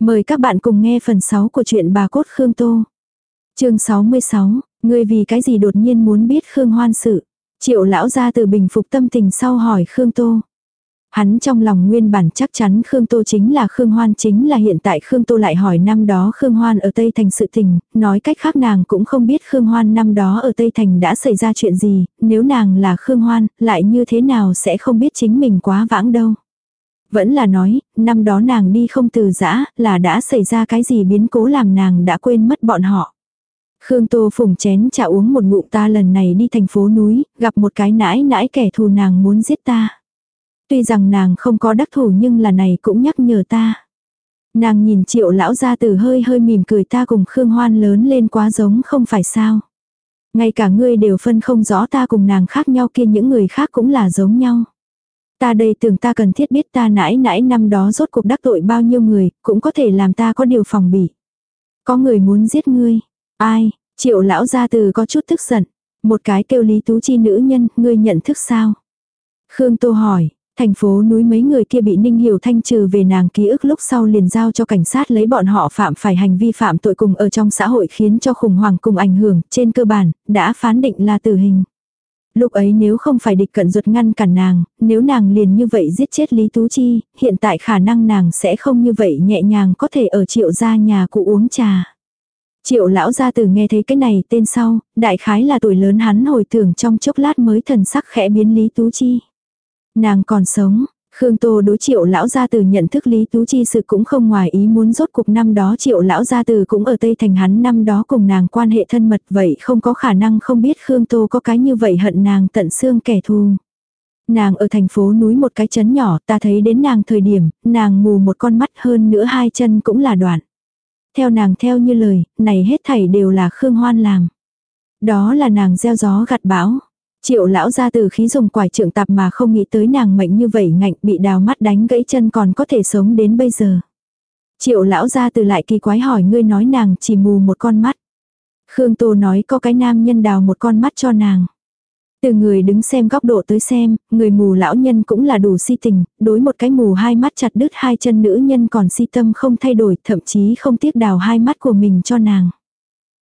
Mời các bạn cùng nghe phần 6 của truyện bà cốt Khương Tô. chương 66, ngươi vì cái gì đột nhiên muốn biết Khương Hoan sự. Triệu lão ra từ bình phục tâm tình sau hỏi Khương Tô. Hắn trong lòng nguyên bản chắc chắn Khương Tô chính là Khương Hoan chính là hiện tại Khương Tô lại hỏi năm đó Khương Hoan ở Tây Thành sự tình, nói cách khác nàng cũng không biết Khương Hoan năm đó ở Tây Thành đã xảy ra chuyện gì, nếu nàng là Khương Hoan, lại như thế nào sẽ không biết chính mình quá vãng đâu. Vẫn là nói, năm đó nàng đi không từ giã, là đã xảy ra cái gì biến cố làm nàng đã quên mất bọn họ. Khương Tô phùng chén trà uống một ngụm ta lần này đi thành phố núi, gặp một cái nãi nãi kẻ thù nàng muốn giết ta. Tuy rằng nàng không có đắc thủ nhưng là này cũng nhắc nhở ta. Nàng nhìn triệu lão ra từ hơi hơi mỉm cười ta cùng Khương Hoan lớn lên quá giống không phải sao. Ngay cả ngươi đều phân không rõ ta cùng nàng khác nhau kia những người khác cũng là giống nhau. Ta đây tưởng ta cần thiết biết ta nãi nãi năm đó rốt cuộc đắc tội bao nhiêu người, cũng có thể làm ta có điều phòng bị. Có người muốn giết ngươi. Ai, triệu lão gia từ có chút tức giận. Một cái kêu lý tú chi nữ nhân, ngươi nhận thức sao? Khương Tô hỏi, thành phố núi mấy người kia bị Ninh Hiểu Thanh trừ về nàng ký ức lúc sau liền giao cho cảnh sát lấy bọn họ phạm phải hành vi phạm tội cùng ở trong xã hội khiến cho khủng hoảng cùng ảnh hưởng, trên cơ bản, đã phán định là tử hình. Lúc ấy nếu không phải địch cận ruột ngăn cản nàng, nếu nàng liền như vậy giết chết Lý Tú Chi, hiện tại khả năng nàng sẽ không như vậy nhẹ nhàng có thể ở triệu gia nhà cụ uống trà. Triệu lão gia từ nghe thấy cái này tên sau, đại khái là tuổi lớn hắn hồi tưởng trong chốc lát mới thần sắc khẽ biến Lý Tú Chi. Nàng còn sống, Khương Tô đối triệu lão gia từ nhận thức Lý Tú Chi sự cũng không ngoài ý muốn rốt cuộc năm đó triệu lão gia từ cũng ở Tây Thành hắn năm đó cùng nàng quan hệ thân mật vậy không có khả năng không biết Khương Tô có cái như vậy hận nàng tận xương kẻ thù. Nàng ở thành phố núi một cái chấn nhỏ ta thấy đến nàng thời điểm, nàng mù một con mắt hơn nữa hai chân cũng là đoạn. Theo nàng theo như lời, này hết thảy đều là Khương Hoan làm. Đó là nàng gieo gió gặt bão. Triệu lão ra từ khí dùng quải trượng tạp mà không nghĩ tới nàng mệnh như vậy ngạnh bị đào mắt đánh gãy chân còn có thể sống đến bây giờ. Triệu lão ra từ lại kỳ quái hỏi ngươi nói nàng chỉ mù một con mắt. Khương Tô nói có cái nam nhân đào một con mắt cho nàng. Từ người đứng xem góc độ tới xem, người mù lão nhân cũng là đủ si tình, đối một cái mù hai mắt chặt đứt hai chân nữ nhân còn si tâm không thay đổi, thậm chí không tiếc đào hai mắt của mình cho nàng.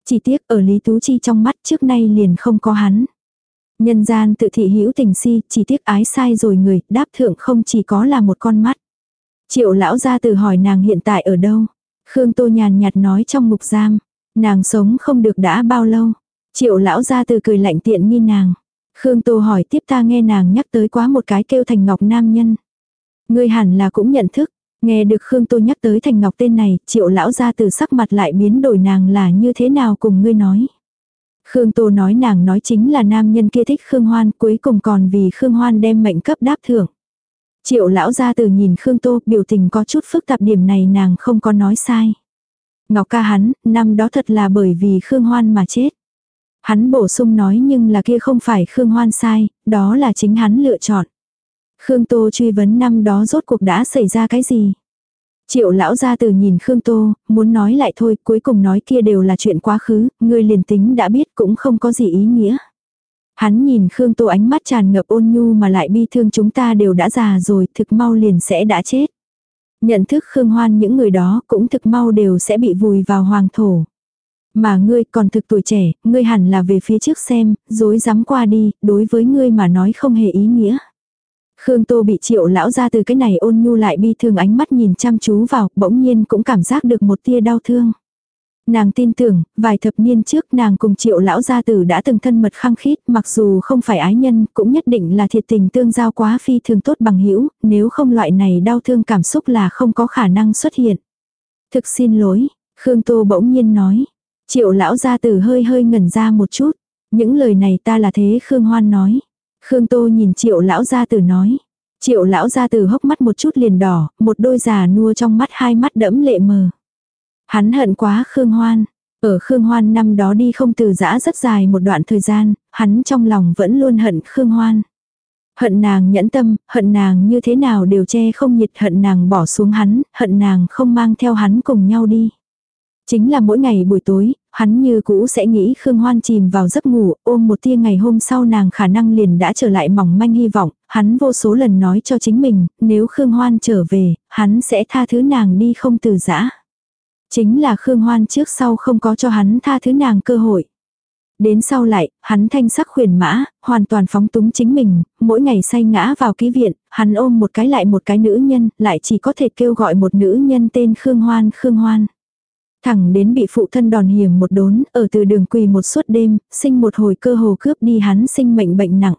Chỉ tiếc ở Lý Tú Chi trong mắt trước nay liền không có hắn. Nhân gian tự thị hữu tình si, chỉ tiếc ái sai rồi người, đáp thượng không chỉ có là một con mắt. Triệu lão ra từ hỏi nàng hiện tại ở đâu. Khương Tô nhàn nhạt nói trong mục giam. Nàng sống không được đã bao lâu. Triệu lão ra từ cười lạnh tiện nghi nàng. Khương Tô hỏi tiếp ta nghe nàng nhắc tới quá một cái kêu thành ngọc nam nhân. Ngươi hẳn là cũng nhận thức. Nghe được Khương Tô nhắc tới thành ngọc tên này, triệu lão ra từ sắc mặt lại biến đổi nàng là như thế nào cùng ngươi nói. Khương Tô nói nàng nói chính là nam nhân kia thích Khương Hoan cuối cùng còn vì Khương Hoan đem mệnh cấp đáp thưởng. Triệu lão ra từ nhìn Khương Tô biểu tình có chút phức tạp điểm này nàng không có nói sai. Ngọc ca hắn, năm đó thật là bởi vì Khương Hoan mà chết. Hắn bổ sung nói nhưng là kia không phải Khương Hoan sai, đó là chính hắn lựa chọn. Khương Tô truy vấn năm đó rốt cuộc đã xảy ra cái gì. Triệu lão ra từ nhìn Khương Tô, muốn nói lại thôi, cuối cùng nói kia đều là chuyện quá khứ, người liền tính đã biết cũng không có gì ý nghĩa. Hắn nhìn Khương Tô ánh mắt tràn ngập ôn nhu mà lại bi thương chúng ta đều đã già rồi, thực mau liền sẽ đã chết. Nhận thức Khương Hoan những người đó cũng thực mau đều sẽ bị vùi vào hoàng thổ. Mà ngươi còn thực tuổi trẻ, ngươi hẳn là về phía trước xem, dối dám qua đi, đối với ngươi mà nói không hề ý nghĩa. Khương Tô bị triệu lão ra từ cái này ôn nhu lại bi thương ánh mắt nhìn chăm chú vào, bỗng nhiên cũng cảm giác được một tia đau thương. Nàng tin tưởng, vài thập niên trước nàng cùng triệu lão gia tử đã từng thân mật khăng khít, mặc dù không phải ái nhân, cũng nhất định là thiệt tình tương giao quá phi thường tốt bằng hữu nếu không loại này đau thương cảm xúc là không có khả năng xuất hiện. Thực xin lỗi, Khương Tô bỗng nhiên nói. Triệu lão gia tử hơi hơi ngẩn ra một chút. Những lời này ta là thế Khương Hoan nói. Khương Tô nhìn triệu lão gia tử nói. Triệu lão gia tử hốc mắt một chút liền đỏ, một đôi già nua trong mắt hai mắt đẫm lệ mờ. Hắn hận quá Khương Hoan. Ở Khương Hoan năm đó đi không từ giã rất dài một đoạn thời gian, hắn trong lòng vẫn luôn hận Khương Hoan. Hận nàng nhẫn tâm, hận nàng như thế nào đều che không nhiệt hận nàng bỏ xuống hắn, hận nàng không mang theo hắn cùng nhau đi. Chính là mỗi ngày buổi tối, hắn như cũ sẽ nghĩ Khương Hoan chìm vào giấc ngủ, ôm một tia ngày hôm sau nàng khả năng liền đã trở lại mỏng manh hy vọng, hắn vô số lần nói cho chính mình, nếu Khương Hoan trở về, hắn sẽ tha thứ nàng đi không từ giã. Chính là Khương Hoan trước sau không có cho hắn tha thứ nàng cơ hội. Đến sau lại, hắn thanh sắc khuyển mã, hoàn toàn phóng túng chính mình, mỗi ngày say ngã vào ký viện, hắn ôm một cái lại một cái nữ nhân, lại chỉ có thể kêu gọi một nữ nhân tên Khương Hoan Khương Hoan. Thẳng đến bị phụ thân đòn hiểm một đốn, ở từ đường quỳ một suốt đêm, sinh một hồi cơ hồ cướp đi hắn sinh mệnh bệnh nặng.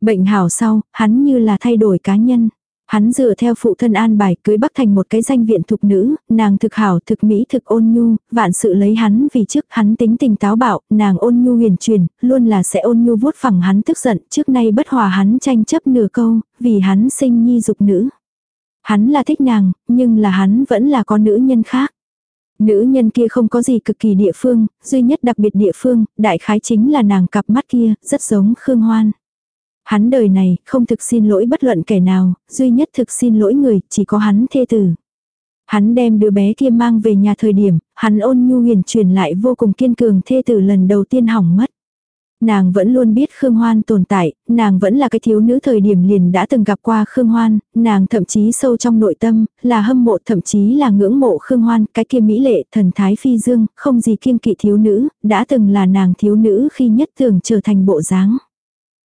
Bệnh hảo sau, hắn như là thay đổi cá nhân. Hắn dựa theo phụ thân an bài cưới bắc thành một cái danh viện thục nữ, nàng thực hảo thực mỹ thực ôn nhu, vạn sự lấy hắn vì trước hắn tính tình táo bạo, nàng ôn nhu huyền truyền, luôn là sẽ ôn nhu vuốt phẳng hắn tức giận, trước nay bất hòa hắn tranh chấp nửa câu, vì hắn sinh nhi dục nữ. Hắn là thích nàng, nhưng là hắn vẫn là có nữ nhân khác. Nữ nhân kia không có gì cực kỳ địa phương, duy nhất đặc biệt địa phương, đại khái chính là nàng cặp mắt kia, rất giống Khương Hoan. Hắn đời này, không thực xin lỗi bất luận kẻ nào, duy nhất thực xin lỗi người, chỉ có hắn thê tử. Hắn đem đứa bé kia mang về nhà thời điểm, hắn ôn nhu huyền truyền lại vô cùng kiên cường thê tử lần đầu tiên hỏng mất. Nàng vẫn luôn biết Khương Hoan tồn tại, nàng vẫn là cái thiếu nữ thời điểm liền đã từng gặp qua Khương Hoan, nàng thậm chí sâu trong nội tâm, là hâm mộ thậm chí là ngưỡng mộ Khương Hoan, cái kia mỹ lệ, thần thái phi dương, không gì kiêng kỵ thiếu nữ, đã từng là nàng thiếu nữ khi nhất thường trở thành bộ dáng.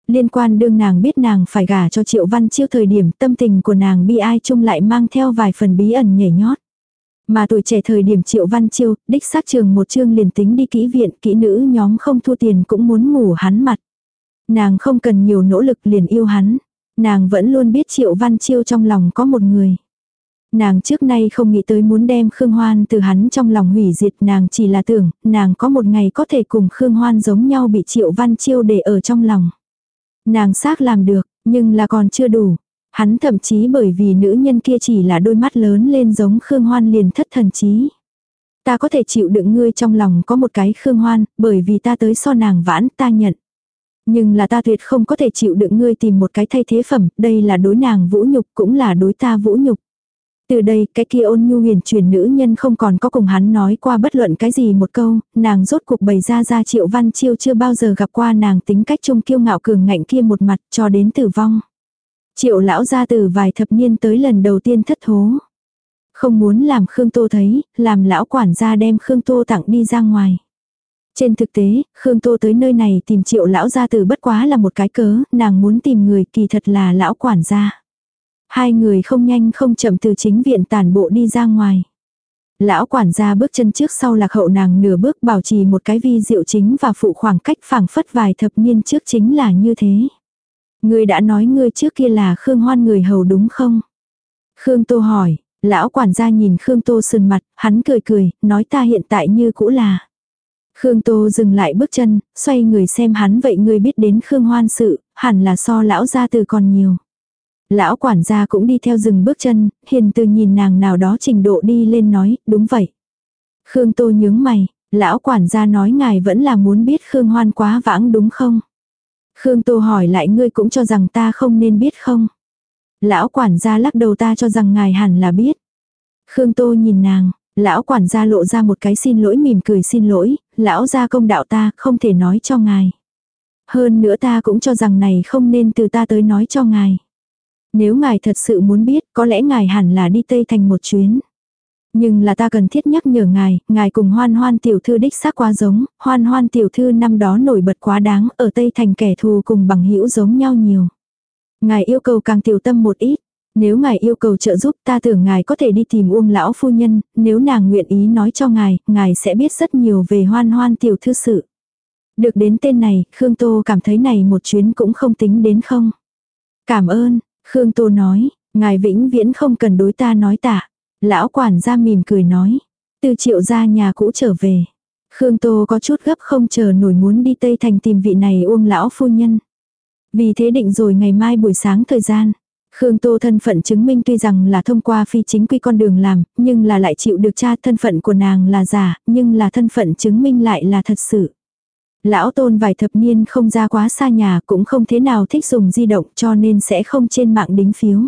Liên quan đương nàng biết nàng phải gả cho Triệu Văn Chiêu thời điểm tâm tình của nàng bi ai chung lại mang theo vài phần bí ẩn nhảy nhót. Mà tuổi trẻ thời điểm Triệu Văn Chiêu, đích xác trường một chương liền tính đi kỹ viện, kỹ nữ nhóm không thua tiền cũng muốn ngủ hắn mặt. Nàng không cần nhiều nỗ lực liền yêu hắn. Nàng vẫn luôn biết Triệu Văn Chiêu trong lòng có một người. Nàng trước nay không nghĩ tới muốn đem Khương Hoan từ hắn trong lòng hủy diệt nàng chỉ là tưởng, nàng có một ngày có thể cùng Khương Hoan giống nhau bị Triệu Văn Chiêu để ở trong lòng. Nàng xác làm được, nhưng là còn chưa đủ. Hắn thậm chí bởi vì nữ nhân kia chỉ là đôi mắt lớn lên giống Khương Hoan liền thất thần trí. Ta có thể chịu đựng ngươi trong lòng có một cái Khương Hoan, bởi vì ta tới so nàng vãn ta nhận. Nhưng là ta tuyệt không có thể chịu đựng ngươi tìm một cái thay thế phẩm, đây là đối nàng vũ nhục cũng là đối ta vũ nhục. Từ đây, cái kia ôn nhu huyền truyền nữ nhân không còn có cùng hắn nói qua bất luận cái gì một câu, nàng rốt cuộc bày ra ra triệu văn chiêu chưa bao giờ gặp qua nàng tính cách trung kiêu ngạo cường ngạnh kia một mặt cho đến tử vong. Triệu lão gia từ vài thập niên tới lần đầu tiên thất thố. Không muốn làm Khương Tô thấy, làm lão quản gia đem Khương Tô tặng đi ra ngoài. Trên thực tế, Khương Tô tới nơi này tìm triệu lão gia từ bất quá là một cái cớ, nàng muốn tìm người kỳ thật là lão quản gia. Hai người không nhanh không chậm từ chính viện tản bộ đi ra ngoài. Lão quản gia bước chân trước sau lạc hậu nàng nửa bước bảo trì một cái vi diệu chính và phụ khoảng cách phảng phất vài thập niên trước chính là như thế. Ngươi đã nói ngươi trước kia là Khương Hoan người hầu đúng không? Khương Tô hỏi, lão quản gia nhìn Khương Tô sườn mặt, hắn cười cười, nói ta hiện tại như cũ là. Khương Tô dừng lại bước chân, xoay người xem hắn vậy ngươi biết đến Khương Hoan sự, hẳn là so lão gia từ còn nhiều. Lão quản gia cũng đi theo dừng bước chân, hiền từ nhìn nàng nào đó trình độ đi lên nói, đúng vậy. Khương Tô nhướng mày, lão quản gia nói ngài vẫn là muốn biết Khương Hoan quá vãng đúng không? Khương Tô hỏi lại ngươi cũng cho rằng ta không nên biết không? Lão quản gia lắc đầu ta cho rằng ngài hẳn là biết. Khương Tô nhìn nàng, lão quản gia lộ ra một cái xin lỗi mỉm cười xin lỗi, lão gia công đạo ta không thể nói cho ngài. Hơn nữa ta cũng cho rằng này không nên từ ta tới nói cho ngài. Nếu ngài thật sự muốn biết, có lẽ ngài hẳn là đi Tây Thành một chuyến. Nhưng là ta cần thiết nhắc nhở ngài, ngài cùng hoan hoan tiểu thư đích xác quá giống, hoan hoan tiểu thư năm đó nổi bật quá đáng, ở Tây Thành kẻ thù cùng bằng hữu giống nhau nhiều. Ngài yêu cầu càng tiểu tâm một ít. Nếu ngài yêu cầu trợ giúp ta tưởng ngài có thể đi tìm Uông lão phu nhân, nếu nàng nguyện ý nói cho ngài, ngài sẽ biết rất nhiều về hoan hoan tiểu thư sự. Được đến tên này, Khương Tô cảm thấy này một chuyến cũng không tính đến không. Cảm ơn, Khương Tô nói, ngài vĩnh viễn không cần đối ta nói tạ. Lão quản gia mỉm cười nói, từ triệu gia nhà cũ trở về. Khương Tô có chút gấp không chờ nổi muốn đi Tây Thành tìm vị này uông lão phu nhân. Vì thế định rồi ngày mai buổi sáng thời gian. Khương Tô thân phận chứng minh tuy rằng là thông qua phi chính quy con đường làm, nhưng là lại chịu được cha thân phận của nàng là giả, nhưng là thân phận chứng minh lại là thật sự. Lão tôn vài thập niên không ra quá xa nhà cũng không thế nào thích dùng di động cho nên sẽ không trên mạng đính phiếu.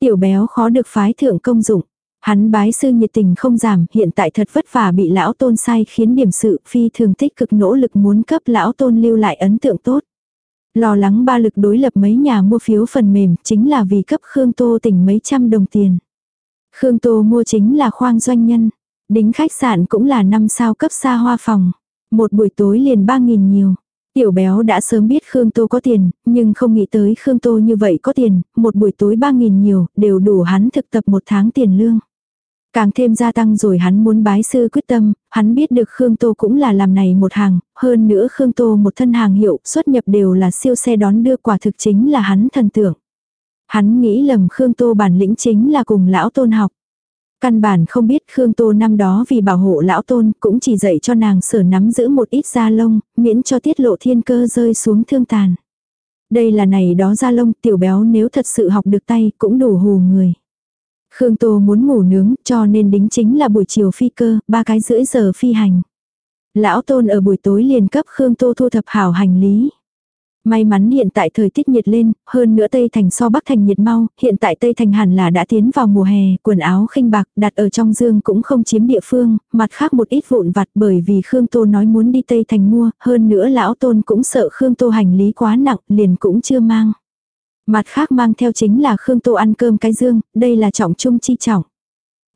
Tiểu béo khó được phái thượng công dụng. Hắn bái sư nhiệt tình không giảm, hiện tại thật vất vả bị lão tôn sai khiến điểm sự phi thường tích cực nỗ lực muốn cấp lão tôn lưu lại ấn tượng tốt. Lo lắng ba lực đối lập mấy nhà mua phiếu phần mềm chính là vì cấp Khương Tô tỉnh mấy trăm đồng tiền. Khương Tô mua chính là khoang doanh nhân. Đính khách sạn cũng là năm sao cấp xa hoa phòng. Một buổi tối liền 3.000 nhiều. Tiểu béo đã sớm biết Khương Tô có tiền, nhưng không nghĩ tới Khương Tô như vậy có tiền, một buổi tối 3.000 nhiều, đều đủ hắn thực tập một tháng tiền lương. Càng thêm gia tăng rồi hắn muốn bái sư quyết tâm, hắn biết được Khương Tô cũng là làm này một hàng, hơn nữa Khương Tô một thân hàng hiệu, xuất nhập đều là siêu xe đón đưa quả thực chính là hắn thần tượng. Hắn nghĩ lầm Khương Tô bản lĩnh chính là cùng lão tôn học. Căn bản không biết Khương Tô năm đó vì bảo hộ lão tôn cũng chỉ dạy cho nàng sở nắm giữ một ít da lông, miễn cho tiết lộ thiên cơ rơi xuống thương tàn. Đây là này đó da lông tiểu béo nếu thật sự học được tay cũng đủ hù người. Khương Tô muốn ngủ nướng cho nên đính chính là buổi chiều phi cơ, ba cái rưỡi giờ phi hành. Lão Tôn ở buổi tối liền cấp Khương Tô thu thập hảo hành lý. May mắn hiện tại thời tiết nhiệt lên, hơn nữa Tây Thành so Bắc Thành nhiệt mau, hiện tại Tây Thành hẳn là đã tiến vào mùa hè, quần áo khinh bạc đặt ở trong dương cũng không chiếm địa phương, mặt khác một ít vụn vặt bởi vì Khương Tô nói muốn đi Tây Thành mua, hơn nữa lão tôn cũng sợ Khương Tô hành lý quá nặng, liền cũng chưa mang. Mặt khác mang theo chính là Khương Tô ăn cơm cái dương, đây là trọng trung chi trọng.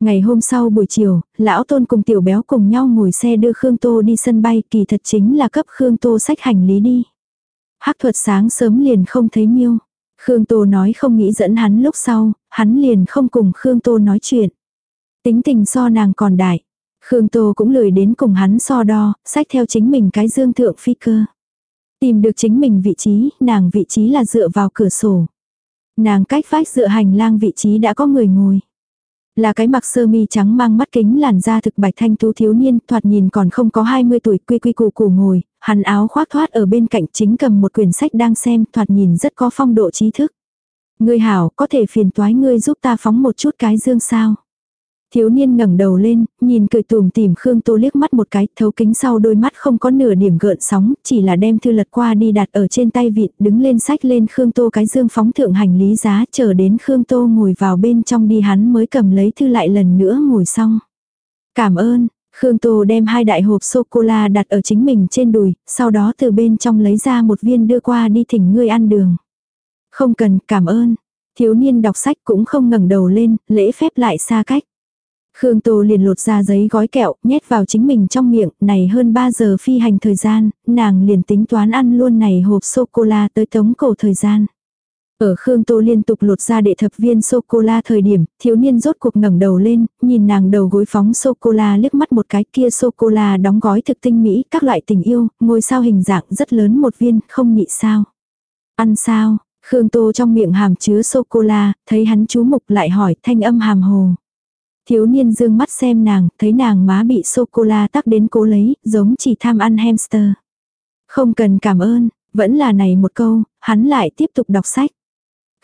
Ngày hôm sau buổi chiều, lão tôn cùng tiểu béo cùng nhau ngồi xe đưa Khương Tô đi sân bay kỳ thật chính là cấp Khương Tô sách hành lý đi. hắc thuật sáng sớm liền không thấy miêu. Khương Tô nói không nghĩ dẫn hắn lúc sau, hắn liền không cùng Khương Tô nói chuyện. Tính tình so nàng còn đại. Khương Tô cũng lười đến cùng hắn so đo, sách theo chính mình cái dương thượng phi cơ. Tìm được chính mình vị trí, nàng vị trí là dựa vào cửa sổ. Nàng cách vách dựa hành lang vị trí đã có người ngồi. Là cái mặc sơ mi trắng mang mắt kính làn da thực bạch thanh tú thiếu niên, thoạt nhìn còn không có 20 tuổi quy quy củ củ ngồi, hắn áo khoác thoát ở bên cạnh chính cầm một quyển sách đang xem, thoạt nhìn rất có phong độ trí thức. Ngươi hảo, có thể phiền toái ngươi giúp ta phóng một chút cái dương sao? Thiếu niên ngẩng đầu lên, nhìn cười tùm tìm Khương Tô liếc mắt một cái, thấu kính sau đôi mắt không có nửa điểm gợn sóng, chỉ là đem thư lật qua đi đặt ở trên tay vịt, đứng lên sách lên Khương Tô cái dương phóng thượng hành lý giá, chờ đến Khương Tô ngồi vào bên trong đi hắn mới cầm lấy thư lại lần nữa ngồi xong. Cảm ơn, Khương Tô đem hai đại hộp sô-cô-la đặt ở chính mình trên đùi, sau đó từ bên trong lấy ra một viên đưa qua đi thỉnh ngươi ăn đường. Không cần, cảm ơn. Thiếu niên đọc sách cũng không ngẩng đầu lên, lễ phép lại xa cách. Khương Tô liền lột ra giấy gói kẹo, nhét vào chính mình trong miệng, này hơn 3 giờ phi hành thời gian, nàng liền tính toán ăn luôn này hộp sô-cô-la tới tống cổ thời gian. Ở Khương Tô liên tục lột ra đệ thập viên sô-cô-la thời điểm, thiếu niên rốt cuộc ngẩng đầu lên, nhìn nàng đầu gối phóng sô-cô-la liếc mắt một cái kia sô-cô-la đóng gói thực tinh mỹ, các loại tình yêu, ngôi sao hình dạng rất lớn một viên, không nhị sao. Ăn sao? Khương Tô trong miệng hàm chứa sô-cô-la, thấy hắn chú mục lại hỏi thanh âm hàm hồ. Thiếu niên dương mắt xem nàng, thấy nàng má bị sô-cô-la tắc đến cố lấy, giống chỉ tham ăn hamster. Không cần cảm ơn, vẫn là này một câu, hắn lại tiếp tục đọc sách.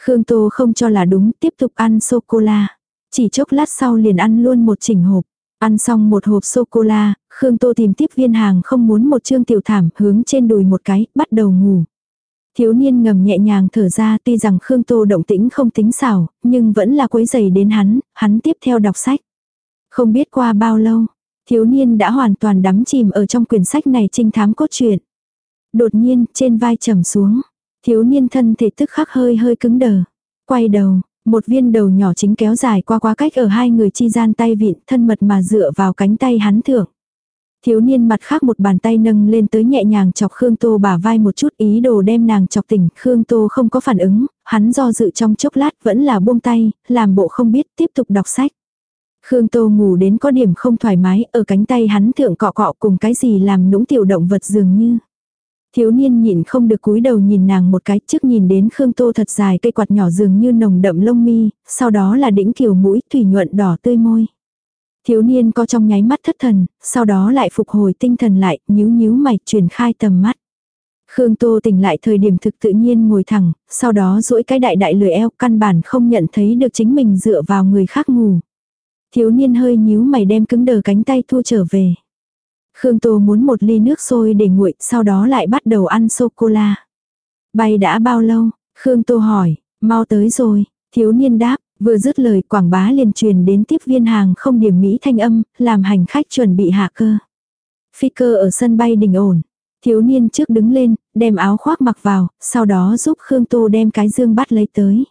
Khương Tô không cho là đúng, tiếp tục ăn sô-cô-la. Chỉ chốc lát sau liền ăn luôn một chỉnh hộp. Ăn xong một hộp sô-cô-la, Khương Tô tìm tiếp viên hàng không muốn một chương tiểu thảm hướng trên đùi một cái, bắt đầu ngủ. Thiếu niên ngầm nhẹ nhàng thở ra tuy rằng Khương Tô động tĩnh không tính xảo, nhưng vẫn là quấy dày đến hắn, hắn tiếp theo đọc sách. Không biết qua bao lâu, thiếu niên đã hoàn toàn đắm chìm ở trong quyển sách này trinh thám cốt truyện. Đột nhiên, trên vai trầm xuống, thiếu niên thân thể tức khắc hơi hơi cứng đờ. Quay đầu, một viên đầu nhỏ chính kéo dài qua quá cách ở hai người chi gian tay vịn thân mật mà dựa vào cánh tay hắn thượng. Thiếu niên mặt khác một bàn tay nâng lên tới nhẹ nhàng chọc Khương Tô bả vai một chút ý đồ đem nàng chọc tỉnh. Khương Tô không có phản ứng, hắn do dự trong chốc lát vẫn là buông tay, làm bộ không biết tiếp tục đọc sách. Khương Tô ngủ đến có điểm không thoải mái, ở cánh tay hắn thượng cọ cọ cùng cái gì làm nũng tiểu động vật dường như. Thiếu niên nhịn không được cúi đầu nhìn nàng một cái trước nhìn đến Khương Tô thật dài cây quạt nhỏ dường như nồng đậm lông mi, sau đó là đĩnh kiều mũi thủy nhuận đỏ tươi môi. Thiếu niên có trong nháy mắt thất thần, sau đó lại phục hồi tinh thần lại, nhíu nhíu mày, truyền khai tầm mắt. Khương Tô tỉnh lại thời điểm thực tự nhiên ngồi thẳng, sau đó duỗi cái đại đại lười eo căn bản không nhận thấy được chính mình dựa vào người khác ngủ. Thiếu niên hơi nhíu mày đem cứng đờ cánh tay thu trở về. Khương Tô muốn một ly nước sôi để nguội, sau đó lại bắt đầu ăn sô-cô-la. Bay đã bao lâu? Khương Tô hỏi, mau tới rồi. Thiếu niên đáp, Vừa dứt lời quảng bá liền truyền đến tiếp viên hàng không điểm Mỹ thanh âm, làm hành khách chuẩn bị hạ cơ. Phi cơ ở sân bay đình ổn. Thiếu niên trước đứng lên, đem áo khoác mặc vào, sau đó giúp Khương Tô đem cái dương bắt lấy tới.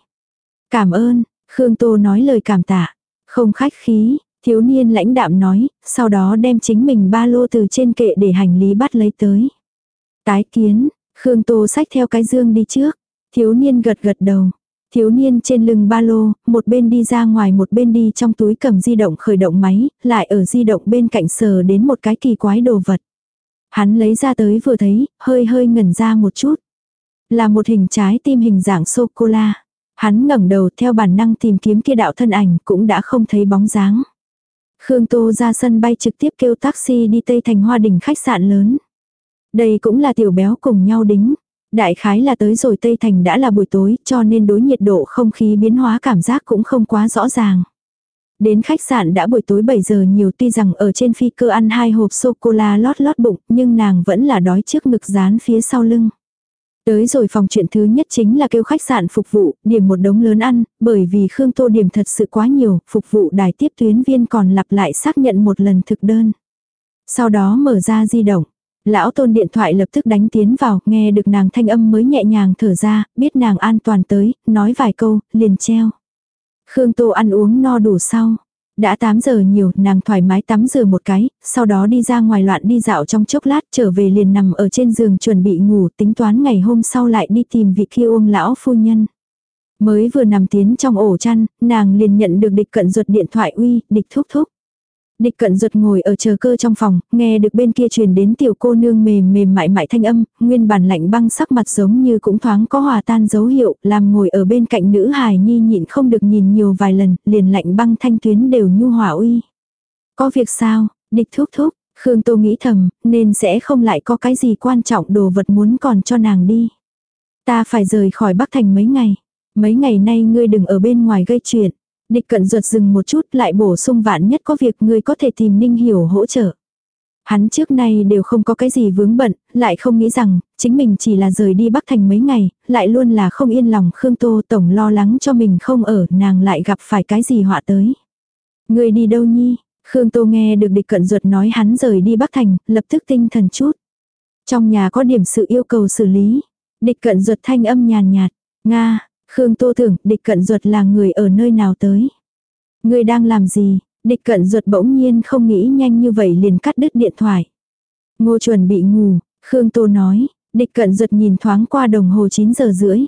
Cảm ơn, Khương Tô nói lời cảm tạ. Không khách khí, Thiếu niên lãnh đạm nói, sau đó đem chính mình ba lô từ trên kệ để hành lý bắt lấy tới. Tái kiến, Khương Tô xách theo cái dương đi trước. Thiếu niên gật gật đầu. Thiếu niên trên lưng ba lô, một bên đi ra ngoài một bên đi trong túi cầm di động khởi động máy, lại ở di động bên cạnh sờ đến một cái kỳ quái đồ vật. Hắn lấy ra tới vừa thấy, hơi hơi ngẩn ra một chút. Là một hình trái tim hình dạng sô-cô-la. Hắn ngẩng đầu theo bản năng tìm kiếm kia đạo thân ảnh cũng đã không thấy bóng dáng. Khương Tô ra sân bay trực tiếp kêu taxi đi Tây Thành Hoa Đình khách sạn lớn. Đây cũng là tiểu béo cùng nhau đính. Đại khái là tới rồi Tây Thành đã là buổi tối cho nên đối nhiệt độ không khí biến hóa cảm giác cũng không quá rõ ràng. Đến khách sạn đã buổi tối 7 giờ nhiều tuy rằng ở trên phi cơ ăn hai hộp sô-cô-la lót lót bụng nhưng nàng vẫn là đói trước ngực dán phía sau lưng. Tới rồi phòng chuyện thứ nhất chính là kêu khách sạn phục vụ, điểm một đống lớn ăn, bởi vì Khương Tô điểm thật sự quá nhiều, phục vụ đài tiếp tuyến viên còn lặp lại xác nhận một lần thực đơn. Sau đó mở ra di động. Lão tôn điện thoại lập tức đánh tiến vào, nghe được nàng thanh âm mới nhẹ nhàng thở ra, biết nàng an toàn tới, nói vài câu, liền treo. Khương Tô ăn uống no đủ sau. Đã 8 giờ nhiều, nàng thoải mái tắm rửa một cái, sau đó đi ra ngoài loạn đi dạo trong chốc lát trở về liền nằm ở trên giường chuẩn bị ngủ tính toán ngày hôm sau lại đi tìm vị kia ôm lão phu nhân. Mới vừa nằm tiến trong ổ chăn, nàng liền nhận được địch cận ruột điện thoại uy, địch thúc thúc. Địch cận ruột ngồi ở chờ cơ trong phòng, nghe được bên kia truyền đến tiểu cô nương mềm mềm mại mại thanh âm, nguyên bản lạnh băng sắc mặt giống như cũng thoáng có hòa tan dấu hiệu, làm ngồi ở bên cạnh nữ hài nhi nhịn không được nhìn nhiều vài lần, liền lạnh băng thanh tuyến đều nhu hòa uy. Có việc sao, địch thúc thúc, Khương Tô nghĩ thầm, nên sẽ không lại có cái gì quan trọng đồ vật muốn còn cho nàng đi. Ta phải rời khỏi Bắc Thành mấy ngày. Mấy ngày nay ngươi đừng ở bên ngoài gây chuyện. Địch cận ruột dừng một chút lại bổ sung vạn nhất có việc người có thể tìm Ninh Hiểu hỗ trợ. Hắn trước nay đều không có cái gì vướng bận, lại không nghĩ rằng, chính mình chỉ là rời đi Bắc Thành mấy ngày, lại luôn là không yên lòng Khương Tô Tổng lo lắng cho mình không ở, nàng lại gặp phải cái gì họa tới. Người đi đâu nhi? Khương Tô nghe được địch cận ruột nói hắn rời đi Bắc Thành, lập tức tinh thần chút. Trong nhà có điểm sự yêu cầu xử lý. Địch cận ruột thanh âm nhàn nhạt, Nga, Khương Tô tưởng địch cận ruột là người ở nơi nào tới? Người đang làm gì? Địch cận ruột bỗng nhiên không nghĩ nhanh như vậy liền cắt đứt điện thoại. Ngô chuẩn bị ngủ, Khương Tô nói, địch cận ruột nhìn thoáng qua đồng hồ 9 giờ rưỡi.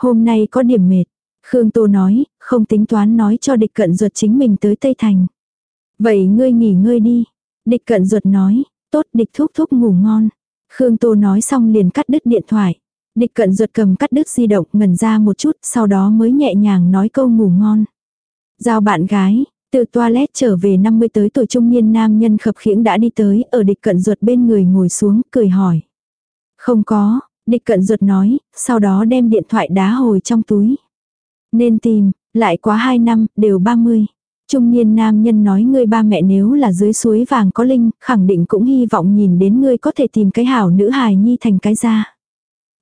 Hôm nay có điểm mệt. Khương Tô nói, không tính toán nói cho địch cận ruột chính mình tới Tây Thành. Vậy ngươi nghỉ ngơi đi. Địch cận ruột nói, tốt địch thúc thúc ngủ ngon. Khương Tô nói xong liền cắt đứt điện thoại. Địch cận ruột cầm cắt đứt di động ngần ra một chút sau đó mới nhẹ nhàng nói câu ngủ ngon. Giao bạn gái, từ toilet trở về 50 tới tuổi trung niên nam nhân khập khiễng đã đi tới ở địch cận ruột bên người ngồi xuống cười hỏi. Không có, địch cận ruột nói, sau đó đem điện thoại đá hồi trong túi. Nên tìm, lại quá 2 năm, đều 30. Trung niên nam nhân nói ngươi ba mẹ nếu là dưới suối vàng có linh, khẳng định cũng hy vọng nhìn đến ngươi có thể tìm cái hảo nữ hài nhi thành cái ra.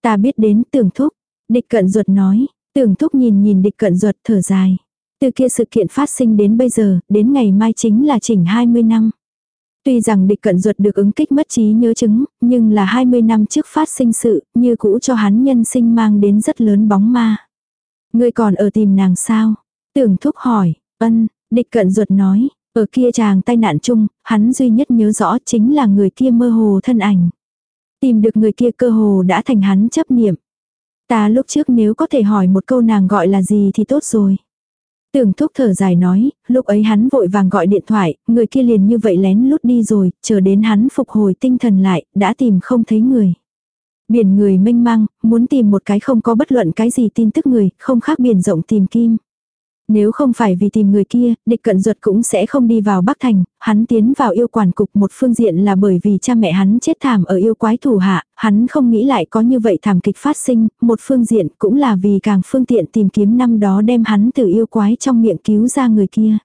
Ta biết đến tưởng thúc. Địch cận ruột nói, tưởng thúc nhìn nhìn địch cận ruột thở dài. Từ kia sự kiện phát sinh đến bây giờ, đến ngày mai chính là chỉnh 20 năm. Tuy rằng địch cận ruột được ứng kích mất trí nhớ chứng, nhưng là 20 năm trước phát sinh sự, như cũ cho hắn nhân sinh mang đến rất lớn bóng ma. Người còn ở tìm nàng sao? Tưởng thúc hỏi, ân, địch cận ruột nói, ở kia chàng tai nạn chung, hắn duy nhất nhớ rõ chính là người kia mơ hồ thân ảnh. Tìm được người kia cơ hồ đã thành hắn chấp niệm. Ta lúc trước nếu có thể hỏi một câu nàng gọi là gì thì tốt rồi. Tưởng thúc thở dài nói, lúc ấy hắn vội vàng gọi điện thoại, người kia liền như vậy lén lút đi rồi, chờ đến hắn phục hồi tinh thần lại, đã tìm không thấy người. Biển người mênh mang, muốn tìm một cái không có bất luận cái gì tin tức người, không khác biển rộng tìm kim. Nếu không phải vì tìm người kia, địch cận ruột cũng sẽ không đi vào Bắc Thành, hắn tiến vào yêu quản cục một phương diện là bởi vì cha mẹ hắn chết thảm ở yêu quái thủ hạ, hắn không nghĩ lại có như vậy thảm kịch phát sinh, một phương diện cũng là vì càng phương tiện tìm kiếm năm đó đem hắn từ yêu quái trong miệng cứu ra người kia.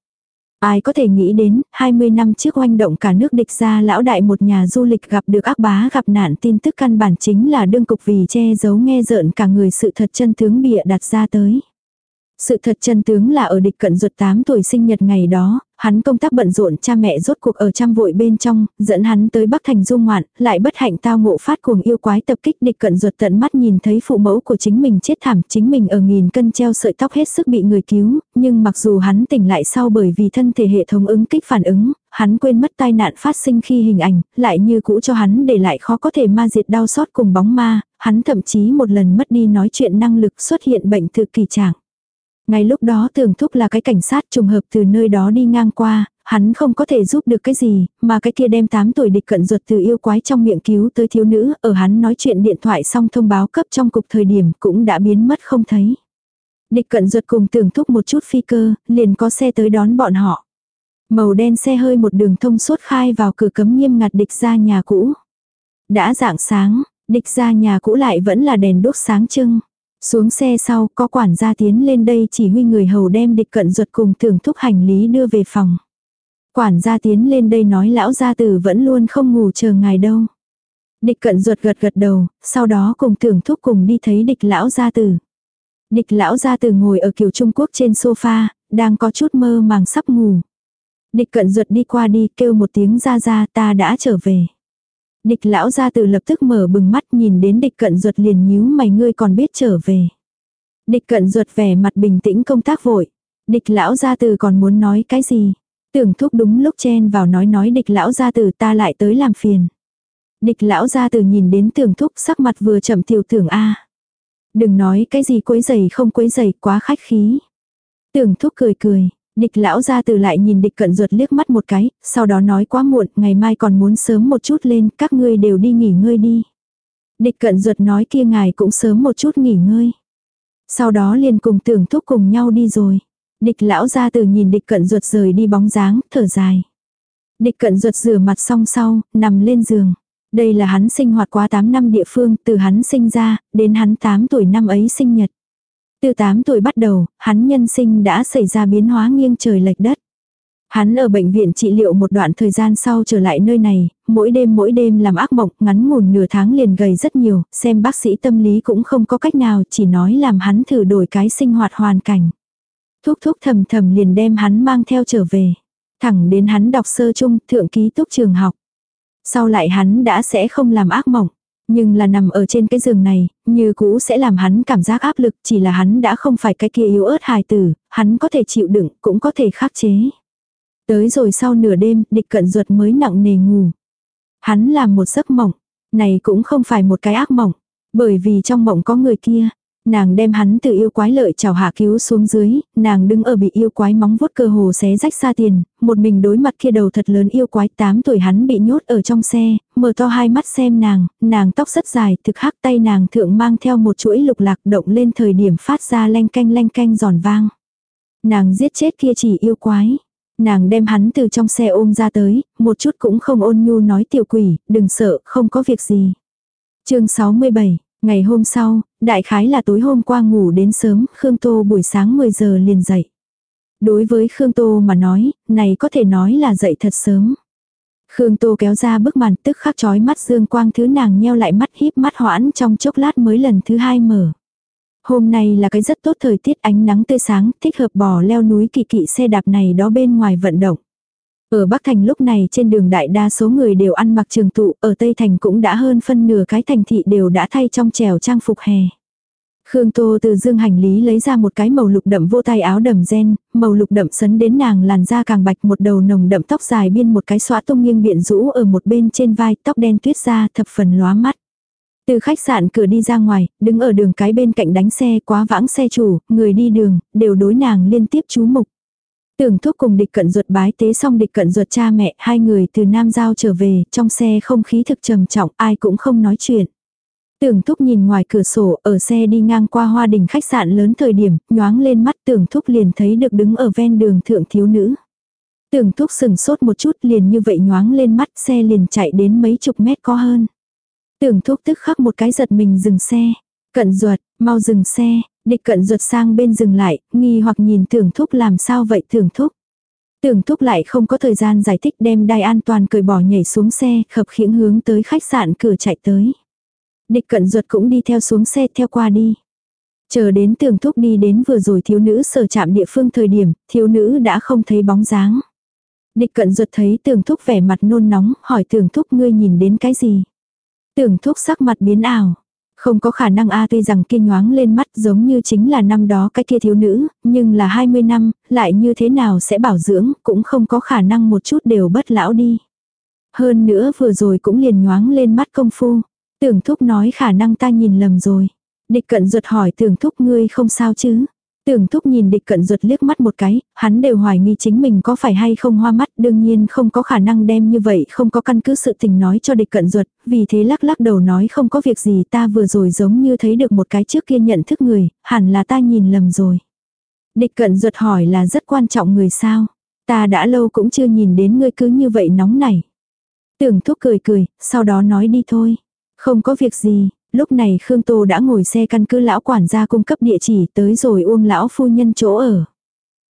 Ai có thể nghĩ đến, 20 năm trước oanh động cả nước địch ra lão đại một nhà du lịch gặp được ác bá gặp nạn tin tức căn bản chính là đương cục vì che giấu nghe rợn cả người sự thật chân tướng bịa đặt ra tới. Sự thật chân tướng là ở địch cận ruột 8 tuổi sinh nhật ngày đó, hắn công tác bận rộn cha mẹ rốt cuộc ở trăm vội bên trong, dẫn hắn tới Bắc Thành du ngoạn, lại bất hạnh tao ngộ phát cuồng yêu quái tập kích địch cận ruột tận mắt nhìn thấy phụ mẫu của chính mình chết thảm, chính mình ở nghìn cân treo sợi tóc hết sức bị người cứu, nhưng mặc dù hắn tỉnh lại sau bởi vì thân thể hệ thống ứng kích phản ứng, hắn quên mất tai nạn phát sinh khi hình ảnh, lại như cũ cho hắn để lại khó có thể ma diệt đau xót cùng bóng ma, hắn thậm chí một lần mất đi nói chuyện năng lực xuất hiện bệnh tự kỳ trạng. Ngay lúc đó tưởng thúc là cái cảnh sát trùng hợp từ nơi đó đi ngang qua, hắn không có thể giúp được cái gì, mà cái kia đem 8 tuổi địch cận ruột từ yêu quái trong miệng cứu tới thiếu nữ, ở hắn nói chuyện điện thoại xong thông báo cấp trong cục thời điểm cũng đã biến mất không thấy. Địch cận ruột cùng tưởng thúc một chút phi cơ, liền có xe tới đón bọn họ. Màu đen xe hơi một đường thông suốt khai vào cửa cấm nghiêm ngặt địch ra nhà cũ. Đã dạng sáng, địch ra nhà cũ lại vẫn là đèn đốt sáng trưng. Xuống xe sau có quản gia tiến lên đây chỉ huy người hầu đem địch cận ruột cùng thưởng thúc hành lý đưa về phòng. Quản gia tiến lên đây nói lão gia tử vẫn luôn không ngủ chờ ngài đâu. Địch cận ruột gật gật đầu, sau đó cùng thưởng thúc cùng đi thấy địch lão gia tử. Địch lão gia tử ngồi ở kiểu Trung Quốc trên sofa, đang có chút mơ màng sắp ngủ. Địch cận ruột đi qua đi kêu một tiếng ra ra ta đã trở về. Địch lão gia từ lập tức mở bừng mắt nhìn đến địch cận ruột liền nhíu mày ngươi còn biết trở về. Địch cận ruột vẻ mặt bình tĩnh công tác vội. Địch lão gia tử còn muốn nói cái gì. Tưởng thúc đúng lúc chen vào nói nói địch lão gia tử ta lại tới làm phiền. Địch lão gia tử nhìn đến tưởng thúc sắc mặt vừa chậm tiểu tưởng a Đừng nói cái gì quấy giày không quấy giày quá khách khí. Tưởng thúc cười cười, Địch lão ra từ lại nhìn địch cận ruột liếc mắt một cái, sau đó nói quá muộn, ngày mai còn muốn sớm một chút lên, các ngươi đều đi nghỉ ngơi đi. Địch cận ruột nói kia ngài cũng sớm một chút nghỉ ngơi. Sau đó liền cùng tưởng thúc cùng nhau đi rồi. Địch lão ra từ nhìn địch cận ruột rời đi bóng dáng, thở dài. Địch cận ruột rửa mặt xong sau, nằm lên giường. Đây là hắn sinh hoạt quá 8 năm địa phương, từ hắn sinh ra, đến hắn 8 tuổi năm ấy sinh nhật. Từ 8 tuổi bắt đầu, hắn nhân sinh đã xảy ra biến hóa nghiêng trời lệch đất. Hắn ở bệnh viện trị liệu một đoạn thời gian sau trở lại nơi này, mỗi đêm mỗi đêm làm ác mộng, ngắn ngủn nửa tháng liền gầy rất nhiều, xem bác sĩ tâm lý cũng không có cách nào, chỉ nói làm hắn thử đổi cái sinh hoạt hoàn cảnh. Thúc thúc thầm thầm liền đem hắn mang theo trở về. Thẳng đến hắn đọc sơ trung, thượng ký túc trường học. Sau lại hắn đã sẽ không làm ác mộng. Nhưng là nằm ở trên cái giường này, như cũ sẽ làm hắn cảm giác áp lực, chỉ là hắn đã không phải cái kia yếu ớt hài tử, hắn có thể chịu đựng, cũng có thể khắc chế. Tới rồi sau nửa đêm, địch cận ruột mới nặng nề ngủ. Hắn làm một giấc mộng, này cũng không phải một cái ác mộng, bởi vì trong mộng có người kia, Nàng đem hắn từ yêu quái lợi chào hạ cứu xuống dưới, nàng đứng ở bị yêu quái móng vuốt cơ hồ xé rách xa tiền, một mình đối mặt kia đầu thật lớn yêu quái 8 tuổi hắn bị nhốt ở trong xe, mở to hai mắt xem nàng, nàng tóc rất dài, thực hắc tay nàng thượng mang theo một chuỗi lục lạc động lên thời điểm phát ra lanh canh lanh canh giòn vang. Nàng giết chết kia chỉ yêu quái. Nàng đem hắn từ trong xe ôm ra tới, một chút cũng không ôn nhu nói tiểu quỷ, đừng sợ, không có việc gì. chương 67 Ngày hôm sau, đại khái là tối hôm qua ngủ đến sớm, Khương Tô buổi sáng 10 giờ liền dậy. Đối với Khương Tô mà nói, này có thể nói là dậy thật sớm. Khương Tô kéo ra bức màn tức khắc chói mắt dương quang thứ nàng nheo lại mắt híp mắt hoãn trong chốc lát mới lần thứ hai mở. Hôm nay là cái rất tốt thời tiết ánh nắng tươi sáng, thích hợp bò leo núi kỳ kỵ xe đạp này đó bên ngoài vận động. Ở Bắc Thành lúc này trên đường đại đa số người đều ăn mặc trường tụ, ở Tây Thành cũng đã hơn phân nửa cái thành thị đều đã thay trong trèo trang phục hè. Khương Tô từ dương hành lý lấy ra một cái màu lục đậm vô tay áo đầm gen, màu lục đậm sấn đến nàng làn da càng bạch một đầu nồng đậm tóc dài biên một cái xóa tung nghiêng biện rũ ở một bên trên vai tóc đen tuyết ra thập phần lóa mắt. Từ khách sạn cửa đi ra ngoài, đứng ở đường cái bên cạnh đánh xe quá vãng xe chủ, người đi đường, đều đối nàng liên tiếp chú mục. Tưởng thúc cùng địch cận ruột bái tế xong địch cận ruột cha mẹ, hai người từ Nam Giao trở về, trong xe không khí thực trầm trọng, ai cũng không nói chuyện. Tưởng thúc nhìn ngoài cửa sổ, ở xe đi ngang qua hoa đình khách sạn lớn thời điểm, nhoáng lên mắt tưởng thúc liền thấy được đứng ở ven đường thượng thiếu nữ. Tưởng thúc sừng sốt một chút liền như vậy nhoáng lên mắt xe liền chạy đến mấy chục mét có hơn. Tưởng thúc tức khắc một cái giật mình dừng xe. Cận ruột, mau dừng xe, Địch cận ruột sang bên dừng lại, nghi hoặc nhìn tưởng thúc làm sao vậy tưởng thúc. Tưởng thúc lại không có thời gian giải thích đem đai an toàn cởi bỏ nhảy xuống xe, khập khiễng hướng tới khách sạn cửa chạy tới. Địch cận ruột cũng đi theo xuống xe theo qua đi. Chờ đến tường thúc đi đến vừa rồi thiếu nữ sở chạm địa phương thời điểm, thiếu nữ đã không thấy bóng dáng. Địch cận ruột thấy tường thúc vẻ mặt nôn nóng, hỏi tường thúc ngươi nhìn đến cái gì. Tường thúc sắc mặt biến ảo. Không có khả năng a tuy rằng kinh nhoáng lên mắt giống như chính là năm đó cái kia thiếu nữ, nhưng là 20 năm, lại như thế nào sẽ bảo dưỡng, cũng không có khả năng một chút đều bất lão đi. Hơn nữa vừa rồi cũng liền nhoáng lên mắt công phu. Tưởng thúc nói khả năng ta nhìn lầm rồi. Địch cận ruột hỏi tưởng thúc ngươi không sao chứ. Tưởng thúc nhìn địch cận ruột liếc mắt một cái, hắn đều hoài nghi chính mình có phải hay không hoa mắt, đương nhiên không có khả năng đem như vậy, không có căn cứ sự tình nói cho địch cận ruột, vì thế lắc lắc đầu nói không có việc gì ta vừa rồi giống như thấy được một cái trước kia nhận thức người, hẳn là ta nhìn lầm rồi. Địch cận ruột hỏi là rất quan trọng người sao, ta đã lâu cũng chưa nhìn đến ngươi cứ như vậy nóng nảy. Tưởng thúc cười cười, sau đó nói đi thôi. Không có việc gì, lúc này Khương Tô đã ngồi xe căn cứ lão quản gia cung cấp địa chỉ tới rồi Uông lão phu nhân chỗ ở.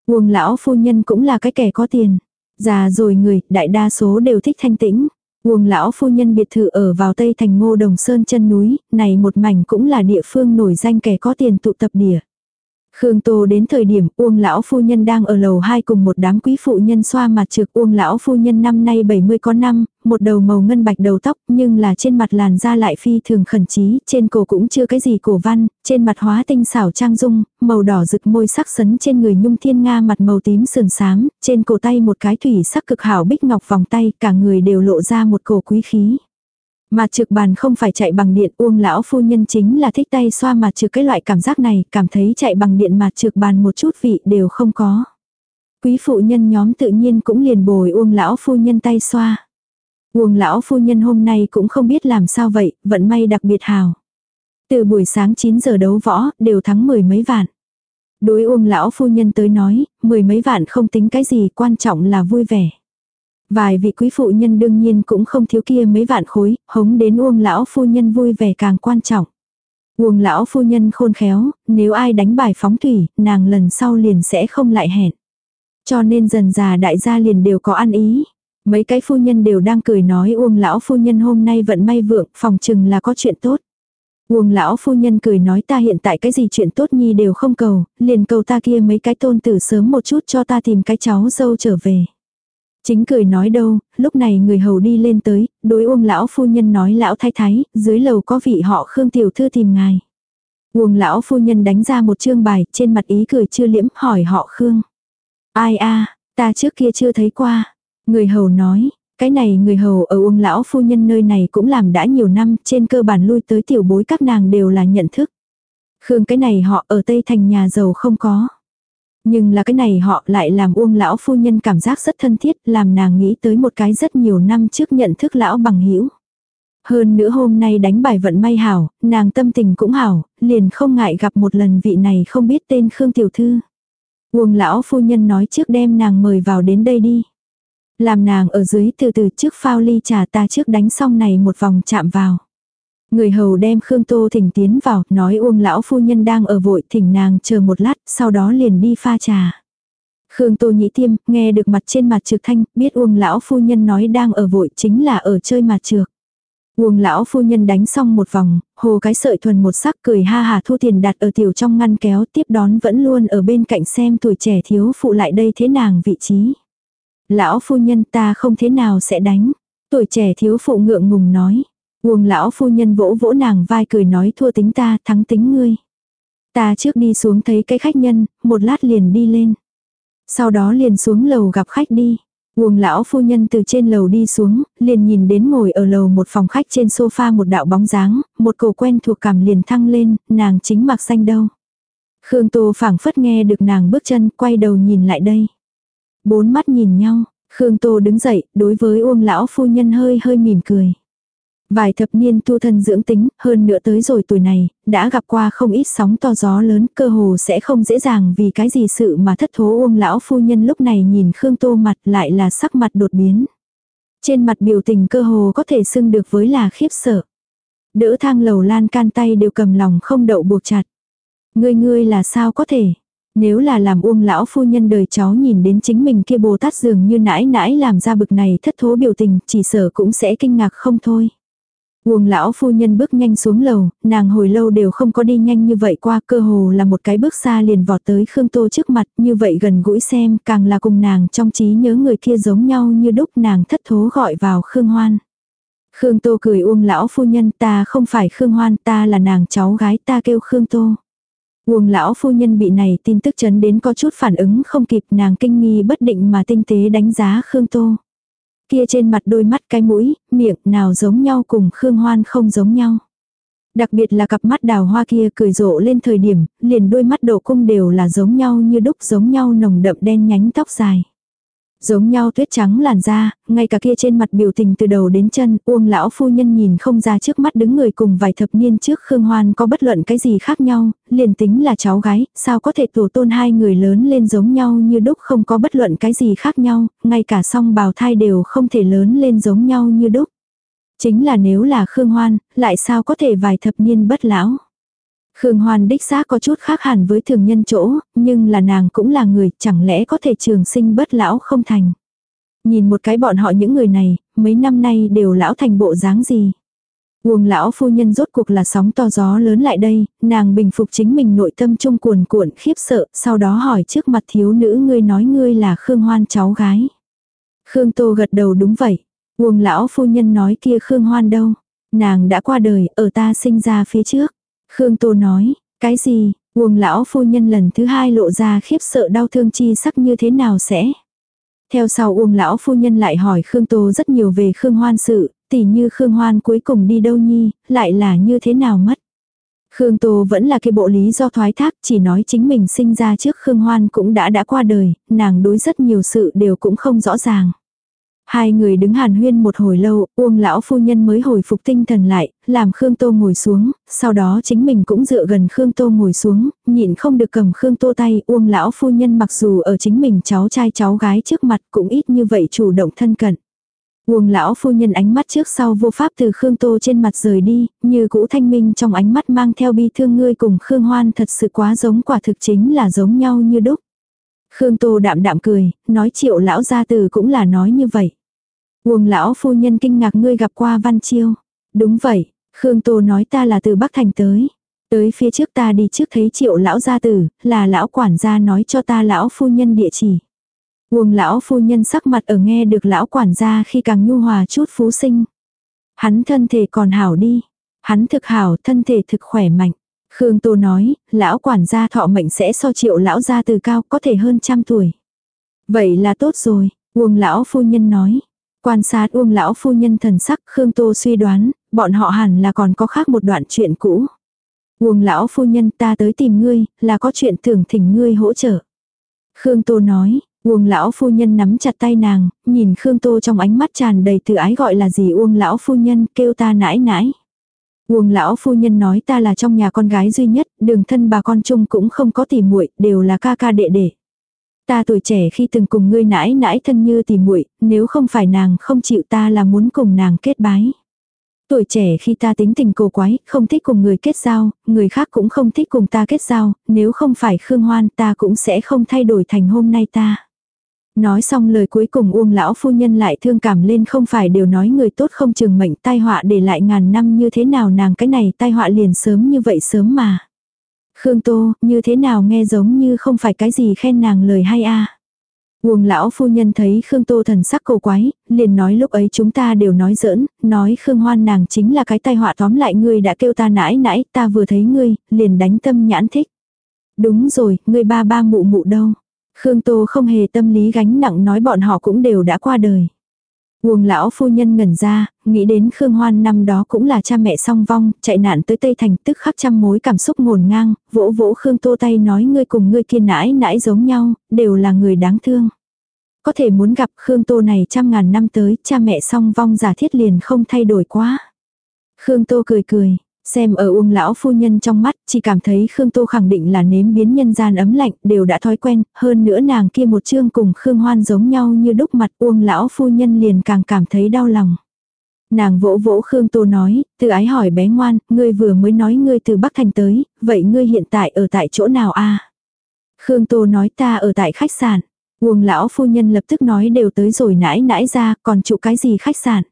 Uông lão phu nhân cũng là cái kẻ có tiền. Già rồi người, đại đa số đều thích thanh tĩnh. Uông lão phu nhân biệt thự ở vào tây thành ngô đồng sơn chân núi, này một mảnh cũng là địa phương nổi danh kẻ có tiền tụ tập địa. Khương Tô đến thời điểm Uông lão phu nhân đang ở lầu 2 cùng một đám quý phụ nhân xoa mặt trực Uông lão phu nhân năm nay 70 có năm, một đầu màu ngân bạch đầu tóc, nhưng là trên mặt làn da lại phi thường khẩn trí, trên cổ cũng chưa cái gì cổ văn, trên mặt hóa tinh xảo trang dung, màu đỏ rực môi sắc sấn trên người nhung thiên nga mặt màu tím sườn xám, trên cổ tay một cái thủy sắc cực hảo bích ngọc vòng tay, cả người đều lộ ra một cổ quý khí. Mặt trực bàn không phải chạy bằng điện uông lão phu nhân chính là thích tay xoa mặt trực cái loại cảm giác này, cảm thấy chạy bằng điện mặt trực bàn một chút vị đều không có. Quý phụ nhân nhóm tự nhiên cũng liền bồi uông lão phu nhân tay xoa. Uông lão phu nhân hôm nay cũng không biết làm sao vậy, vận may đặc biệt hào. Từ buổi sáng 9 giờ đấu võ, đều thắng mười mấy vạn. Đối uông lão phu nhân tới nói, mười mấy vạn không tính cái gì, quan trọng là vui vẻ. Vài vị quý phụ nhân đương nhiên cũng không thiếu kia mấy vạn khối, hống đến uông lão phu nhân vui vẻ càng quan trọng. Uông lão phu nhân khôn khéo, nếu ai đánh bài phóng thủy, nàng lần sau liền sẽ không lại hẹn. Cho nên dần già đại gia liền đều có ăn ý. Mấy cái phu nhân đều đang cười nói Uông lão phu nhân hôm nay vận may vượng, phòng chừng là có chuyện tốt. Uông lão phu nhân cười nói ta hiện tại cái gì chuyện tốt nhi đều không cầu, liền cầu ta kia mấy cái tôn tử sớm một chút cho ta tìm cái cháu dâu trở về. Chính cười nói đâu, lúc này người hầu đi lên tới, đối Uông lão phu nhân nói lão thái thái, dưới lầu có vị họ Khương tiểu thư tìm ngài. Uông lão phu nhân đánh ra một chương bài, trên mặt ý cười chưa liễm, hỏi họ Khương. Ai a, ta trước kia chưa thấy qua. Người hầu nói, cái này người hầu ở Uông lão phu nhân nơi này cũng làm đã nhiều năm, trên cơ bản lui tới tiểu bối các nàng đều là nhận thức. Khương cái này họ ở Tây Thành nhà giàu không có. Nhưng là cái này họ lại làm Uông lão phu nhân cảm giác rất thân thiết, làm nàng nghĩ tới một cái rất nhiều năm trước nhận thức lão bằng hữu. Hơn nữa hôm nay đánh bài vận may hảo, nàng tâm tình cũng hảo, liền không ngại gặp một lần vị này không biết tên Khương Tiểu Thư. Uông lão phu nhân nói trước đem nàng mời vào đến đây đi. Làm nàng ở dưới từ từ trước phao ly trà ta trước đánh xong này một vòng chạm vào. Người hầu đem Khương Tô thỉnh tiến vào, nói Uông lão phu nhân đang ở vội, thỉnh nàng chờ một lát, sau đó liền đi pha trà. Khương Tô nhĩ tiêm, nghe được mặt trên mặt trực thanh, biết Uông lão phu nhân nói đang ở vội chính là ở chơi mặt trược. Uông lão phu nhân đánh xong một vòng, hồ cái sợi thuần một sắc cười ha hà thu tiền đặt ở tiểu trong ngăn kéo tiếp đón vẫn luôn ở bên cạnh xem tuổi trẻ thiếu phụ lại đây thế nàng vị trí. Lão phu nhân ta không thế nào sẽ đánh. Tuổi trẻ thiếu phụ ngượng ngùng nói. Uông lão phu nhân vỗ vỗ nàng vai cười nói thua tính ta, thắng tính ngươi. Ta trước đi xuống thấy cái khách nhân, một lát liền đi lên. Sau đó liền xuống lầu gặp khách đi. Uông lão phu nhân từ trên lầu đi xuống, liền nhìn đến ngồi ở lầu một phòng khách trên sofa một đạo bóng dáng, một cổ quen thuộc cảm liền thăng lên, nàng chính mặc xanh đâu. Khương Tô phảng phất nghe được nàng bước chân, quay đầu nhìn lại đây. Bốn mắt nhìn nhau, Khương Tô đứng dậy, đối với Uông lão phu nhân hơi hơi mỉm cười. Vài thập niên tu thân dưỡng tính, hơn nữa tới rồi tuổi này, đã gặp qua không ít sóng to gió lớn, cơ hồ sẽ không dễ dàng vì cái gì sự mà thất thố Uông lão phu nhân lúc này nhìn Khương Tô mặt lại là sắc mặt đột biến. Trên mặt biểu tình cơ hồ có thể xưng được với là khiếp sợ. Đỡ thang lầu lan can tay đều cầm lòng không đậu buộc chặt. Ngươi ngươi là sao có thể? Nếu là làm uông lão phu nhân đời cháu nhìn đến chính mình kia Bồ Tát dường như nãi nãi làm ra bực này thất thố biểu tình, chỉ sợ cũng sẽ kinh ngạc không thôi. Uông lão phu nhân bước nhanh xuống lầu, nàng hồi lâu đều không có đi nhanh như vậy qua cơ hồ là một cái bước xa liền vọt tới Khương Tô trước mặt như vậy gần gũi xem càng là cùng nàng trong trí nhớ người kia giống nhau như đúc nàng thất thố gọi vào Khương Hoan. Khương Tô cười Uông lão phu nhân ta không phải Khương Hoan ta là nàng cháu gái ta kêu Khương Tô. Uông lão phu nhân bị này tin tức chấn đến có chút phản ứng không kịp nàng kinh nghi bất định mà tinh tế đánh giá Khương Tô. Kia trên mặt đôi mắt cái mũi, miệng nào giống nhau cùng Khương Hoan không giống nhau. Đặc biệt là cặp mắt đào hoa kia cười rộ lên thời điểm, liền đôi mắt độ cung đều là giống nhau như đúc giống nhau nồng đậm đen nhánh tóc dài. Giống nhau tuyết trắng làn da, ngay cả kia trên mặt biểu tình từ đầu đến chân, Uông lão phu nhân nhìn không ra trước mắt đứng người cùng vài thập niên trước Khương Hoan có bất luận cái gì khác nhau, liền tính là cháu gái, sao có thể tổ tôn hai người lớn lên giống nhau như đúc không có bất luận cái gì khác nhau, ngay cả song bào thai đều không thể lớn lên giống nhau như đúc. Chính là nếu là Khương Hoan, lại sao có thể vài thập niên bất lão. Khương Hoan đích xác có chút khác hẳn với thường nhân chỗ, nhưng là nàng cũng là người, chẳng lẽ có thể trường sinh bất lão không thành. Nhìn một cái bọn họ những người này, mấy năm nay đều lão thành bộ dáng gì. Uông lão phu nhân rốt cuộc là sóng to gió lớn lại đây, nàng bình phục chính mình nội tâm trung cuồn cuộn khiếp sợ, sau đó hỏi trước mặt thiếu nữ ngươi nói ngươi là Khương Hoan cháu gái. Khương Tô gật đầu đúng vậy. Uông lão phu nhân nói kia Khương Hoan đâu. Nàng đã qua đời, ở ta sinh ra phía trước. Khương Tô nói, cái gì, Uông lão phu nhân lần thứ hai lộ ra khiếp sợ đau thương chi sắc như thế nào sẽ. Theo sau Uông lão phu nhân lại hỏi Khương Tô rất nhiều về Khương Hoan sự, tỉ như Khương Hoan cuối cùng đi đâu nhi, lại là như thế nào mất. Khương Tô vẫn là cái bộ lý do thoái thác, chỉ nói chính mình sinh ra trước Khương Hoan cũng đã đã qua đời, nàng đối rất nhiều sự đều cũng không rõ ràng. Hai người đứng hàn huyên một hồi lâu, Uông lão phu nhân mới hồi phục tinh thần lại, làm Khương Tô ngồi xuống, sau đó chính mình cũng dựa gần Khương Tô ngồi xuống, nhịn không được cầm Khương Tô tay, Uông lão phu nhân mặc dù ở chính mình cháu trai cháu gái trước mặt cũng ít như vậy chủ động thân cận. Uông lão phu nhân ánh mắt trước sau vô pháp từ Khương Tô trên mặt rời đi, như cũ thanh minh trong ánh mắt mang theo bi thương ngươi cùng Khương Hoan thật sự quá giống quả thực chính là giống nhau như đúc. Khương Tô đạm đạm cười, nói triệu lão gia từ cũng là nói như vậy. Uông lão phu nhân kinh ngạc ngươi gặp qua Văn Chiêu. Đúng vậy, Khương Tô nói ta là từ Bắc Thành tới. Tới phía trước ta đi trước thấy triệu lão gia tử, là lão quản gia nói cho ta lão phu nhân địa chỉ. Uông lão phu nhân sắc mặt ở nghe được lão quản gia khi càng nhu hòa chút phú sinh. Hắn thân thể còn hảo đi. Hắn thực hảo, thân thể thực khỏe mạnh. Khương Tô nói, lão quản gia thọ mệnh sẽ so triệu lão gia từ cao có thể hơn trăm tuổi. Vậy là tốt rồi, Uông lão phu nhân nói. Quan sát Uông lão phu nhân thần sắc, Khương Tô suy đoán, bọn họ hẳn là còn có khác một đoạn chuyện cũ. Uông lão phu nhân ta tới tìm ngươi, là có chuyện tưởng thỉnh ngươi hỗ trợ. Khương Tô nói, Uông lão phu nhân nắm chặt tay nàng, nhìn Khương Tô trong ánh mắt tràn đầy từ ái gọi là gì Uông lão phu nhân kêu ta nãi nãi. Uông lão phu nhân nói ta là trong nhà con gái duy nhất, đường thân bà con chung cũng không có tỉ muội, đều là ca ca đệ đệ. Ta tuổi trẻ khi từng cùng ngươi nãi nãi thân như tìm muội, nếu không phải nàng không chịu ta là muốn cùng nàng kết bái. Tuổi trẻ khi ta tính tình cổ quái, không thích cùng người kết giao, người khác cũng không thích cùng ta kết giao, nếu không phải Khương Hoan ta cũng sẽ không thay đổi thành hôm nay ta. Nói xong lời cuối cùng Uông lão phu nhân lại thương cảm lên không phải đều nói người tốt không trường mệnh tai họa để lại ngàn năm như thế nào nàng cái này tai họa liền sớm như vậy sớm mà. Khương Tô, như thế nào nghe giống như không phải cái gì khen nàng lời hay a Uông lão phu nhân thấy Khương Tô thần sắc cầu quái, liền nói lúc ấy chúng ta đều nói giỡn, nói Khương Hoan nàng chính là cái tai họa tóm lại ngươi đã kêu ta nãi nãi, ta vừa thấy ngươi, liền đánh tâm nhãn thích. Đúng rồi, ngươi ba ba mụ mụ đâu. Khương Tô không hề tâm lý gánh nặng nói bọn họ cũng đều đã qua đời. Uông lão phu nhân ngẩn ra, nghĩ đến Khương Hoan năm đó cũng là cha mẹ song vong, chạy nạn tới Tây Thành tức khắc trăm mối cảm xúc ngổn ngang, vỗ vỗ Khương Tô tay nói ngươi cùng ngươi kia nãi nãi giống nhau, đều là người đáng thương. Có thể muốn gặp Khương Tô này trăm ngàn năm tới, cha mẹ song vong giả thiết liền không thay đổi quá. Khương Tô cười cười, Xem ở Uông lão phu nhân trong mắt, chỉ cảm thấy Khương Tô khẳng định là nếm biến nhân gian ấm lạnh, đều đã thói quen, hơn nữa nàng kia một chương cùng Khương Hoan giống nhau như đúc mặt Uông lão phu nhân liền càng cảm thấy đau lòng. Nàng vỗ vỗ Khương Tô nói, từ ái hỏi bé ngoan, ngươi vừa mới nói ngươi từ Bắc Thành tới, vậy ngươi hiện tại ở tại chỗ nào a? Khương Tô nói ta ở tại khách sạn. Uông lão phu nhân lập tức nói đều tới rồi nãi nãi ra, còn trụ cái gì khách sạn.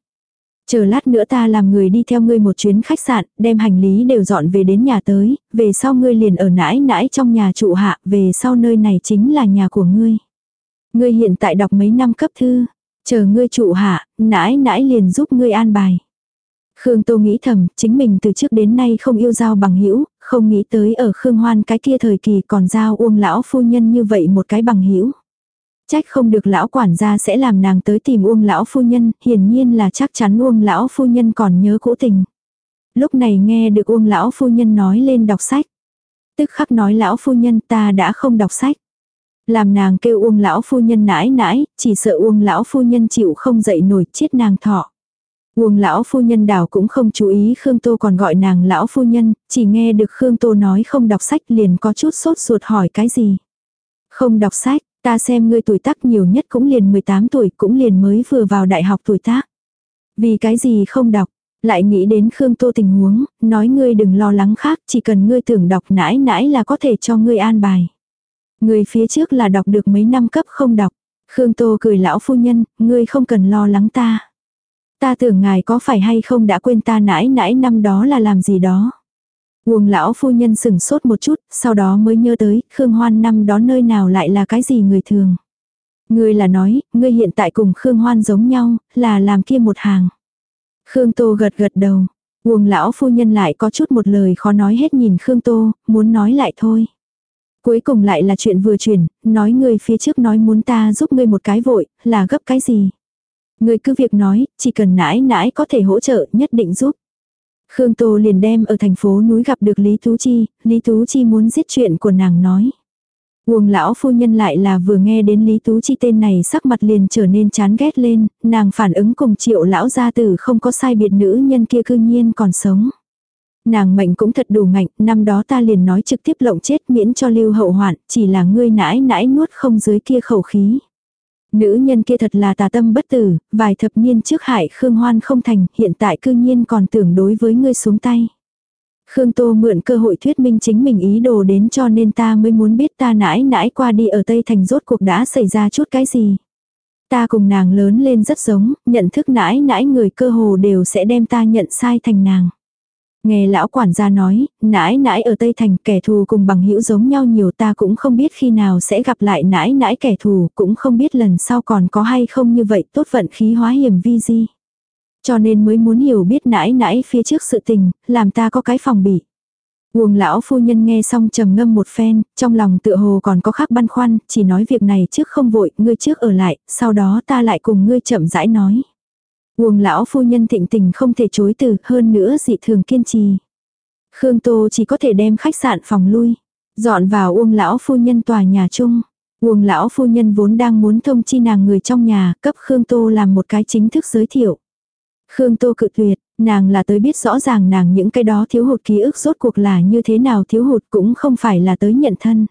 Chờ lát nữa ta làm người đi theo ngươi một chuyến khách sạn, đem hành lý đều dọn về đến nhà tới, về sau ngươi liền ở nãi nãi trong nhà trụ hạ, về sau nơi này chính là nhà của ngươi. Ngươi hiện tại đọc mấy năm cấp thư, chờ ngươi trụ hạ, nãi nãi liền giúp ngươi an bài. Khương Tô nghĩ thầm, chính mình từ trước đến nay không yêu giao bằng hữu, không nghĩ tới ở Khương Hoan cái kia thời kỳ còn giao uông lão phu nhân như vậy một cái bằng hữu. Trách không được lão quản gia sẽ làm nàng tới tìm Uông lão phu nhân, hiển nhiên là chắc chắn Uông lão phu nhân còn nhớ cũ tình. Lúc này nghe được Uông lão phu nhân nói lên đọc sách. Tức khắc nói lão phu nhân ta đã không đọc sách. Làm nàng kêu Uông lão phu nhân nãi nãi, chỉ sợ Uông lão phu nhân chịu không dậy nổi chết nàng thọ. Uông lão phu nhân đảo cũng không chú ý Khương Tô còn gọi nàng lão phu nhân, chỉ nghe được Khương Tô nói không đọc sách liền có chút sốt ruột hỏi cái gì. Không đọc sách, Ta xem ngươi tuổi tác nhiều nhất cũng liền 18 tuổi, cũng liền mới vừa vào đại học tuổi tác. Vì cái gì không đọc, lại nghĩ đến Khương Tô tình huống, nói ngươi đừng lo lắng khác, chỉ cần ngươi tưởng đọc nãi nãi là có thể cho ngươi an bài. Người phía trước là đọc được mấy năm cấp không đọc. Khương Tô cười lão phu nhân, ngươi không cần lo lắng ta. Ta tưởng ngài có phải hay không đã quên ta nãi nãi năm đó là làm gì đó. Uông lão phu nhân sừng sốt một chút, sau đó mới nhớ tới, Khương Hoan năm đó nơi nào lại là cái gì người thường. Ngươi là nói, ngươi hiện tại cùng Khương Hoan giống nhau, là làm kia một hàng. Khương Tô gật gật đầu. Uông lão phu nhân lại có chút một lời khó nói hết nhìn Khương Tô, muốn nói lại thôi. Cuối cùng lại là chuyện vừa chuyển, nói ngươi phía trước nói muốn ta giúp ngươi một cái vội, là gấp cái gì. Ngươi cứ việc nói, chỉ cần nãi nãi có thể hỗ trợ nhất định giúp. Khương Tô liền đem ở thành phố núi gặp được Lý Tú Chi, Lý Tú Chi muốn giết chuyện của nàng nói. Uông lão phu nhân lại là vừa nghe đến Lý Tú Chi tên này sắc mặt liền trở nên chán ghét lên, nàng phản ứng cùng triệu lão gia tử không có sai biệt nữ nhân kia cư nhiên còn sống. Nàng mệnh cũng thật đủ ngạnh, năm đó ta liền nói trực tiếp lộng chết miễn cho lưu hậu hoạn, chỉ là ngươi nãi nãi nuốt không dưới kia khẩu khí. Nữ nhân kia thật là tà tâm bất tử, vài thập niên trước hại Khương Hoan không thành, hiện tại cư nhiên còn tưởng đối với ngươi xuống tay. Khương Tô mượn cơ hội thuyết minh chính mình ý đồ đến cho nên ta mới muốn biết ta nãi nãi qua đi ở Tây Thành rốt cuộc đã xảy ra chút cái gì. Ta cùng nàng lớn lên rất giống, nhận thức nãi nãi người cơ hồ đều sẽ đem ta nhận sai thành nàng. Nghe lão quản gia nói, nãi nãi ở Tây Thành kẻ thù cùng bằng hữu giống nhau nhiều ta cũng không biết khi nào sẽ gặp lại nãi nãi kẻ thù, cũng không biết lần sau còn có hay không như vậy tốt vận khí hóa hiểm vi di. Cho nên mới muốn hiểu biết nãi nãi phía trước sự tình, làm ta có cái phòng bị. Uông lão phu nhân nghe xong trầm ngâm một phen, trong lòng tựa hồ còn có khác băn khoăn, chỉ nói việc này trước không vội, ngươi trước ở lại, sau đó ta lại cùng ngươi chậm rãi nói. Uông lão phu nhân thịnh tình không thể chối từ, hơn nữa dị thường kiên trì. Khương Tô chỉ có thể đem khách sạn phòng lui, dọn vào Uông lão phu nhân tòa nhà chung. Uông lão phu nhân vốn đang muốn thông chi nàng người trong nhà, cấp Khương Tô làm một cái chính thức giới thiệu. Khương Tô cự tuyệt, nàng là tới biết rõ ràng nàng những cái đó thiếu hụt ký ức rốt cuộc là như thế nào thiếu hụt cũng không phải là tới nhận thân.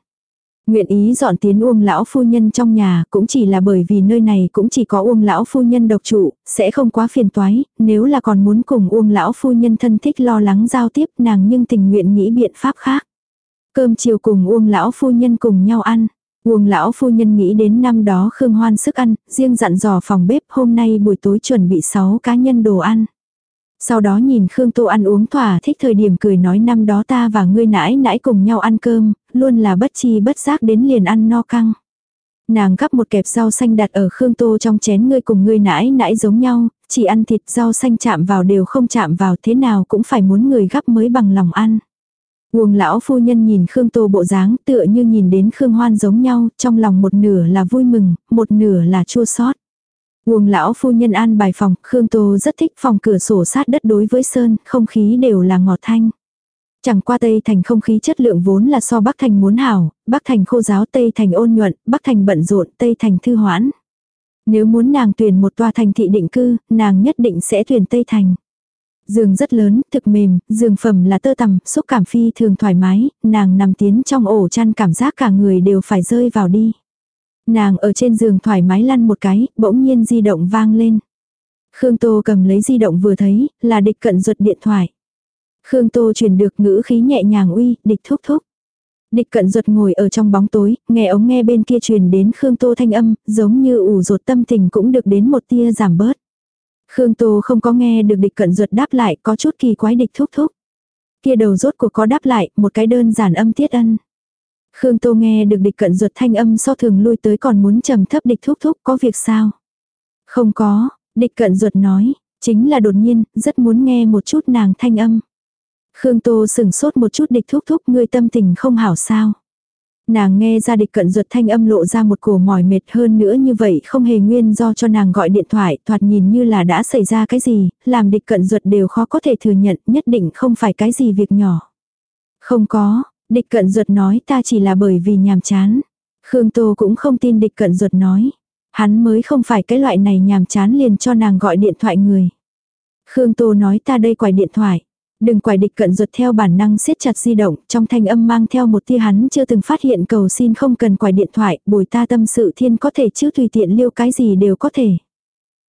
Nguyện ý dọn tiến Uông lão phu nhân trong nhà, cũng chỉ là bởi vì nơi này cũng chỉ có Uông lão phu nhân độc trụ, sẽ không quá phiền toái, nếu là còn muốn cùng Uông lão phu nhân thân thích lo lắng giao tiếp, nàng nhưng tình nguyện nghĩ biện pháp khác. Cơm chiều cùng Uông lão phu nhân cùng nhau ăn. Uông lão phu nhân nghĩ đến năm đó Khương Hoan sức ăn, riêng dặn dò phòng bếp hôm nay buổi tối chuẩn bị 6 cá nhân đồ ăn. Sau đó nhìn Khương Tô ăn uống thỏa thích thời điểm cười nói năm đó ta và ngươi nãi nãi cùng nhau ăn cơm, luôn là bất chi bất giác đến liền ăn no căng. Nàng gắp một kẹp rau xanh đặt ở Khương Tô trong chén ngươi cùng ngươi nãi nãi giống nhau, chỉ ăn thịt rau xanh chạm vào đều không chạm vào thế nào cũng phải muốn người gắp mới bằng lòng ăn. Uông lão phu nhân nhìn Khương Tô bộ dáng tựa như nhìn đến Khương Hoan giống nhau, trong lòng một nửa là vui mừng, một nửa là chua xót. Uông lão phu nhân an bài phòng, Khương Tô rất thích phòng cửa sổ sát đất đối với sơn, không khí đều là ngọt thanh. Chẳng qua Tây Thành không khí chất lượng vốn là so Bắc Thành muốn hảo, Bắc Thành khô giáo Tây Thành ôn nhuận, Bắc Thành bận rộn, Tây Thành thư hoãn. Nếu muốn nàng tuyển một tòa thành thị định cư, nàng nhất định sẽ tuyển Tây Thành. Giường rất lớn, thực mềm, giường phẩm là tơ tằm, xúc cảm phi thường thoải mái, nàng nằm tiến trong ổ chăn cảm giác cả người đều phải rơi vào đi. Nàng ở trên giường thoải mái lăn một cái, bỗng nhiên di động vang lên. Khương Tô cầm lấy di động vừa thấy, là địch cận ruột điện thoại. Khương Tô truyền được ngữ khí nhẹ nhàng uy, địch thúc thúc. Địch cận ruột ngồi ở trong bóng tối, nghe ống nghe bên kia truyền đến Khương Tô thanh âm, giống như ủ ruột tâm tình cũng được đến một tia giảm bớt. Khương Tô không có nghe được địch cận ruột đáp lại có chút kỳ quái địch thúc thúc. Kia đầu rốt cuộc có đáp lại, một cái đơn giản âm tiết ân. Khương Tô nghe được địch cận ruột thanh âm so thường lui tới còn muốn trầm thấp địch thúc thúc có việc sao? Không có, địch cận ruột nói, chính là đột nhiên, rất muốn nghe một chút nàng thanh âm. Khương Tô sừng sốt một chút địch thúc thúc ngươi tâm tình không hảo sao. Nàng nghe ra địch cận ruột thanh âm lộ ra một cổ mỏi mệt hơn nữa như vậy không hề nguyên do cho nàng gọi điện thoại thoạt nhìn như là đã xảy ra cái gì, làm địch cận ruột đều khó có thể thừa nhận nhất định không phải cái gì việc nhỏ. Không có, địch cận ruột nói ta chỉ là bởi vì nhàm chán. Khương Tô cũng không tin địch cận ruột nói. Hắn mới không phải cái loại này nhàm chán liền cho nàng gọi điện thoại người. Khương Tô nói ta đây quài điện thoại. Đừng quải địch cận ruột theo bản năng siết chặt di động, trong thanh âm mang theo một tia hắn chưa từng phát hiện cầu xin không cần quải điện thoại, bồi ta tâm sự thiên có thể chứ tùy tiện liêu cái gì đều có thể.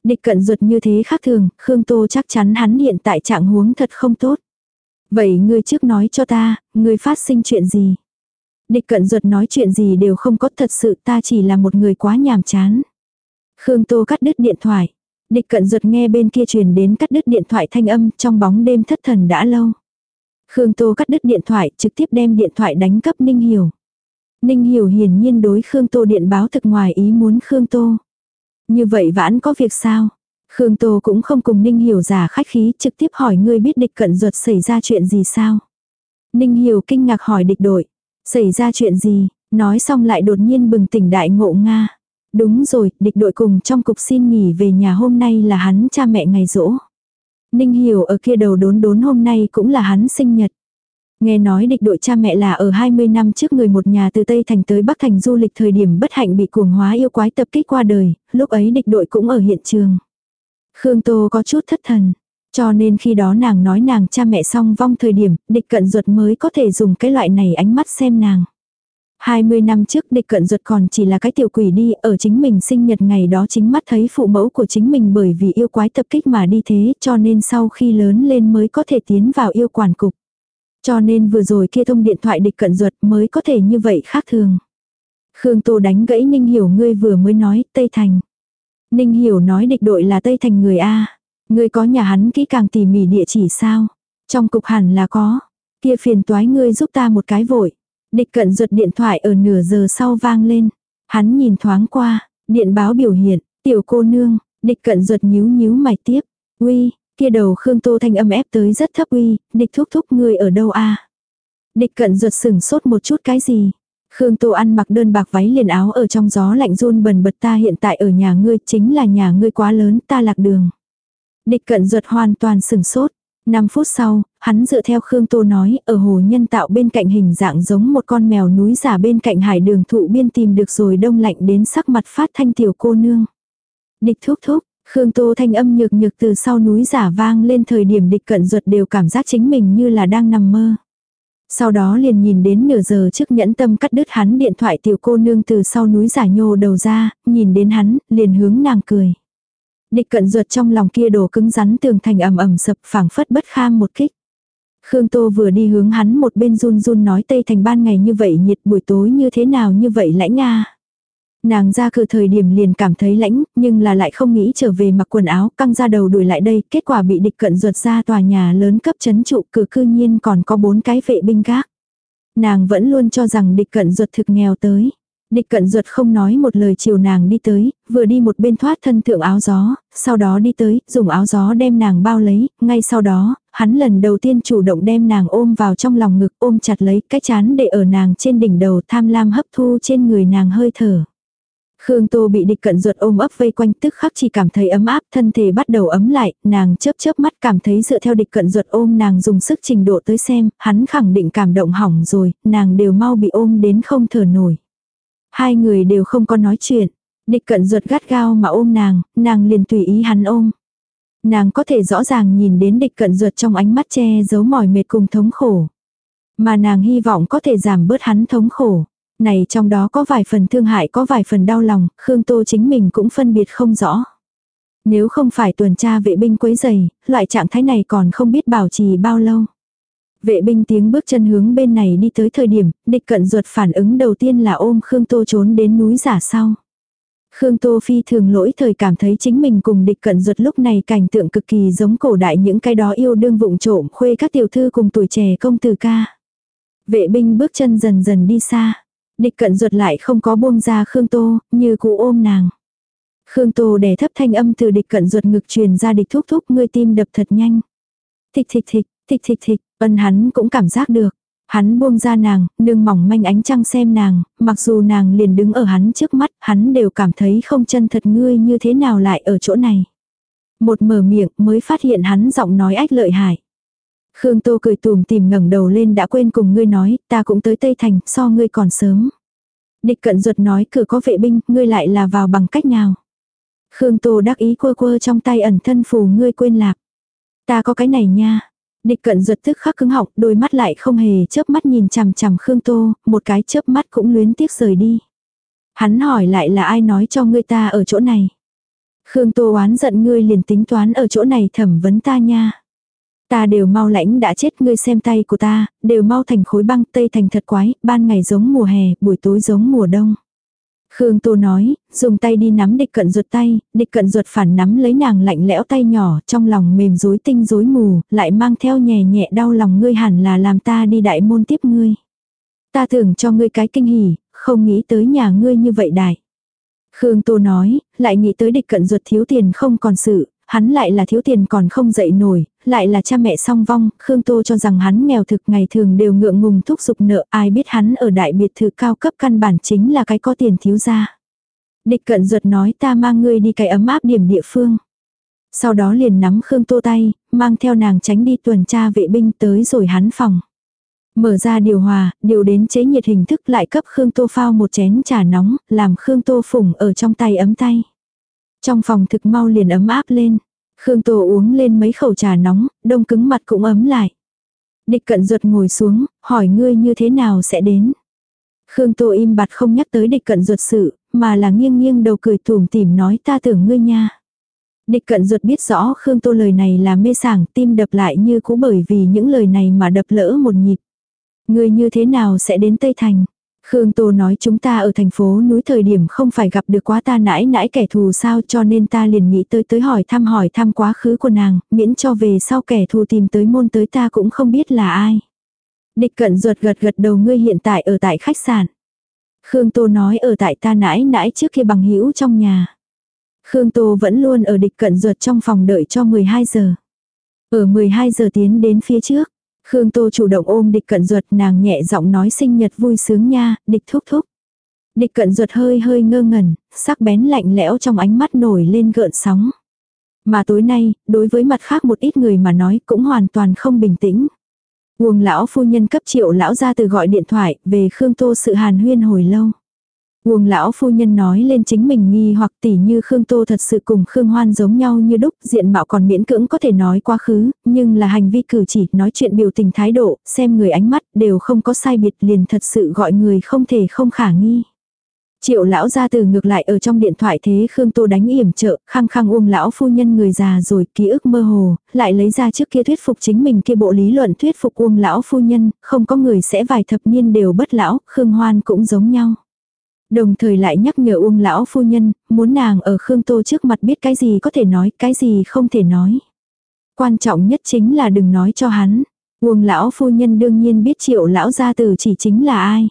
Địch cận ruột như thế khác thường, Khương Tô chắc chắn hắn hiện tại trạng huống thật không tốt. Vậy ngươi trước nói cho ta, ngươi phát sinh chuyện gì? Địch cận ruột nói chuyện gì đều không có thật sự ta chỉ là một người quá nhàm chán. Khương Tô cắt đứt điện thoại. Địch cận ruột nghe bên kia truyền đến cắt đứt điện thoại thanh âm trong bóng đêm thất thần đã lâu. Khương Tô cắt đứt điện thoại trực tiếp đem điện thoại đánh cấp Ninh Hiểu. Ninh Hiểu hiển nhiên đối Khương Tô điện báo thực ngoài ý muốn Khương Tô. Như vậy vãn có việc sao? Khương Tô cũng không cùng Ninh Hiểu giả khách khí trực tiếp hỏi ngươi biết địch cận ruột xảy ra chuyện gì sao? Ninh Hiểu kinh ngạc hỏi địch đội. Xảy ra chuyện gì? Nói xong lại đột nhiên bừng tỉnh đại ngộ Nga. Đúng rồi, địch đội cùng trong cục xin nghỉ về nhà hôm nay là hắn cha mẹ ngày rỗ. Ninh Hiểu ở kia đầu đốn đốn hôm nay cũng là hắn sinh nhật. Nghe nói địch đội cha mẹ là ở 20 năm trước người một nhà từ Tây Thành tới Bắc Thành du lịch thời điểm bất hạnh bị cuồng hóa yêu quái tập kích qua đời, lúc ấy địch đội cũng ở hiện trường. Khương Tô có chút thất thần, cho nên khi đó nàng nói nàng cha mẹ song vong thời điểm, địch cận ruột mới có thể dùng cái loại này ánh mắt xem nàng. 20 năm trước địch cận ruột còn chỉ là cái tiểu quỷ đi, ở chính mình sinh nhật ngày đó chính mắt thấy phụ mẫu của chính mình bởi vì yêu quái tập kích mà đi thế, cho nên sau khi lớn lên mới có thể tiến vào yêu quản cục. Cho nên vừa rồi kia thông điện thoại địch cận ruột mới có thể như vậy khác thường. Khương Tô đánh gãy Ninh Hiểu ngươi vừa mới nói, Tây Thành. Ninh Hiểu nói địch đội là Tây Thành người A. Ngươi có nhà hắn kỹ càng tỉ mỉ địa chỉ sao? Trong cục hẳn là có. Kia phiền toái ngươi giúp ta một cái vội. Địch cận ruột điện thoại ở nửa giờ sau vang lên. Hắn nhìn thoáng qua, điện báo biểu hiện, tiểu cô nương, địch cận ruột nhíu nhíu mày tiếp. Uy, kia đầu Khương Tô thanh âm ép tới rất thấp uy, địch thúc thúc ngươi ở đâu a Địch cận ruột sửng sốt một chút cái gì. Khương Tô ăn mặc đơn bạc váy liền áo ở trong gió lạnh run bần bật ta hiện tại ở nhà ngươi chính là nhà ngươi quá lớn ta lạc đường. Địch cận ruột hoàn toàn sừng sốt. 5 phút sau, hắn dựa theo Khương Tô nói, ở hồ nhân tạo bên cạnh hình dạng giống một con mèo núi giả bên cạnh hải đường thụ biên tìm được rồi đông lạnh đến sắc mặt phát thanh tiểu cô nương. Địch thúc thúc, Khương Tô thanh âm nhược nhược từ sau núi giả vang lên thời điểm địch cận ruột đều cảm giác chính mình như là đang nằm mơ. Sau đó liền nhìn đến nửa giờ trước nhẫn tâm cắt đứt hắn điện thoại tiểu cô nương từ sau núi giả nhô đầu ra, nhìn đến hắn, liền hướng nàng cười. Địch cận ruột trong lòng kia đổ cứng rắn tường thành ầm ầm sập phảng phất bất kham một kích. Khương Tô vừa đi hướng hắn một bên run run nói Tây Thành ban ngày như vậy nhiệt buổi tối như thế nào như vậy lãnh nga. Nàng ra cửa thời điểm liền cảm thấy lãnh, nhưng là lại không nghĩ trở về mặc quần áo, căng ra đầu đuổi lại đây, kết quả bị địch cận ruột ra tòa nhà lớn cấp chấn trụ cửa cư nhiên còn có bốn cái vệ binh gác. Nàng vẫn luôn cho rằng địch cận ruột thực nghèo tới. Địch cận ruột không nói một lời chiều nàng đi tới, vừa đi một bên thoát thân thượng áo gió, sau đó đi tới, dùng áo gió đem nàng bao lấy, ngay sau đó, hắn lần đầu tiên chủ động đem nàng ôm vào trong lòng ngực ôm chặt lấy cái chán để ở nàng trên đỉnh đầu tham lam hấp thu trên người nàng hơi thở. Khương Tô bị địch cận ruột ôm ấp vây quanh tức khắc chỉ cảm thấy ấm áp, thân thể bắt đầu ấm lại, nàng chớp chớp mắt cảm thấy dựa theo địch cận ruột ôm nàng dùng sức trình độ tới xem, hắn khẳng định cảm động hỏng rồi, nàng đều mau bị ôm đến không thở nổi. Hai người đều không có nói chuyện. Địch cận ruột gắt gao mà ôm nàng, nàng liền tùy ý hắn ôm. Nàng có thể rõ ràng nhìn đến địch cận ruột trong ánh mắt che giấu mỏi mệt cùng thống khổ. Mà nàng hy vọng có thể giảm bớt hắn thống khổ. Này trong đó có vài phần thương hại có vài phần đau lòng, Khương Tô chính mình cũng phân biệt không rõ. Nếu không phải tuần tra vệ binh quấy giày, loại trạng thái này còn không biết bảo trì bao lâu. Vệ binh tiếng bước chân hướng bên này đi tới thời điểm, địch cận ruột phản ứng đầu tiên là ôm Khương Tô trốn đến núi giả sau. Khương Tô Phi thường lỗi thời cảm thấy chính mình cùng địch cận ruột lúc này cảnh tượng cực kỳ giống cổ đại những cái đó yêu đương vụng trộm khuê các tiểu thư cùng tuổi trẻ công tử ca. Vệ binh bước chân dần dần đi xa. Địch cận ruột lại không có buông ra Khương Tô, như cụ ôm nàng. Khương Tô đè thấp thanh âm từ địch cận ruột ngực truyền ra địch thúc thúc ngươi tim đập thật nhanh. Thịch thịch thịch, thịch thịch thịch, ân hắn cũng cảm giác được. Hắn buông ra nàng, nương mỏng manh ánh trăng xem nàng, mặc dù nàng liền đứng ở hắn trước mắt, hắn đều cảm thấy không chân thật ngươi như thế nào lại ở chỗ này. Một mở miệng mới phát hiện hắn giọng nói ách lợi hại. Khương Tô cười tùm tìm ngẩng đầu lên đã quên cùng ngươi nói, ta cũng tới Tây Thành, so ngươi còn sớm. Địch cận ruột nói cửa có vệ binh, ngươi lại là vào bằng cách nào. Khương Tô đắc ý quơ quơ trong tay ẩn thân phù ngươi quên lạc. Ta có cái này nha. Địch cận ruột tức khắc cứng họng, đôi mắt lại không hề chớp mắt nhìn chằm chằm Khương Tô, một cái chớp mắt cũng luyến tiếc rời đi. Hắn hỏi lại là ai nói cho ngươi ta ở chỗ này. Khương Tô oán giận ngươi liền tính toán ở chỗ này thẩm vấn ta nha. Ta đều mau lãnh đã chết ngươi xem tay của ta, đều mau thành khối băng tây thành thật quái, ban ngày giống mùa hè, buổi tối giống mùa đông. Khương Tô nói, dùng tay đi nắm địch cận ruột tay, địch cận ruột phản nắm lấy nàng lạnh lẽo tay nhỏ, trong lòng mềm rối tinh rối mù, lại mang theo nhẹ nhẹ đau lòng ngươi hẳn là làm ta đi đại môn tiếp ngươi. Ta tưởng cho ngươi cái kinh hỉ, không nghĩ tới nhà ngươi như vậy đại. Khương Tô nói, lại nghĩ tới địch cận ruột thiếu tiền không còn sự, hắn lại là thiếu tiền còn không dậy nổi, lại là cha mẹ song vong, Khương Tô cho rằng hắn nghèo thực ngày thường đều ngượng ngùng thúc giục nợ, ai biết hắn ở đại biệt thự cao cấp căn bản chính là cái có tiền thiếu gia. Địch cận ruột nói ta mang ngươi đi cái ấm áp điểm địa phương. Sau đó liền nắm Khương Tô tay, mang theo nàng tránh đi tuần tra vệ binh tới rồi hắn phòng. Mở ra điều hòa, điều đến chế nhiệt hình thức lại cấp Khương Tô phao một chén trà nóng, làm Khương Tô phủng ở trong tay ấm tay. Trong phòng thực mau liền ấm áp lên. Khương Tô uống lên mấy khẩu trà nóng, đông cứng mặt cũng ấm lại. Địch cận ruột ngồi xuống, hỏi ngươi như thế nào sẽ đến. Khương Tô im bặt không nhắc tới địch cận ruột sự, mà là nghiêng nghiêng đầu cười tủm tỉm nói ta tưởng ngươi nha. Địch cận ruột biết rõ Khương Tô lời này là mê sảng, tim đập lại như cũ bởi vì những lời này mà đập lỡ một nhịp. Ngươi như thế nào sẽ đến Tây Thành? Khương Tô nói chúng ta ở thành phố núi thời điểm không phải gặp được quá ta nãi nãi kẻ thù sao cho nên ta liền nghĩ tới tới hỏi thăm hỏi thăm quá khứ của nàng, miễn cho về sau kẻ thù tìm tới môn tới ta cũng không biết là ai. Địch cận ruột gật gật đầu ngươi hiện tại ở tại khách sạn. Khương Tô nói ở tại ta nãi nãi trước kia bằng hữu trong nhà. Khương Tô vẫn luôn ở địch cận ruột trong phòng đợi cho 12 giờ. Ở 12 giờ tiến đến phía trước. Khương Tô chủ động ôm địch cận ruột nàng nhẹ giọng nói sinh nhật vui sướng nha, địch thúc thúc. Địch cận ruột hơi hơi ngơ ngẩn, sắc bén lạnh lẽo trong ánh mắt nổi lên gợn sóng. Mà tối nay, đối với mặt khác một ít người mà nói cũng hoàn toàn không bình tĩnh. Uông lão phu nhân cấp triệu lão ra từ gọi điện thoại về Khương Tô sự hàn huyên hồi lâu. Uông lão phu nhân nói lên chính mình nghi hoặc tỉ như Khương Tô thật sự cùng Khương Hoan giống nhau như đúc, diện mạo còn miễn cưỡng có thể nói quá khứ, nhưng là hành vi cử chỉ, nói chuyện biểu tình thái độ, xem người ánh mắt đều không có sai biệt liền thật sự gọi người không thể không khả nghi. Triệu lão ra từ ngược lại ở trong điện thoại thế Khương Tô đánh yểm trợ, khăng khăng uông lão phu nhân người già rồi, ký ức mơ hồ, lại lấy ra trước kia thuyết phục chính mình kia bộ lý luận thuyết phục uông lão phu nhân, không có người sẽ vài thập niên đều bất lão, Khương Hoan cũng giống nhau. Đồng thời lại nhắc nhở Uông lão phu nhân, muốn nàng ở Khương Tô trước mặt biết cái gì có thể nói, cái gì không thể nói. Quan trọng nhất chính là đừng nói cho hắn. Uông lão phu nhân đương nhiên biết triệu lão gia tử chỉ chính là ai.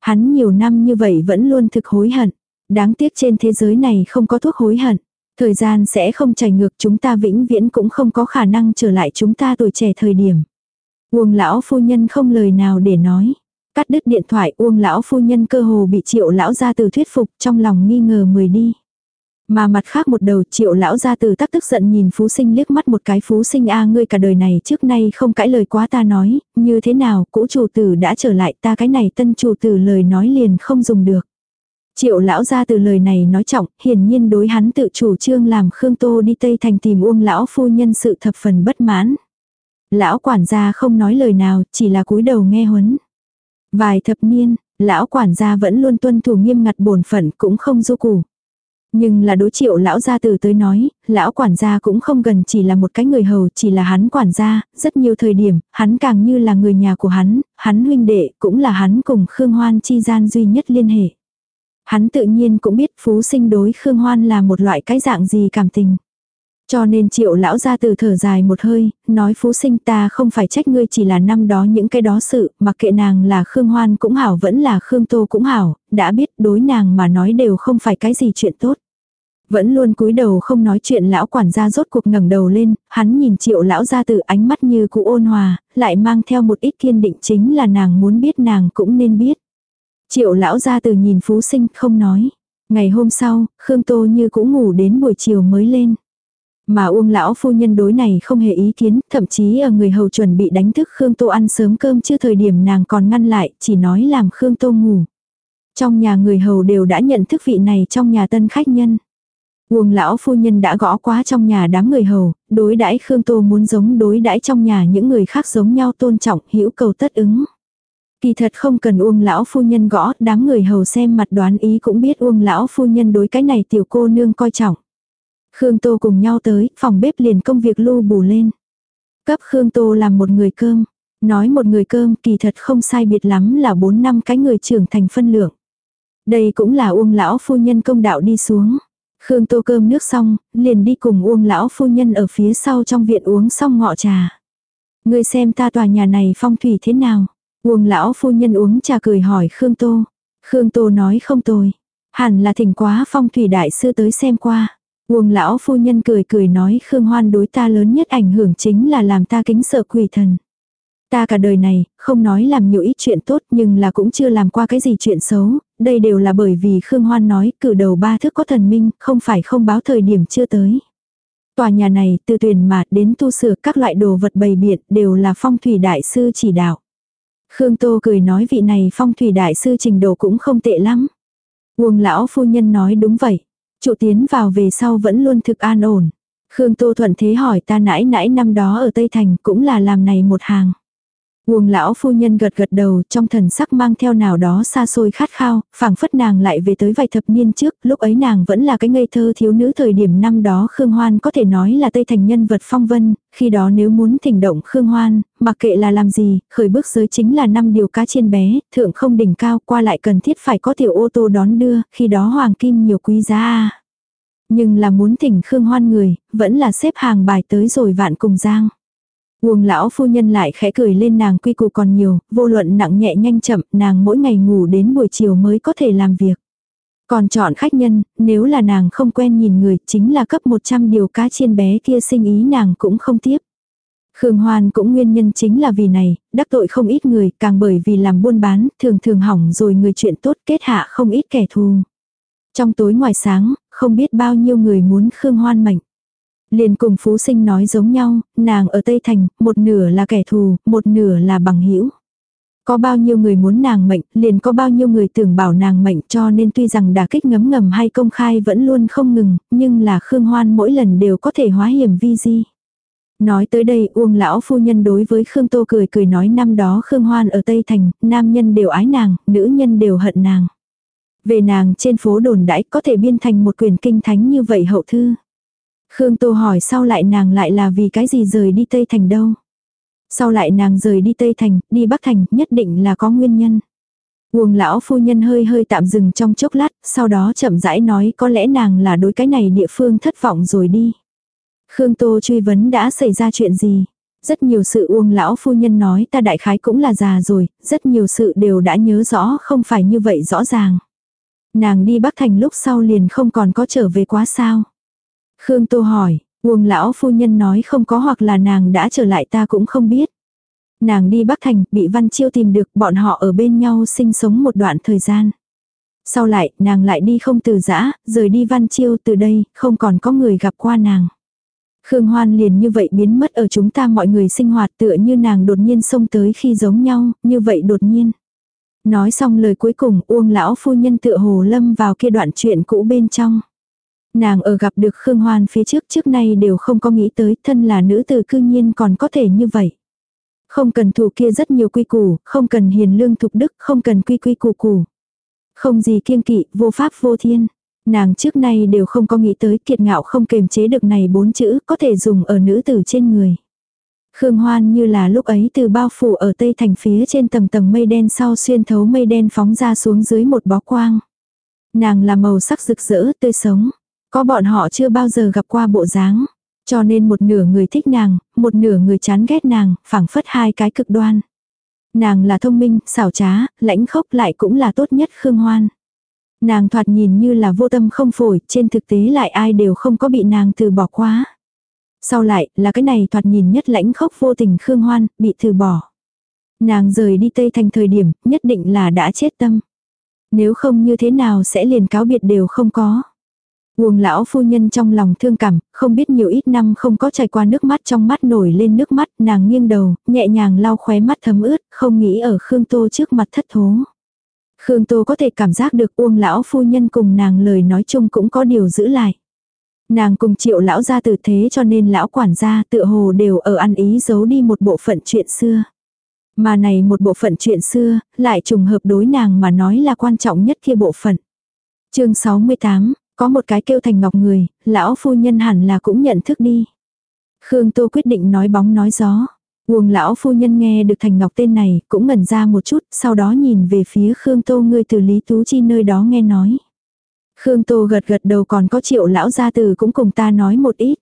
Hắn nhiều năm như vậy vẫn luôn thực hối hận. Đáng tiếc trên thế giới này không có thuốc hối hận. Thời gian sẽ không chảy ngược chúng ta vĩnh viễn cũng không có khả năng trở lại chúng ta tuổi trẻ thời điểm. Uông lão phu nhân không lời nào để nói. Cắt đứt điện thoại Uông lão phu nhân cơ hồ bị triệu lão gia từ thuyết phục trong lòng nghi ngờ mười đi. Mà mặt khác một đầu triệu lão gia từ tắc tức giận nhìn phú sinh liếc mắt một cái phú sinh a ngươi cả đời này trước nay không cãi lời quá ta nói, như thế nào cũ chủ tử đã trở lại ta cái này tân chủ tử lời nói liền không dùng được. Triệu lão gia từ lời này nói trọng, hiển nhiên đối hắn tự chủ trương làm Khương Tô đi Tây Thành tìm Uông lão phu nhân sự thập phần bất mãn. Lão quản gia không nói lời nào, chỉ là cúi đầu nghe huấn. Vài thập niên, lão quản gia vẫn luôn tuân thủ nghiêm ngặt bổn phận cũng không du củ. Nhưng là đối triệu lão gia từ tới nói, lão quản gia cũng không gần chỉ là một cái người hầu, chỉ là hắn quản gia, rất nhiều thời điểm, hắn càng như là người nhà của hắn, hắn huynh đệ, cũng là hắn cùng Khương Hoan chi gian duy nhất liên hệ. Hắn tự nhiên cũng biết Phú Sinh đối Khương Hoan là một loại cái dạng gì cảm tình. Cho nên triệu lão ra từ thở dài một hơi, nói phú sinh ta không phải trách ngươi chỉ là năm đó những cái đó sự, mặc kệ nàng là Khương Hoan cũng hảo vẫn là Khương Tô cũng hảo, đã biết đối nàng mà nói đều không phải cái gì chuyện tốt. Vẫn luôn cúi đầu không nói chuyện lão quản gia rốt cuộc ngẩng đầu lên, hắn nhìn triệu lão ra từ ánh mắt như cũ ôn hòa, lại mang theo một ít kiên định chính là nàng muốn biết nàng cũng nên biết. Triệu lão ra từ nhìn phú sinh không nói. Ngày hôm sau, Khương Tô như cũng ngủ đến buổi chiều mới lên. Mà Uông lão phu nhân đối này không hề ý kiến, thậm chí ở người hầu chuẩn bị đánh thức Khương Tô ăn sớm cơm chưa thời điểm nàng còn ngăn lại, chỉ nói làm Khương Tô ngủ. Trong nhà người hầu đều đã nhận thức vị này trong nhà tân khách nhân. Uông lão phu nhân đã gõ quá trong nhà đám người hầu, đối đãi Khương Tô muốn giống đối đãi trong nhà những người khác giống nhau tôn trọng, hữu cầu tất ứng. Kỳ thật không cần Uông lão phu nhân gõ, đám người hầu xem mặt đoán ý cũng biết Uông lão phu nhân đối cái này tiểu cô nương coi trọng. Khương Tô cùng nhau tới, phòng bếp liền công việc lưu bù lên. Cấp Khương Tô làm một người cơm. Nói một người cơm kỳ thật không sai biệt lắm là bốn năm cái người trưởng thành phân lượng. Đây cũng là Uông lão phu nhân công đạo đi xuống. Khương Tô cơm nước xong, liền đi cùng Uông lão phu nhân ở phía sau trong viện uống xong ngọ trà. Người xem ta tòa nhà này phong thủy thế nào? Uông lão phu nhân uống trà cười hỏi Khương Tô. Khương Tô nói không tồi. Hẳn là thỉnh quá phong thủy đại sư tới xem qua. Uông lão phu nhân cười cười nói Khương Hoan đối ta lớn nhất ảnh hưởng chính là làm ta kính sợ quỷ thần. Ta cả đời này, không nói làm nhiều ít chuyện tốt nhưng là cũng chưa làm qua cái gì chuyện xấu, đây đều là bởi vì Khương Hoan nói cử đầu ba thước có thần minh, không phải không báo thời điểm chưa tới. Tòa nhà này, từ tuyển mạt đến tu sửa các loại đồ vật bày biện đều là phong thủy đại sư chỉ đạo. Khương Tô cười nói vị này phong thủy đại sư trình độ cũng không tệ lắm. Uông lão phu nhân nói đúng vậy. Chủ tiến vào về sau vẫn luôn thực an ổn. Khương Tô Thuận thế hỏi ta nãi nãi năm đó ở Tây Thành cũng là làm này một hàng. Nguồn lão phu nhân gật gật đầu trong thần sắc mang theo nào đó xa xôi khát khao, phảng phất nàng lại về tới vài thập niên trước, lúc ấy nàng vẫn là cái ngây thơ thiếu nữ thời điểm năm đó Khương Hoan có thể nói là Tây Thành nhân vật phong vân, khi đó nếu muốn thỉnh động Khương Hoan, mặc kệ là làm gì, khởi bước giới chính là năm điều cá chiên bé, thượng không đỉnh cao qua lại cần thiết phải có tiểu ô tô đón đưa, khi đó hoàng kim nhiều quý giá Nhưng là muốn thỉnh Khương Hoan người, vẫn là xếp hàng bài tới rồi vạn cùng giang. Nguồn lão phu nhân lại khẽ cười lên nàng quy củ còn nhiều, vô luận nặng nhẹ nhanh chậm, nàng mỗi ngày ngủ đến buổi chiều mới có thể làm việc. Còn chọn khách nhân, nếu là nàng không quen nhìn người, chính là cấp 100 điều cá chiên bé kia sinh ý nàng cũng không tiếp. Khương Hoan cũng nguyên nhân chính là vì này, đắc tội không ít người, càng bởi vì làm buôn bán, thường thường hỏng rồi người chuyện tốt kết hạ không ít kẻ thù. Trong tối ngoài sáng, không biết bao nhiêu người muốn Khương Hoan mạnh. Liền cùng Phú Sinh nói giống nhau, nàng ở Tây Thành, một nửa là kẻ thù, một nửa là bằng hữu Có bao nhiêu người muốn nàng mệnh, liền có bao nhiêu người tưởng bảo nàng mệnh cho nên tuy rằng đả kích ngấm ngầm hay công khai vẫn luôn không ngừng, nhưng là Khương Hoan mỗi lần đều có thể hóa hiểm vi di. Nói tới đây Uông lão phu nhân đối với Khương Tô cười cười nói năm đó Khương Hoan ở Tây Thành, nam nhân đều ái nàng, nữ nhân đều hận nàng. Về nàng trên phố đồn đãi có thể biên thành một quyền kinh thánh như vậy hậu thư. Khương Tô hỏi sau lại nàng lại là vì cái gì rời đi Tây Thành đâu. Sau lại nàng rời đi Tây Thành, đi Bắc Thành, nhất định là có nguyên nhân. Uông lão phu nhân hơi hơi tạm dừng trong chốc lát, sau đó chậm rãi nói có lẽ nàng là đối cái này địa phương thất vọng rồi đi. Khương Tô truy vấn đã xảy ra chuyện gì. Rất nhiều sự uông lão phu nhân nói ta đại khái cũng là già rồi, rất nhiều sự đều đã nhớ rõ không phải như vậy rõ ràng. Nàng đi Bắc Thành lúc sau liền không còn có trở về quá sao. Khương Tô hỏi, Uông lão phu nhân nói không có hoặc là nàng đã trở lại ta cũng không biết. Nàng đi Bắc Thành, bị Văn Chiêu tìm được, bọn họ ở bên nhau sinh sống một đoạn thời gian. Sau lại, nàng lại đi không từ giã, rời đi Văn Chiêu từ đây, không còn có người gặp qua nàng. Khương Hoan liền như vậy biến mất ở chúng ta mọi người sinh hoạt tựa như nàng đột nhiên xông tới khi giống nhau, như vậy đột nhiên. Nói xong lời cuối cùng Uông lão phu nhân tựa hồ lâm vào kia đoạn chuyện cũ bên trong. Nàng ở gặp được Khương Hoan phía trước trước nay đều không có nghĩ tới thân là nữ tử cư nhiên còn có thể như vậy. Không cần thủ kia rất nhiều quy củ, không cần hiền lương thục đức, không cần quy quy củ củ. Không gì kiêng kỵ, vô pháp vô thiên. Nàng trước nay đều không có nghĩ tới kiệt ngạo không kềm chế được này bốn chữ có thể dùng ở nữ tử trên người. Khương Hoan như là lúc ấy từ bao phủ ở tây thành phía trên tầng tầng mây đen sau xuyên thấu mây đen phóng ra xuống dưới một bó quang. Nàng là màu sắc rực rỡ, tươi sống. Có bọn họ chưa bao giờ gặp qua bộ dáng. Cho nên một nửa người thích nàng, một nửa người chán ghét nàng, phảng phất hai cái cực đoan. Nàng là thông minh, xảo trá, lãnh khốc lại cũng là tốt nhất Khương Hoan. Nàng thoạt nhìn như là vô tâm không phổi, trên thực tế lại ai đều không có bị nàng từ bỏ quá. Sau lại, là cái này thoạt nhìn nhất lãnh khốc vô tình Khương Hoan, bị từ bỏ. Nàng rời đi Tây Thành thời điểm, nhất định là đã chết tâm. Nếu không như thế nào sẽ liền cáo biệt đều không có. Uông lão phu nhân trong lòng thương cảm, không biết nhiều ít năm không có trải qua nước mắt trong mắt nổi lên nước mắt, nàng nghiêng đầu, nhẹ nhàng lau khóe mắt thấm ướt, không nghĩ ở Khương Tô trước mặt thất thố. Khương Tô có thể cảm giác được Uông lão phu nhân cùng nàng lời nói chung cũng có điều giữ lại. Nàng cùng triệu lão ra từ thế cho nên lão quản gia tự hồ đều ở ăn ý giấu đi một bộ phận chuyện xưa. Mà này một bộ phận chuyện xưa, lại trùng hợp đối nàng mà nói là quan trọng nhất kia bộ phận. chương 68, có một cái kêu thành ngọc người, lão phu nhân hẳn là cũng nhận thức đi. Khương Tô quyết định nói bóng nói gió. Uông lão phu nhân nghe được thành ngọc tên này, cũng ngẩn ra một chút, sau đó nhìn về phía Khương Tô ngươi từ Lý Tú Chi nơi đó nghe nói. Khương Tô gật gật đầu còn có triệu lão gia từ cũng cùng ta nói một ít.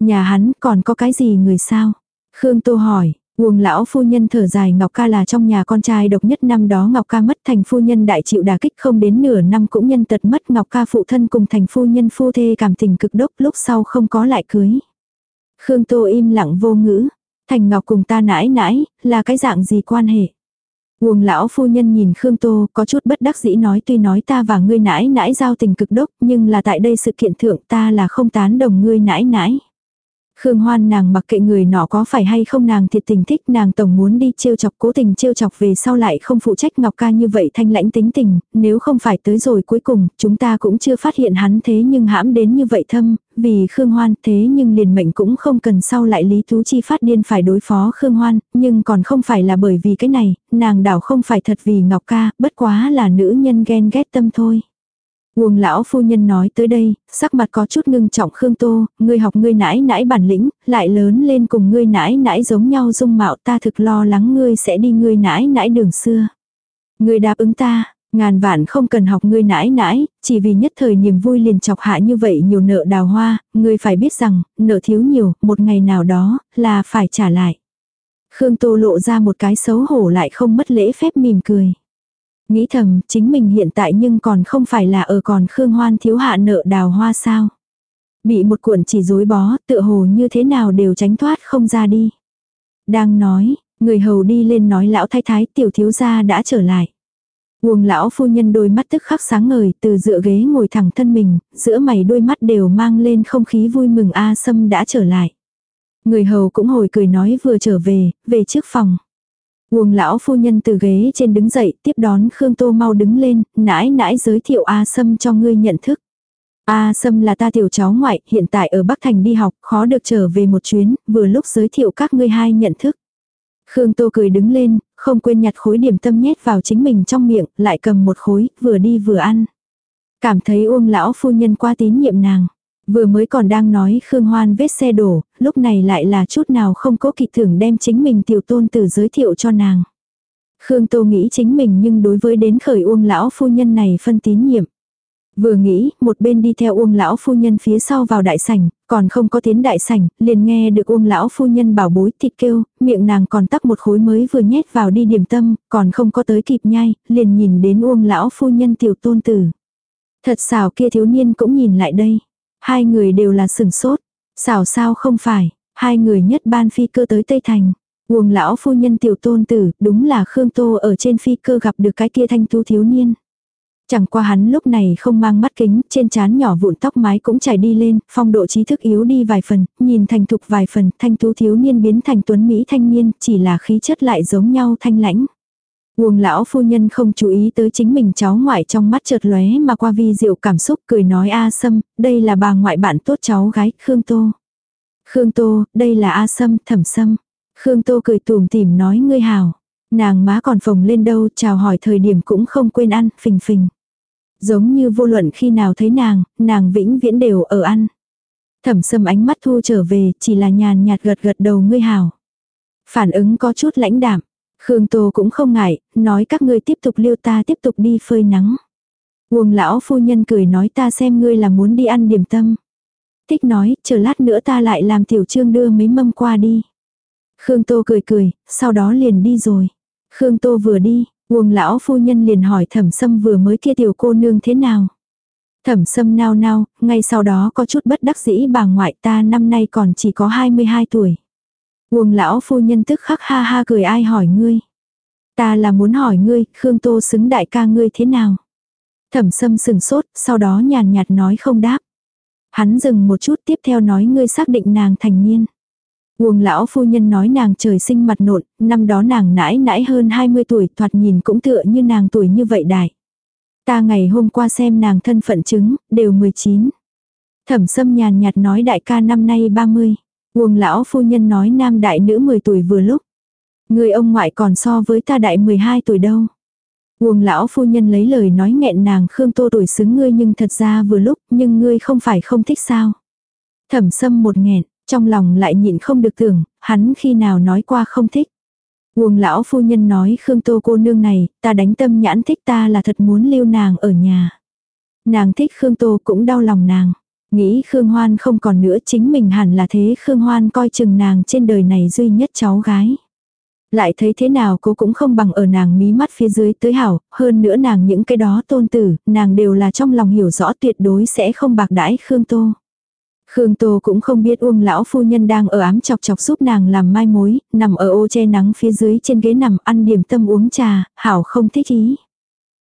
Nhà hắn còn có cái gì người sao? Khương Tô hỏi, nguồn lão phu nhân thở dài Ngọc ca là trong nhà con trai độc nhất năm đó Ngọc ca mất thành phu nhân đại chịu đả kích không đến nửa năm cũng nhân tật mất Ngọc ca phụ thân cùng thành phu nhân phu thê cảm tình cực đốc lúc sau không có lại cưới. Khương Tô im lặng vô ngữ. Thành Ngọc cùng ta nãi nãi, là cái dạng gì quan hệ? nguồn lão phu nhân nhìn Khương Tô có chút bất đắc dĩ nói tuy nói ta và ngươi nãi nãi giao tình cực đốc nhưng là tại đây sự kiện thượng ta là không tán đồng ngươi nãi nãi. Khương Hoan nàng mặc kệ người nọ có phải hay không nàng thiệt tình thích nàng tổng muốn đi trêu chọc cố tình trêu chọc về sau lại không phụ trách Ngọc ca như vậy thanh lãnh tính tình, nếu không phải tới rồi cuối cùng chúng ta cũng chưa phát hiện hắn thế nhưng hãm đến như vậy thâm, vì Khương Hoan thế nhưng liền mệnh cũng không cần sau lại Lý Tú Chi phát điên phải đối phó Khương Hoan, nhưng còn không phải là bởi vì cái này, nàng đảo không phải thật vì Ngọc ca, bất quá là nữ nhân ghen ghét tâm thôi. Uông lão phu nhân nói tới đây, sắc mặt có chút ngưng trọng Khương Tô, ngươi học ngươi nãi nãi bản lĩnh, lại lớn lên cùng ngươi nãi nãi giống nhau dung mạo ta thực lo lắng ngươi sẽ đi ngươi nãi nãi đường xưa. Ngươi đáp ứng ta, ngàn vạn không cần học ngươi nãi nãi, chỉ vì nhất thời niềm vui liền chọc hạ như vậy nhiều nợ đào hoa, ngươi phải biết rằng, nợ thiếu nhiều, một ngày nào đó, là phải trả lại. Khương Tô lộ ra một cái xấu hổ lại không mất lễ phép mỉm cười. Nghĩ thầm, chính mình hiện tại nhưng còn không phải là ở còn Khương Hoan thiếu hạ nợ đào hoa sao. Bị một cuộn chỉ dối bó, tựa hồ như thế nào đều tránh thoát không ra đi. Đang nói, người hầu đi lên nói lão thái thái tiểu thiếu gia đã trở lại. Uông lão phu nhân đôi mắt tức khắc sáng ngời, từ dựa ghế ngồi thẳng thân mình, giữa mày đôi mắt đều mang lên không khí vui mừng A Sâm đã trở lại. Người hầu cũng hồi cười nói vừa trở về, về trước phòng. Uông lão phu nhân từ ghế trên đứng dậy, tiếp đón Khương Tô mau đứng lên, nãi nãi giới thiệu A Sâm cho ngươi nhận thức. A Sâm là ta tiểu cháu ngoại, hiện tại ở Bắc Thành đi học, khó được trở về một chuyến, vừa lúc giới thiệu các ngươi hai nhận thức. Khương Tô cười đứng lên, không quên nhặt khối điểm tâm nhét vào chính mình trong miệng, lại cầm một khối, vừa đi vừa ăn. Cảm thấy Uông lão phu nhân qua tín nhiệm nàng. Vừa mới còn đang nói Khương Hoan vết xe đổ, lúc này lại là chút nào không có kỵ thưởng đem chính mình tiểu tôn tử giới thiệu cho nàng. Khương Tô nghĩ chính mình nhưng đối với đến khởi uông lão phu nhân này phân tín nhiệm. Vừa nghĩ, một bên đi theo uông lão phu nhân phía sau vào đại sảnh, còn không có tiến đại sảnh, liền nghe được uông lão phu nhân bảo bối thịt kêu, miệng nàng còn tắc một khối mới vừa nhét vào đi điểm tâm, còn không có tới kịp nhai, liền nhìn đến uông lão phu nhân tiểu tôn tử. Thật xảo kia thiếu niên cũng nhìn lại đây. Hai người đều là sừng sốt. Xảo sao không phải, hai người nhất ban phi cơ tới Tây Thành. Uông lão phu nhân tiểu tôn tử, đúng là Khương Tô ở trên phi cơ gặp được cái kia thanh tú thiếu niên. Chẳng qua hắn lúc này không mang mắt kính, trên trán nhỏ vụn tóc mái cũng chảy đi lên, phong độ trí thức yếu đi vài phần, nhìn thành thục vài phần, thanh tú thiếu niên biến thành tuấn Mỹ thanh niên, chỉ là khí chất lại giống nhau thanh lãnh. Nguồn lão phu nhân không chú ý tới chính mình cháu ngoại trong mắt chợt lóe mà qua vi diệu cảm xúc cười nói A Sâm, đây là bà ngoại bạn tốt cháu gái, Khương Tô. Khương Tô, đây là A Sâm, thẩm Sâm. Khương Tô cười tùm tìm nói ngươi hào. Nàng má còn phồng lên đâu, chào hỏi thời điểm cũng không quên ăn, phình phình. Giống như vô luận khi nào thấy nàng, nàng vĩnh viễn đều ở ăn. Thẩm Sâm ánh mắt thu trở về, chỉ là nhàn nhạt gật gật đầu ngươi hào. Phản ứng có chút lãnh đạm. Khương Tô cũng không ngại, nói các ngươi tiếp tục liêu ta tiếp tục đi phơi nắng. Uông lão phu nhân cười nói ta xem ngươi là muốn đi ăn điểm tâm. Thích nói, chờ lát nữa ta lại làm tiểu trương đưa mấy mâm qua đi. Khương Tô cười cười, sau đó liền đi rồi. Khương Tô vừa đi, Uông lão phu nhân liền hỏi thẩm sâm vừa mới kia tiểu cô nương thế nào. Thẩm sâm nao nao, ngay sau đó có chút bất đắc dĩ bà ngoại ta năm nay còn chỉ có 22 tuổi. Uông lão phu nhân tức khắc ha ha cười ai hỏi ngươi. Ta là muốn hỏi ngươi, Khương Tô xứng đại ca ngươi thế nào? Thẩm sâm sừng sốt, sau đó nhàn nhạt nói không đáp. Hắn dừng một chút tiếp theo nói ngươi xác định nàng thành niên. Uông lão phu nhân nói nàng trời sinh mặt nộn, năm đó nàng nãi nãi hơn 20 tuổi thoạt nhìn cũng tựa như nàng tuổi như vậy đại. Ta ngày hôm qua xem nàng thân phận chứng, đều 19. Thẩm sâm nhàn nhạt nói đại ca năm nay 30. Uông lão phu nhân nói nam đại nữ 10 tuổi vừa lúc. Người ông ngoại còn so với ta đại 12 tuổi đâu. Uông lão phu nhân lấy lời nói nghẹn nàng Khương Tô tuổi xứng ngươi nhưng thật ra vừa lúc, nhưng ngươi không phải không thích sao. Thẩm sâm một nghẹn, trong lòng lại nhịn không được tưởng, hắn khi nào nói qua không thích. Uông lão phu nhân nói Khương Tô cô nương này, ta đánh tâm nhãn thích ta là thật muốn lưu nàng ở nhà. Nàng thích Khương Tô cũng đau lòng nàng. Nghĩ Khương Hoan không còn nữa chính mình hẳn là thế Khương Hoan coi chừng nàng trên đời này duy nhất cháu gái. Lại thấy thế nào cô cũng không bằng ở nàng mí mắt phía dưới tới hảo, hơn nữa nàng những cái đó tôn tử, nàng đều là trong lòng hiểu rõ tuyệt đối sẽ không bạc đãi Khương Tô. Khương Tô cũng không biết Uông lão phu nhân đang ở ám chọc chọc giúp nàng làm mai mối, nằm ở ô che nắng phía dưới trên ghế nằm ăn điểm tâm uống trà, hảo không thích ý.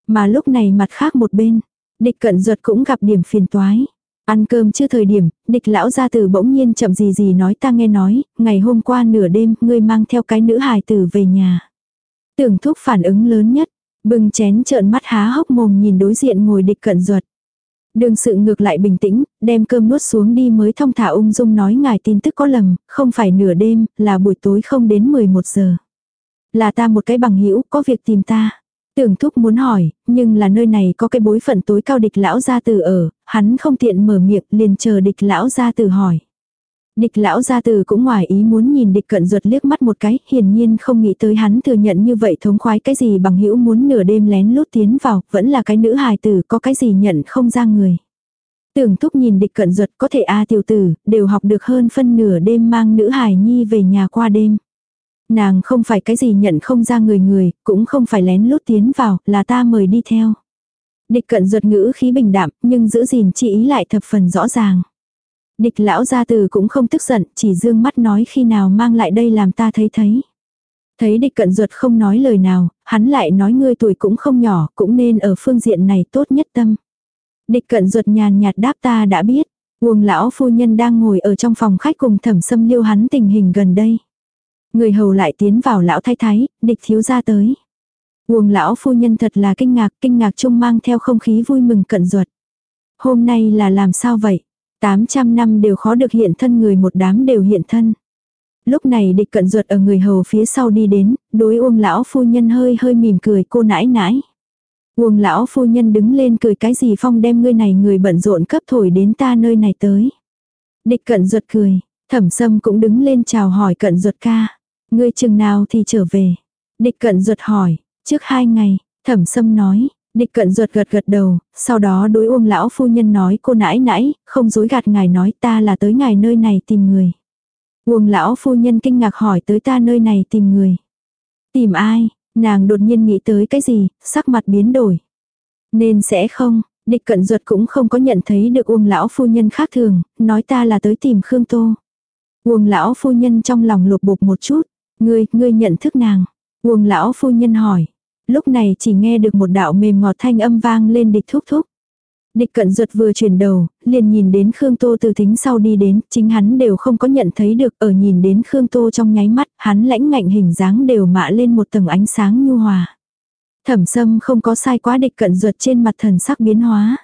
Mà lúc này mặt khác một bên, địch cận ruột cũng gặp điểm phiền toái. Ăn cơm chưa thời điểm, địch lão gia tử bỗng nhiên chậm gì gì nói ta nghe nói, ngày hôm qua nửa đêm, ngươi mang theo cái nữ hài tử về nhà. Tưởng thúc phản ứng lớn nhất, bưng chén trợn mắt há hốc mồm nhìn đối diện ngồi địch cận ruột. Đường sự ngược lại bình tĩnh, đem cơm nuốt xuống đi mới thông thả ung dung nói ngài tin tức có lầm, không phải nửa đêm, là buổi tối không đến 11 giờ. Là ta một cái bằng hữu có việc tìm ta. Tưởng thúc muốn hỏi, nhưng là nơi này có cái bối phận tối cao địch lão gia tử ở, hắn không tiện mở miệng liền chờ địch lão gia tử hỏi. Địch lão gia tử cũng ngoài ý muốn nhìn địch cận ruột liếc mắt một cái, hiển nhiên không nghĩ tới hắn thừa nhận như vậy thống khoái cái gì bằng hữu muốn nửa đêm lén lút tiến vào, vẫn là cái nữ hài tử có cái gì nhận không ra người. Tưởng thúc nhìn địch cận ruột có thể a tiểu tử, đều học được hơn phân nửa đêm mang nữ hài nhi về nhà qua đêm. Nàng không phải cái gì nhận không ra người người, cũng không phải lén lút tiến vào, là ta mời đi theo. Địch cận ruột ngữ khí bình đạm, nhưng giữ gìn chỉ ý lại thập phần rõ ràng. Địch lão gia từ cũng không tức giận, chỉ dương mắt nói khi nào mang lại đây làm ta thấy thấy. Thấy địch cận ruột không nói lời nào, hắn lại nói ngươi tuổi cũng không nhỏ, cũng nên ở phương diện này tốt nhất tâm. Địch cận ruột nhàn nhạt đáp ta đã biết. Uông lão phu nhân đang ngồi ở trong phòng khách cùng thẩm xâm liêu hắn tình hình gần đây. Người hầu lại tiến vào lão thái thái, địch thiếu ra tới. Uông lão phu nhân thật là kinh ngạc, kinh ngạc chung mang theo không khí vui mừng cận ruột. Hôm nay là làm sao vậy? 800 năm đều khó được hiện thân người một đám đều hiện thân. Lúc này địch cận ruột ở người hầu phía sau đi đến, đối uông lão phu nhân hơi hơi mỉm cười cô nãi nãi. Uông lão phu nhân đứng lên cười cái gì phong đem ngươi này người bận rộn cấp thổi đến ta nơi này tới. Địch cận ruột cười, thẩm sâm cũng đứng lên chào hỏi cận ruột ca. Ngươi chừng nào thì trở về. Địch cận ruột hỏi, trước hai ngày, thẩm sâm nói, Địch cận ruột gật gật đầu, sau đó đối uông lão phu nhân nói cô nãi nãi, không dối gạt ngài nói ta là tới ngài nơi này tìm người. Uông lão phu nhân kinh ngạc hỏi tới ta nơi này tìm người. Tìm ai, nàng đột nhiên nghĩ tới cái gì, sắc mặt biến đổi. Nên sẽ không, địch cận ruột cũng không có nhận thấy được uông lão phu nhân khác thường, nói ta là tới tìm Khương Tô. Uông lão phu nhân trong lòng lục bục một chút, ngươi, ngươi nhận thức nàng. Uông lão phu nhân hỏi, Lúc này chỉ nghe được một đạo mềm ngọt thanh âm vang lên địch thúc thúc. Địch cận ruột vừa chuyển đầu, liền nhìn đến Khương Tô từ thính sau đi đến, chính hắn đều không có nhận thấy được ở nhìn đến Khương Tô trong nháy mắt, hắn lãnh ngạnh hình dáng đều mạ lên một tầng ánh sáng nhu hòa. Thẩm sâm không có sai quá địch cận ruột trên mặt thần sắc biến hóa.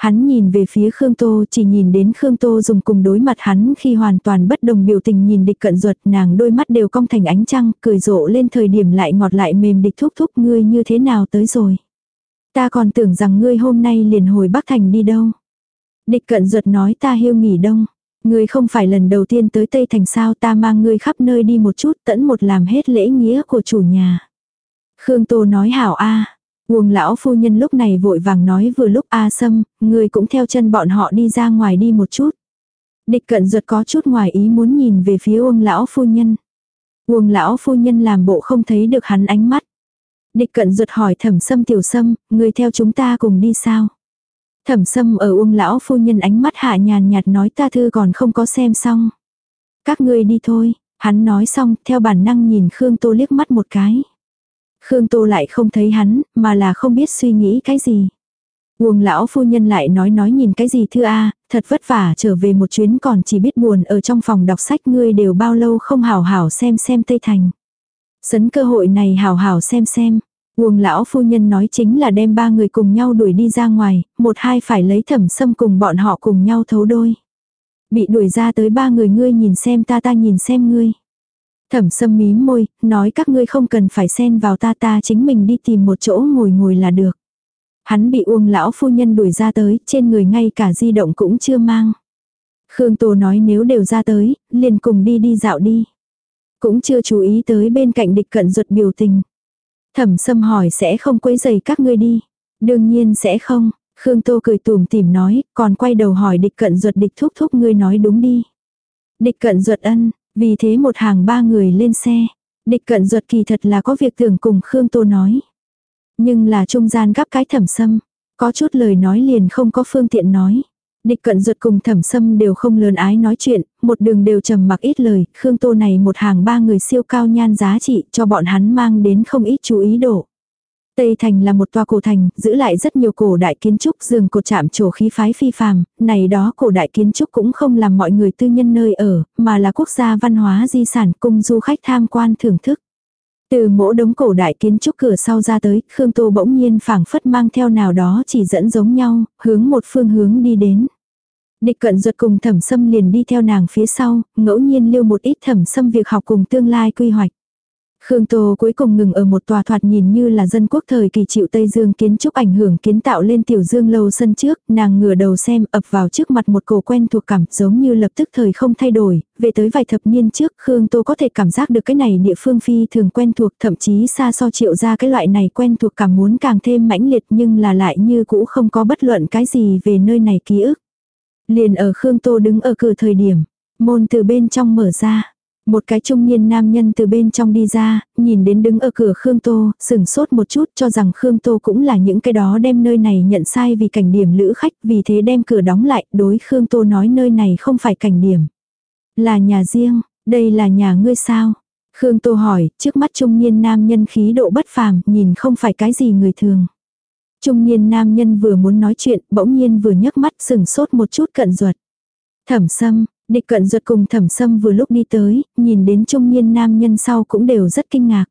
Hắn nhìn về phía Khương Tô, chỉ nhìn đến Khương Tô dùng cùng đối mặt hắn khi hoàn toàn bất đồng biểu tình nhìn địch cận ruột, nàng đôi mắt đều cong thành ánh trăng, cười rộ lên thời điểm lại ngọt lại mềm địch thúc thúc, ngươi như thế nào tới rồi. Ta còn tưởng rằng ngươi hôm nay liền hồi Bắc Thành đi đâu. Địch cận ruột nói, ta hiêu nghỉ đông. Ngươi không phải lần đầu tiên tới Tây Thành sao, ta mang ngươi khắp nơi đi một chút, tẫn một làm hết lễ nghĩa của chủ nhà. Khương Tô nói, hảo a Uông lão phu nhân lúc này vội vàng nói vừa lúc A Sâm, người cũng theo chân bọn họ đi ra ngoài đi một chút. Địch cận ruột có chút ngoài ý muốn nhìn về phía Uông lão phu nhân. Uông lão phu nhân làm bộ không thấy được hắn ánh mắt. Địch cận ruột hỏi thẩm sâm tiểu sâm, người theo chúng ta cùng đi sao? Thẩm sâm ở Uông lão phu nhân ánh mắt hạ nhàn nhạt nói ta thư còn không có xem xong. Các ngươi đi thôi, hắn nói xong theo bản năng nhìn Khương Tô liếc mắt một cái. Khương Tô lại không thấy hắn, mà là không biết suy nghĩ cái gì. Uông lão phu nhân lại nói nói nhìn cái gì thưa a thật vất vả trở về một chuyến còn chỉ biết buồn ở trong phòng đọc sách ngươi đều bao lâu không hảo hảo xem xem Tây Thành. Sấn cơ hội này hảo hảo xem xem. Uông lão phu nhân nói chính là đem ba người cùng nhau đuổi đi ra ngoài, một hai phải lấy thẩm sâm cùng bọn họ cùng nhau thấu đôi. Bị đuổi ra tới ba người ngươi nhìn xem ta ta nhìn xem ngươi. Thẩm sâm mím môi, nói các ngươi không cần phải xen vào ta ta chính mình đi tìm một chỗ ngồi ngồi là được. Hắn bị uông lão phu nhân đuổi ra tới, trên người ngay cả di động cũng chưa mang. Khương Tô nói nếu đều ra tới, liền cùng đi đi dạo đi. Cũng chưa chú ý tới bên cạnh địch cận ruột biểu tình. Thẩm sâm hỏi sẽ không quấy giày các ngươi đi. Đương nhiên sẽ không. Khương Tô cười tùm tìm nói, còn quay đầu hỏi địch cận ruột địch thúc thúc ngươi nói đúng đi. Địch cận ruột ân, vì thế một hàng ba người lên xe. Địch cận ruột kỳ thật là có việc tưởng cùng Khương Tô nói. Nhưng là trung gian gắp cái thẩm sâm. Có chút lời nói liền không có phương tiện nói. Địch cận ruột cùng thẩm sâm đều không lớn ái nói chuyện, một đường đều trầm mặc ít lời, Khương Tô này một hàng ba người siêu cao nhan giá trị cho bọn hắn mang đến không ít chú ý độ. Tây Thành là một tòa cổ thành, giữ lại rất nhiều cổ đại kiến trúc giường cột chạm trổ khí phái phi phàm, này đó cổ đại kiến trúc cũng không làm mọi người tư nhân nơi ở, mà là quốc gia văn hóa di sản cung du khách tham quan thưởng thức. Từ mỗi đống cổ đại kiến trúc cửa sau ra tới, Khương Tô bỗng nhiên phảng phất mang theo nào đó chỉ dẫn giống nhau, hướng một phương hướng đi đến. Địch cận ruột cùng thẩm sâm liền đi theo nàng phía sau, ngẫu nhiên lưu một ít thẩm sâm việc học cùng tương lai quy hoạch. Khương Tô cuối cùng ngừng ở một tòa thoạt nhìn như là dân quốc thời kỳ chịu Tây Dương kiến trúc ảnh hưởng kiến tạo lên tiểu dương lâu sân trước, nàng ngửa đầu xem ập vào trước mặt một cổ quen thuộc cảm giống như lập tức thời không thay đổi, về tới vài thập niên trước Khương Tô có thể cảm giác được cái này địa phương phi thường quen thuộc thậm chí xa so triệu ra cái loại này quen thuộc cảm muốn càng thêm mãnh liệt nhưng là lại như cũ không có bất luận cái gì về nơi này ký ức. Liền ở Khương Tô đứng ở cửa thời điểm, môn từ bên trong mở ra. Một cái trung niên nam nhân từ bên trong đi ra, nhìn đến đứng ở cửa Khương Tô, sừng sốt một chút cho rằng Khương Tô cũng là những cái đó đem nơi này nhận sai vì cảnh điểm lữ khách, vì thế đem cửa đóng lại, đối Khương Tô nói nơi này không phải cảnh điểm. Là nhà riêng, đây là nhà ngươi sao? Khương Tô hỏi, trước mắt trung niên nam nhân khí độ bất phàm, nhìn không phải cái gì người thường. Trung niên nam nhân vừa muốn nói chuyện, bỗng nhiên vừa nhấc mắt sừng sốt một chút cận ruột. Thẩm sâm, Địch cận ruột cùng thẩm sâm vừa lúc đi tới, nhìn đến trung niên nam nhân sau cũng đều rất kinh ngạc.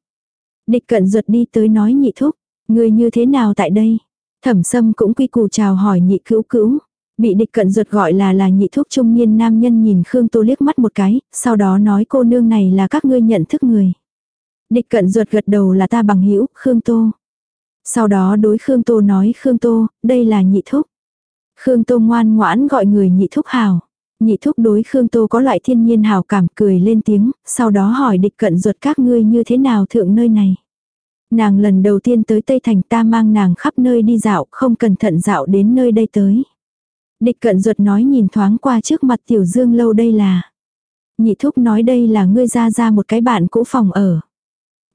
Địch cận ruột đi tới nói nhị thúc, người như thế nào tại đây? Thẩm sâm cũng quy củ chào hỏi nhị cữu cữu. Bị địch cận ruột gọi là là nhị thúc trung niên nam nhân nhìn Khương Tô liếc mắt một cái, sau đó nói cô nương này là các ngươi nhận thức người. Địch cận ruột gật đầu là ta bằng hữu Khương Tô. Sau đó đối Khương Tô nói Khương Tô, đây là nhị thúc. Khương Tô ngoan ngoãn gọi người nhị thúc hào. Nhị thúc đối Khương Tô có loại thiên nhiên hào cảm cười lên tiếng, sau đó hỏi địch cận ruột các ngươi như thế nào thượng nơi này. Nàng lần đầu tiên tới Tây Thành ta mang nàng khắp nơi đi dạo, không cẩn thận dạo đến nơi đây tới. Địch cận ruột nói nhìn thoáng qua trước mặt tiểu dương lâu đây là. Nhị thúc nói đây là ngươi ra ra một cái bạn cũ phòng ở.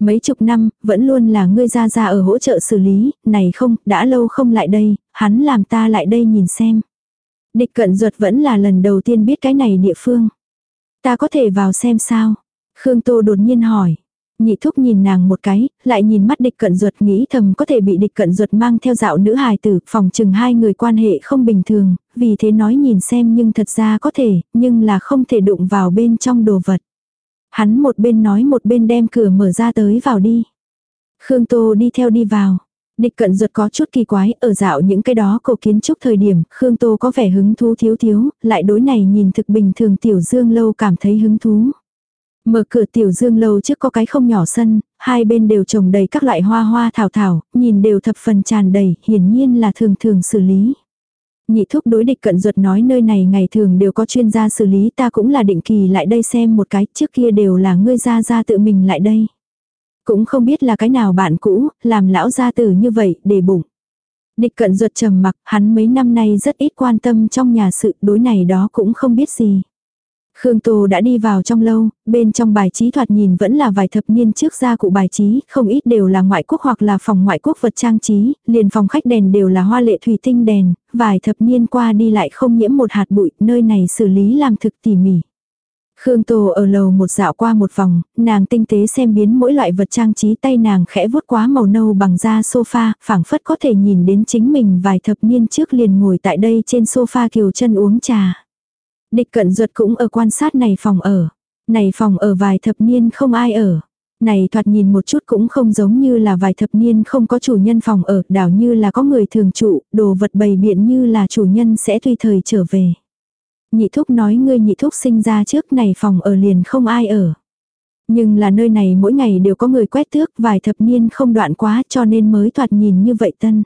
Mấy chục năm, vẫn luôn là ngươi ra ra ở hỗ trợ xử lý, này không, đã lâu không lại đây, hắn làm ta lại đây nhìn xem. Địch cận ruột vẫn là lần đầu tiên biết cái này địa phương. Ta có thể vào xem sao? Khương Tô đột nhiên hỏi. Nhị thúc nhìn nàng một cái, lại nhìn mắt địch cận ruột nghĩ thầm có thể bị địch cận ruột mang theo dạo nữ hài tử, phòng chừng hai người quan hệ không bình thường, vì thế nói nhìn xem nhưng thật ra có thể, nhưng là không thể đụng vào bên trong đồ vật. Hắn một bên nói một bên đem cửa mở ra tới vào đi. Khương Tô đi theo đi vào. Địch cận ruột có chút kỳ quái, ở dạo những cái đó cổ kiến trúc thời điểm, Khương Tô có vẻ hứng thú thiếu thiếu, lại đối này nhìn thực bình thường tiểu dương lâu cảm thấy hứng thú. Mở cửa tiểu dương lâu trước có cái không nhỏ sân, hai bên đều trồng đầy các loại hoa hoa thảo thảo, nhìn đều thập phần tràn đầy, hiển nhiên là thường thường xử lý. Nhị thúc đối địch cận ruột nói nơi này ngày thường đều có chuyên gia xử lý ta cũng là định kỳ lại đây xem một cái, trước kia đều là ngươi ra ra tự mình lại đây. Cũng không biết là cái nào bạn cũ, làm lão gia tử như vậy, để bụng. Địch cận ruột trầm mặc, hắn mấy năm nay rất ít quan tâm trong nhà sự đối này đó cũng không biết gì. Khương Tô đã đi vào trong lâu, bên trong bài trí thoạt nhìn vẫn là vài thập niên trước gia cụ bài trí, không ít đều là ngoại quốc hoặc là phòng ngoại quốc vật trang trí, liền phòng khách đèn đều là hoa lệ thủy tinh đèn, vài thập niên qua đi lại không nhiễm một hạt bụi, nơi này xử lý làm thực tỉ mỉ. Khương Tô ở lầu một dạo qua một vòng, nàng tinh tế xem biến mỗi loại vật trang trí tay nàng khẽ vuốt quá màu nâu bằng da sofa, phảng phất có thể nhìn đến chính mình vài thập niên trước liền ngồi tại đây trên sofa kiều chân uống trà. Địch cận ruột cũng ở quan sát này phòng ở. Này phòng ở vài thập niên không ai ở. Này thoạt nhìn một chút cũng không giống như là vài thập niên không có chủ nhân phòng ở, đảo như là có người thường trụ, đồ vật bày biện như là chủ nhân sẽ tùy thời trở về. Nhị thúc nói ngươi nhị thúc sinh ra trước này phòng ở liền không ai ở. Nhưng là nơi này mỗi ngày đều có người quét tước vài thập niên không đoạn quá cho nên mới thoạt nhìn như vậy tân.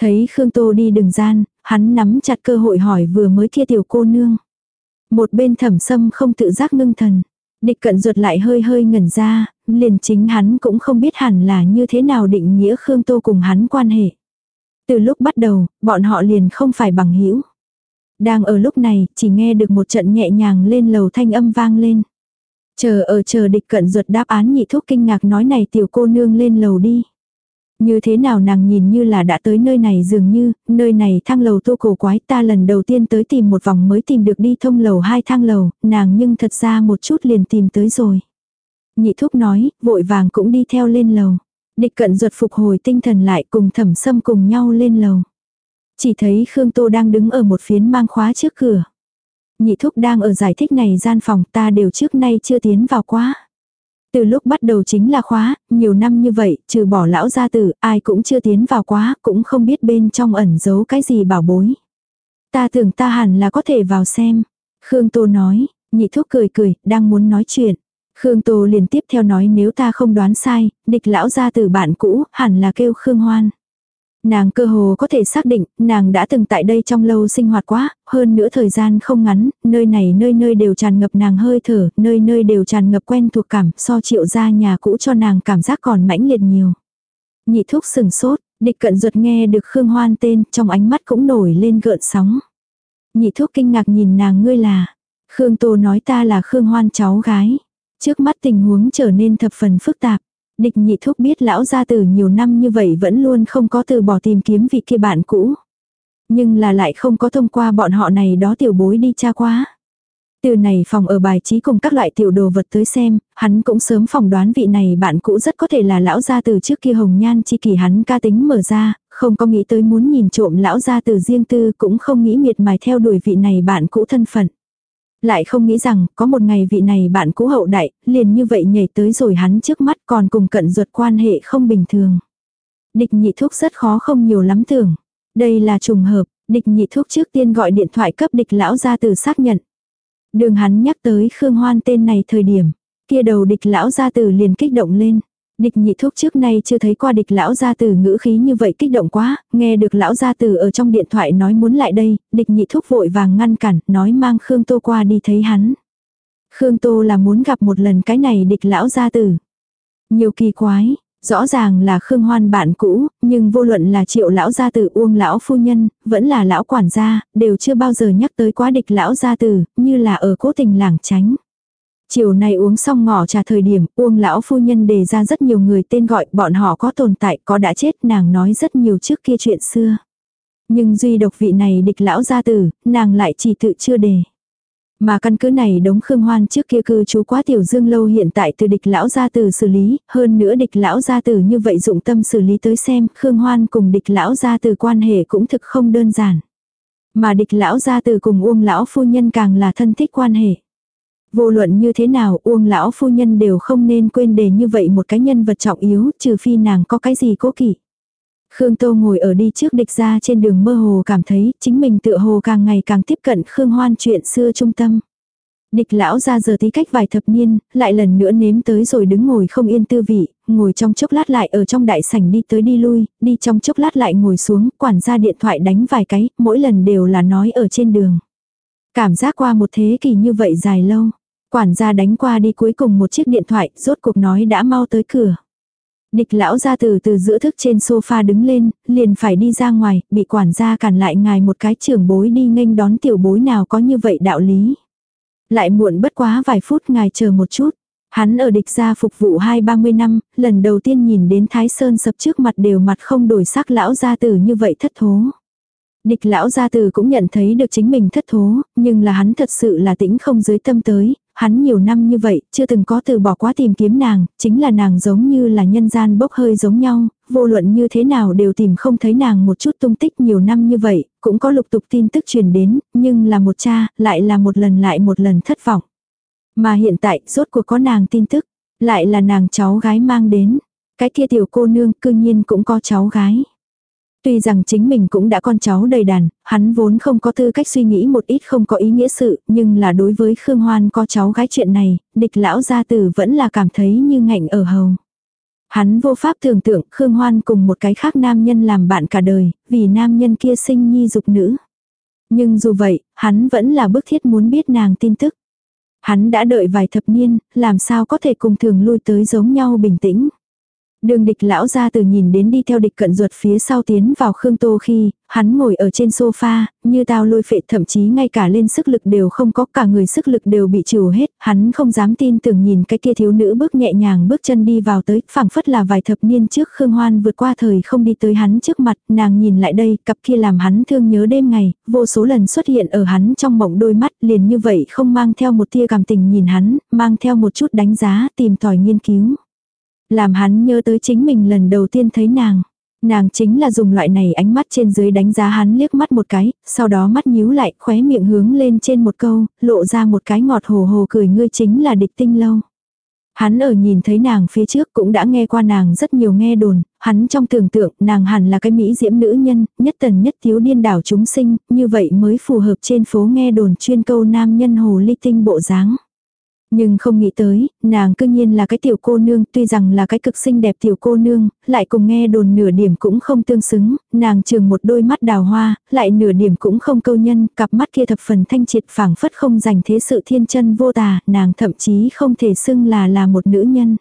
Thấy Khương Tô đi đường gian, hắn nắm chặt cơ hội hỏi vừa mới kia tiểu cô nương. Một bên thẩm sâm không tự giác ngưng thần. Địch cận ruột lại hơi hơi ngẩn ra, liền chính hắn cũng không biết hẳn là như thế nào định nghĩa Khương Tô cùng hắn quan hệ. Từ lúc bắt đầu, bọn họ liền không phải bằng hữu đang ở lúc này, chỉ nghe được một trận nhẹ nhàng lên lầu thanh âm vang lên. Chờ ở chờ địch cận ruột đáp án nhị thúc kinh ngạc nói này tiểu cô nương lên lầu đi. Như thế nào nàng nhìn như là đã tới nơi này dường như, nơi này thang lầu tô cổ quái ta lần đầu tiên tới tìm một vòng mới tìm được đi thông lầu hai thang lầu, nàng nhưng thật ra một chút liền tìm tới rồi. Nhị thúc nói, vội vàng cũng đi theo lên lầu. Địch cận ruột phục hồi tinh thần lại cùng thẩm sâm cùng nhau lên lầu. Chỉ thấy Khương Tô đang đứng ở một phiến mang khóa trước cửa. Nhị thúc đang ở giải thích này gian phòng ta đều trước nay chưa tiến vào quá. Từ lúc bắt đầu chính là khóa, nhiều năm như vậy, trừ bỏ lão gia tử, ai cũng chưa tiến vào quá, cũng không biết bên trong ẩn giấu cái gì bảo bối. Ta tưởng ta hẳn là có thể vào xem. Khương Tô nói, nhị thúc cười cười, đang muốn nói chuyện. Khương Tô liền tiếp theo nói nếu ta không đoán sai, địch lão gia tử bạn cũ, hẳn là kêu Khương Hoan. Nàng cơ hồ có thể xác định, nàng đã từng tại đây trong lâu sinh hoạt quá, hơn nữa thời gian không ngắn, nơi này nơi nơi đều tràn ngập nàng hơi thở, nơi nơi đều tràn ngập quen thuộc cảm, so triệu ra nhà cũ cho nàng cảm giác còn mãnh liệt nhiều. Nhị thúc sừng sốt, địch cận ruột nghe được Khương Hoan tên, trong ánh mắt cũng nổi lên gợn sóng. Nhị thúc kinh ngạc nhìn nàng ngươi là, Khương Tô nói ta là Khương Hoan cháu gái. Trước mắt tình huống trở nên thập phần phức tạp. Địch nhị thúc biết lão gia tử nhiều năm như vậy vẫn luôn không có từ bỏ tìm kiếm vị kia bạn cũ. Nhưng là lại không có thông qua bọn họ này đó tiểu bối đi tra quá. Từ này phòng ở bài trí cùng các loại tiểu đồ vật tới xem, hắn cũng sớm phỏng đoán vị này bạn cũ rất có thể là lão gia từ trước kia hồng nhan chi kỳ hắn ca tính mở ra, không có nghĩ tới muốn nhìn trộm lão gia từ riêng tư cũng không nghĩ miệt mài theo đuổi vị này bạn cũ thân phận. Lại không nghĩ rằng, có một ngày vị này bạn cũ hậu đại, liền như vậy nhảy tới rồi hắn trước mắt còn cùng cận ruột quan hệ không bình thường. Địch nhị thuốc rất khó không nhiều lắm tưởng. Đây là trùng hợp, địch nhị thuốc trước tiên gọi điện thoại cấp địch lão gia tử xác nhận. Đường hắn nhắc tới Khương Hoan tên này thời điểm, kia đầu địch lão gia tử liền kích động lên. Địch nhị thuốc trước nay chưa thấy qua địch lão gia tử ngữ khí như vậy kích động quá, nghe được lão gia tử ở trong điện thoại nói muốn lại đây, địch nhị thuốc vội vàng ngăn cản, nói mang Khương Tô qua đi thấy hắn. Khương Tô là muốn gặp một lần cái này địch lão gia tử. Nhiều kỳ quái, rõ ràng là Khương Hoan bạn cũ, nhưng vô luận là triệu lão gia tử uông lão phu nhân, vẫn là lão quản gia, đều chưa bao giờ nhắc tới quá địch lão gia tử, như là ở cố tình lảng tránh. Chiều nay uống xong ngỏ trà thời điểm, Uông lão phu nhân đề ra rất nhiều người tên gọi, bọn họ có tồn tại, có đã chết, nàng nói rất nhiều trước kia chuyện xưa. Nhưng duy độc vị này địch lão gia tử, nàng lại chỉ tự chưa đề. Mà căn cứ này đống khương hoan trước kia cư trú quá tiểu dương lâu hiện tại từ địch lão gia tử xử lý, hơn nữa địch lão gia tử như vậy dụng tâm xử lý tới xem, khương hoan cùng địch lão gia tử quan hệ cũng thực không đơn giản. Mà địch lão gia tử cùng uông lão phu nhân càng là thân thích quan hệ. Vô luận như thế nào Uông lão phu nhân đều không nên quên đề như vậy một cái nhân vật trọng yếu trừ phi nàng có cái gì cố kỵ. Khương Tô ngồi ở đi trước địch ra trên đường mơ hồ cảm thấy chính mình tựa hồ càng ngày càng tiếp cận Khương Hoan chuyện xưa trung tâm. Địch lão ra giờ tí cách vài thập niên, lại lần nữa nếm tới rồi đứng ngồi không yên tư vị, ngồi trong chốc lát lại ở trong đại sảnh đi tới đi lui, đi trong chốc lát lại ngồi xuống, quản gia điện thoại đánh vài cái, mỗi lần đều là nói ở trên đường. Cảm giác qua một thế kỷ như vậy dài lâu. Quản gia đánh qua đi cuối cùng một chiếc điện thoại, rốt cuộc nói đã mau tới cửa. Địch lão ra từ từ giữa thức trên sofa đứng lên, liền phải đi ra ngoài, bị quản gia cản lại ngài một cái trưởng bối đi nghênh đón tiểu bối nào có như vậy đạo lý. Lại muộn bất quá vài phút ngài chờ một chút. Hắn ở địch gia phục vụ hai ba mươi năm, lần đầu tiên nhìn đến Thái Sơn sập trước mặt đều mặt không đổi sắc lão gia tử như vậy thất thố. Địch lão gia tử cũng nhận thấy được chính mình thất thố, nhưng là hắn thật sự là tĩnh không dưới tâm tới, hắn nhiều năm như vậy, chưa từng có từ bỏ quá tìm kiếm nàng, chính là nàng giống như là nhân gian bốc hơi giống nhau, vô luận như thế nào đều tìm không thấy nàng một chút tung tích nhiều năm như vậy, cũng có lục tục tin tức truyền đến, nhưng là một cha, lại là một lần lại một lần thất vọng. Mà hiện tại, rốt cuộc có nàng tin tức, lại là nàng cháu gái mang đến. Cái kia tiểu cô nương cư nhiên cũng có cháu gái. Tuy rằng chính mình cũng đã con cháu đầy đàn, hắn vốn không có tư cách suy nghĩ một ít không có ý nghĩa sự, nhưng là đối với Khương Hoan có cháu gái chuyện này, địch lão gia tử vẫn là cảm thấy như ngạnh ở hầu. Hắn vô pháp tưởng tượng Khương Hoan cùng một cái khác nam nhân làm bạn cả đời, vì nam nhân kia sinh nhi dục nữ. Nhưng dù vậy, hắn vẫn là bức thiết muốn biết nàng tin tức. Hắn đã đợi vài thập niên, làm sao có thể cùng thường lui tới giống nhau bình tĩnh. Đường địch lão ra từ nhìn đến đi theo địch cận ruột phía sau tiến vào Khương Tô khi, hắn ngồi ở trên sofa, như tao lôi phệ thậm chí ngay cả lên sức lực đều không có cả người sức lực đều bị trừ hết, hắn không dám tin tưởng nhìn cái kia thiếu nữ bước nhẹ nhàng bước chân đi vào tới, phảng phất là vài thập niên trước Khương Hoan vượt qua thời không đi tới hắn trước mặt, nàng nhìn lại đây, cặp kia làm hắn thương nhớ đêm ngày, vô số lần xuất hiện ở hắn trong mộng đôi mắt liền như vậy không mang theo một tia cảm tình nhìn hắn, mang theo một chút đánh giá tìm tòi nghiên cứu. Làm hắn nhớ tới chính mình lần đầu tiên thấy nàng. Nàng chính là dùng loại này ánh mắt trên dưới đánh giá hắn liếc mắt một cái, sau đó mắt nhíu lại, khóe miệng hướng lên trên một câu, lộ ra một cái ngọt hồ hồ cười ngươi chính là địch tinh lâu. Hắn ở nhìn thấy nàng phía trước cũng đã nghe qua nàng rất nhiều nghe đồn, hắn trong tưởng tượng nàng hẳn là cái mỹ diễm nữ nhân, nhất tần nhất thiếu điên đảo chúng sinh, như vậy mới phù hợp trên phố nghe đồn chuyên câu nam nhân hồ ly tinh bộ dáng. Nhưng không nghĩ tới, nàng cư nhiên là cái tiểu cô nương, tuy rằng là cái cực xinh đẹp tiểu cô nương, lại cùng nghe đồn nửa điểm cũng không tương xứng, nàng trường một đôi mắt đào hoa, lại nửa điểm cũng không câu nhân, cặp mắt kia thập phần thanh triệt phảng phất không dành thế sự thiên chân vô tà, nàng thậm chí không thể xưng là là một nữ nhân.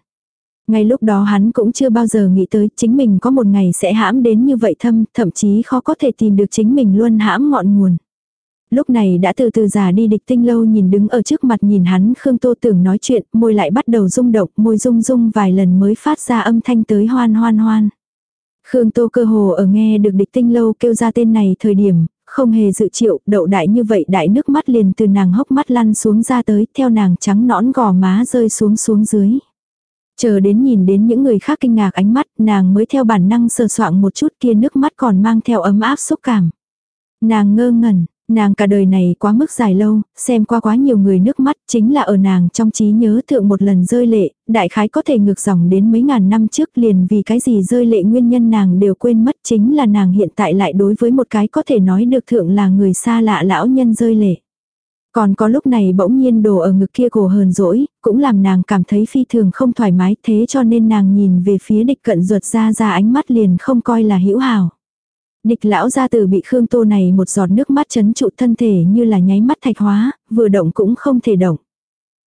Ngay lúc đó hắn cũng chưa bao giờ nghĩ tới chính mình có một ngày sẽ hãm đến như vậy thâm, thậm chí khó có thể tìm được chính mình luôn hãm ngọn nguồn. Lúc này đã từ từ già đi địch tinh lâu nhìn đứng ở trước mặt nhìn hắn Khương Tô tưởng nói chuyện, môi lại bắt đầu rung động, môi rung rung vài lần mới phát ra âm thanh tới hoan hoan hoan. Khương Tô cơ hồ ở nghe được địch tinh lâu kêu ra tên này thời điểm, không hề dự triệu, đậu đại như vậy đại nước mắt liền từ nàng hốc mắt lăn xuống ra tới, theo nàng trắng nõn gò má rơi xuống xuống dưới. Chờ đến nhìn đến những người khác kinh ngạc ánh mắt, nàng mới theo bản năng sờ soạng một chút kia nước mắt còn mang theo ấm áp xúc cảm. Nàng ngơ ngẩn, Nàng cả đời này quá mức dài lâu, xem qua quá nhiều người nước mắt, chính là ở nàng trong trí nhớ thượng một lần rơi lệ, đại khái có thể ngược dòng đến mấy ngàn năm trước liền vì cái gì rơi lệ nguyên nhân nàng đều quên mất chính là nàng hiện tại lại đối với một cái có thể nói được thượng là người xa lạ lão nhân rơi lệ. Còn có lúc này bỗng nhiên đồ ở ngực kia cổ hờn dỗi, cũng làm nàng cảm thấy phi thường không thoải mái thế cho nên nàng nhìn về phía địch cận ruột ra ra ánh mắt liền không coi là hữu hảo. Địch lão gia tử bị Khương Tô này một giọt nước mắt chấn trụ thân thể như là nháy mắt thạch hóa, vừa động cũng không thể động.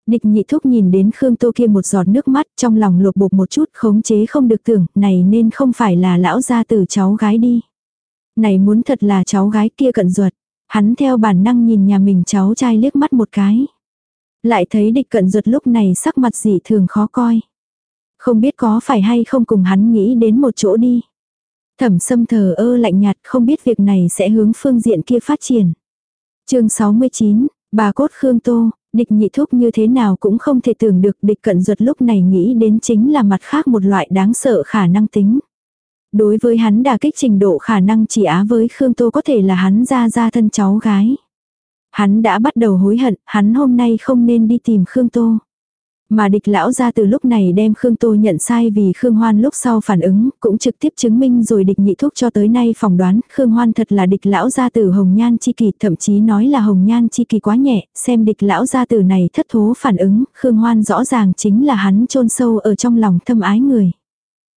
Địch nhị thúc nhìn đến Khương Tô kia một giọt nước mắt trong lòng lột bột một chút khống chế không được tưởng, này nên không phải là lão gia tử cháu gái đi. Này muốn thật là cháu gái kia cận ruột. Hắn theo bản năng nhìn nhà mình cháu trai liếc mắt một cái. Lại thấy địch cận ruột lúc này sắc mặt dị thường khó coi. Không biết có phải hay không cùng hắn nghĩ đến một chỗ đi. Thẩm sâm thờ ơ lạnh nhạt không biết việc này sẽ hướng phương diện kia phát triển. chương 69, bà cốt Khương Tô, địch nhị thúc như thế nào cũng không thể tưởng được địch cận ruột lúc này nghĩ đến chính là mặt khác một loại đáng sợ khả năng tính. Đối với hắn đà kích trình độ khả năng chỉ á với Khương Tô có thể là hắn ra ra thân cháu gái. Hắn đã bắt đầu hối hận, hắn hôm nay không nên đi tìm Khương Tô. Mà địch lão ra từ lúc này đem Khương Tô nhận sai vì Khương Hoan lúc sau phản ứng, cũng trực tiếp chứng minh rồi địch nhị thuốc cho tới nay phỏng đoán Khương Hoan thật là địch lão gia từ hồng nhan chi kỳ, thậm chí nói là hồng nhan chi kỳ quá nhẹ, xem địch lão gia từ này thất thố phản ứng, Khương Hoan rõ ràng chính là hắn chôn sâu ở trong lòng thâm ái người.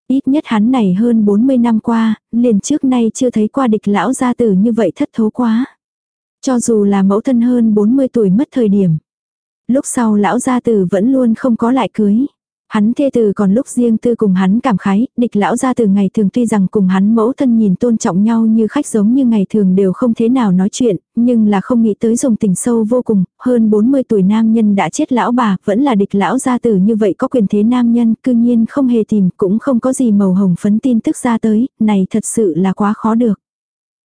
Ít nhất hắn này hơn 40 năm qua, liền trước nay chưa thấy qua địch lão gia tử như vậy thất thố quá. Cho dù là mẫu thân hơn 40 tuổi mất thời điểm. Lúc sau lão gia tử vẫn luôn không có lại cưới. Hắn thê từ còn lúc riêng tư cùng hắn cảm khái, địch lão gia từ ngày thường tuy rằng cùng hắn mẫu thân nhìn tôn trọng nhau như khách giống như ngày thường đều không thế nào nói chuyện, nhưng là không nghĩ tới dùng tình sâu vô cùng, hơn 40 tuổi nam nhân đã chết lão bà, vẫn là địch lão gia tử như vậy có quyền thế nam nhân, cư nhiên không hề tìm, cũng không có gì màu hồng phấn tin tức ra tới, này thật sự là quá khó được.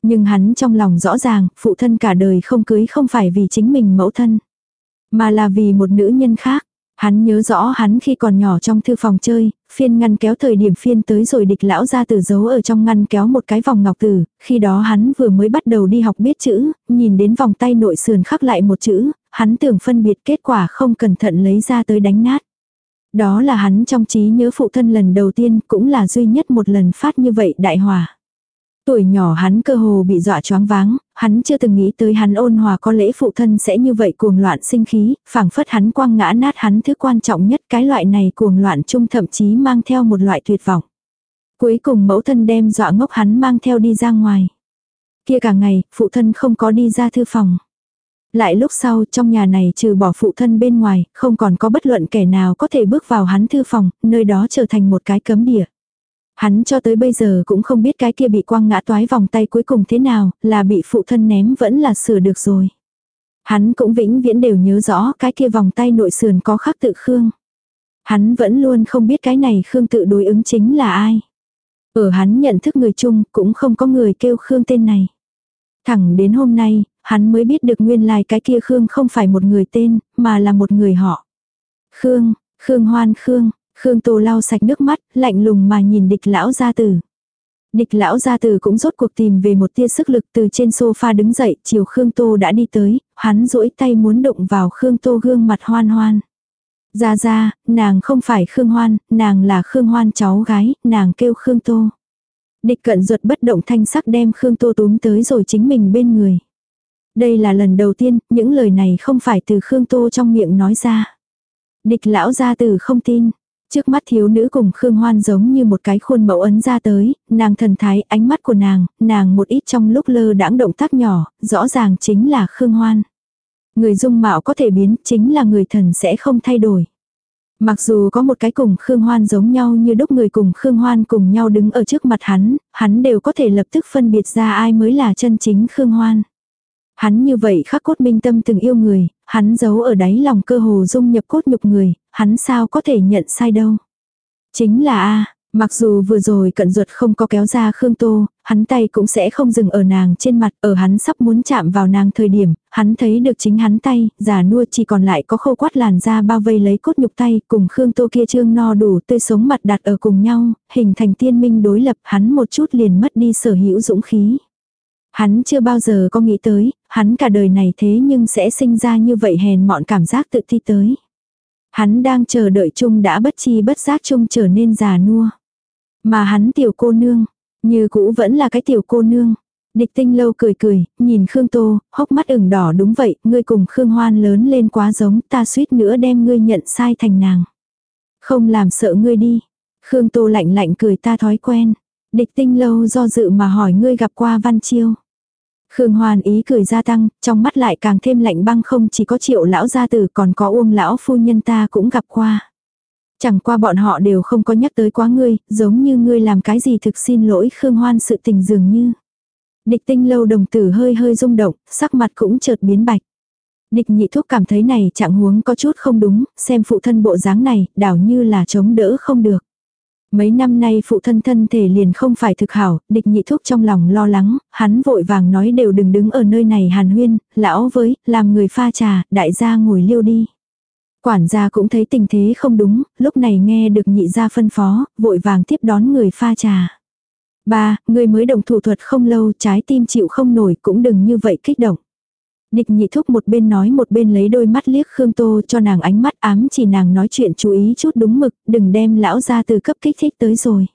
Nhưng hắn trong lòng rõ ràng, phụ thân cả đời không cưới không phải vì chính mình mẫu thân, mà là vì một nữ nhân khác. Hắn nhớ rõ hắn khi còn nhỏ trong thư phòng chơi, phiên ngăn kéo thời điểm phiên tới rồi địch lão ra từ giấu ở trong ngăn kéo một cái vòng ngọc tử, khi đó hắn vừa mới bắt đầu đi học biết chữ, nhìn đến vòng tay nội sườn khắc lại một chữ, hắn tưởng phân biệt kết quả không cẩn thận lấy ra tới đánh nát. Đó là hắn trong trí nhớ phụ thân lần đầu tiên cũng là duy nhất một lần phát như vậy đại hòa. Tuổi nhỏ hắn cơ hồ bị dọa choáng váng, hắn chưa từng nghĩ tới hắn ôn hòa có lễ phụ thân sẽ như vậy cuồng loạn sinh khí, phảng phất hắn quăng ngã nát hắn thứ quan trọng nhất cái loại này cuồng loạn chung thậm chí mang theo một loại tuyệt vọng. Cuối cùng mẫu thân đem dọa ngốc hắn mang theo đi ra ngoài. Kia cả ngày, phụ thân không có đi ra thư phòng. Lại lúc sau trong nhà này trừ bỏ phụ thân bên ngoài, không còn có bất luận kẻ nào có thể bước vào hắn thư phòng, nơi đó trở thành một cái cấm địa. Hắn cho tới bây giờ cũng không biết cái kia bị quăng ngã toái vòng tay cuối cùng thế nào, là bị phụ thân ném vẫn là sửa được rồi. Hắn cũng vĩnh viễn đều nhớ rõ cái kia vòng tay nội sườn có khắc tự Khương. Hắn vẫn luôn không biết cái này Khương tự đối ứng chính là ai. Ở hắn nhận thức người chung cũng không có người kêu Khương tên này. Thẳng đến hôm nay, hắn mới biết được nguyên lai cái kia Khương không phải một người tên, mà là một người họ. Khương, Khương Hoan Khương, Khương Tô lau sạch nước mắt, lạnh lùng mà nhìn địch lão gia tử. Địch lão gia tử cũng rốt cuộc tìm về một tia sức lực từ trên sofa đứng dậy, chiều Khương Tô đã đi tới, hắn duỗi tay muốn đụng vào Khương Tô gương mặt hoan hoan. Ra ra, nàng không phải Khương Hoan, nàng là Khương Hoan cháu gái, nàng kêu Khương Tô. Địch cận ruột bất động thanh sắc đem Khương Tô túm tới rồi chính mình bên người. Đây là lần đầu tiên, những lời này không phải từ Khương Tô trong miệng nói ra. Địch lão gia tử không tin, Trước mắt thiếu nữ cùng Khương Hoan giống như một cái khuôn mẫu ấn ra tới, nàng thần thái, ánh mắt của nàng, nàng một ít trong lúc lơ đãng động tác nhỏ, rõ ràng chính là Khương Hoan. Người dung mạo có thể biến, chính là người thần sẽ không thay đổi. Mặc dù có một cái cùng Khương Hoan giống nhau như đúc người cùng Khương Hoan cùng nhau đứng ở trước mặt hắn, hắn đều có thể lập tức phân biệt ra ai mới là chân chính Khương Hoan. Hắn như vậy khắc cốt minh tâm từng yêu người, hắn giấu ở đáy lòng cơ hồ dung nhập cốt nhục người, hắn sao có thể nhận sai đâu. Chính là a mặc dù vừa rồi cận ruột không có kéo ra Khương Tô, hắn tay cũng sẽ không dừng ở nàng trên mặt, ở hắn sắp muốn chạm vào nàng thời điểm, hắn thấy được chính hắn tay, giả nua chỉ còn lại có khâu quát làn da bao vây lấy cốt nhục tay, cùng Khương Tô kia trương no đủ tươi sống mặt đặt ở cùng nhau, hình thành tiên minh đối lập, hắn một chút liền mất đi sở hữu dũng khí. Hắn chưa bao giờ có nghĩ tới, hắn cả đời này thế nhưng sẽ sinh ra như vậy hèn mọn cảm giác tự thi tới. Hắn đang chờ đợi chung đã bất chi bất giác chung trở nên già nua. Mà hắn tiểu cô nương, như cũ vẫn là cái tiểu cô nương. Địch tinh lâu cười cười, nhìn Khương Tô, hốc mắt ửng đỏ đúng vậy, ngươi cùng Khương Hoan lớn lên quá giống, ta suýt nữa đem ngươi nhận sai thành nàng. Không làm sợ ngươi đi. Khương Tô lạnh lạnh cười ta thói quen. Địch tinh lâu do dự mà hỏi ngươi gặp qua Văn Chiêu. Khương Hoan ý cười gia tăng, trong mắt lại càng thêm lạnh băng không chỉ có triệu lão gia tử còn có uông lão phu nhân ta cũng gặp qua. Chẳng qua bọn họ đều không có nhắc tới quá ngươi, giống như ngươi làm cái gì thực xin lỗi Khương Hoan sự tình dường như. Địch tinh lâu đồng tử hơi hơi rung động, sắc mặt cũng chợt biến bạch. Địch nhị thuốc cảm thấy này trạng huống có chút không đúng, xem phụ thân bộ dáng này, đảo như là chống đỡ không được. Mấy năm nay phụ thân thân thể liền không phải thực hảo, địch nhị thúc trong lòng lo lắng, hắn vội vàng nói đều đừng đứng ở nơi này hàn huyên, lão với, làm người pha trà, đại gia ngồi liêu đi. Quản gia cũng thấy tình thế không đúng, lúc này nghe được nhị gia phân phó, vội vàng tiếp đón người pha trà. Ba, người mới động thủ thuật không lâu, trái tim chịu không nổi cũng đừng như vậy kích động. Địch nhị thúc một bên nói một bên lấy đôi mắt liếc Khương Tô cho nàng ánh mắt ám chỉ nàng nói chuyện chú ý chút đúng mực, đừng đem lão ra từ cấp kích thích tới rồi.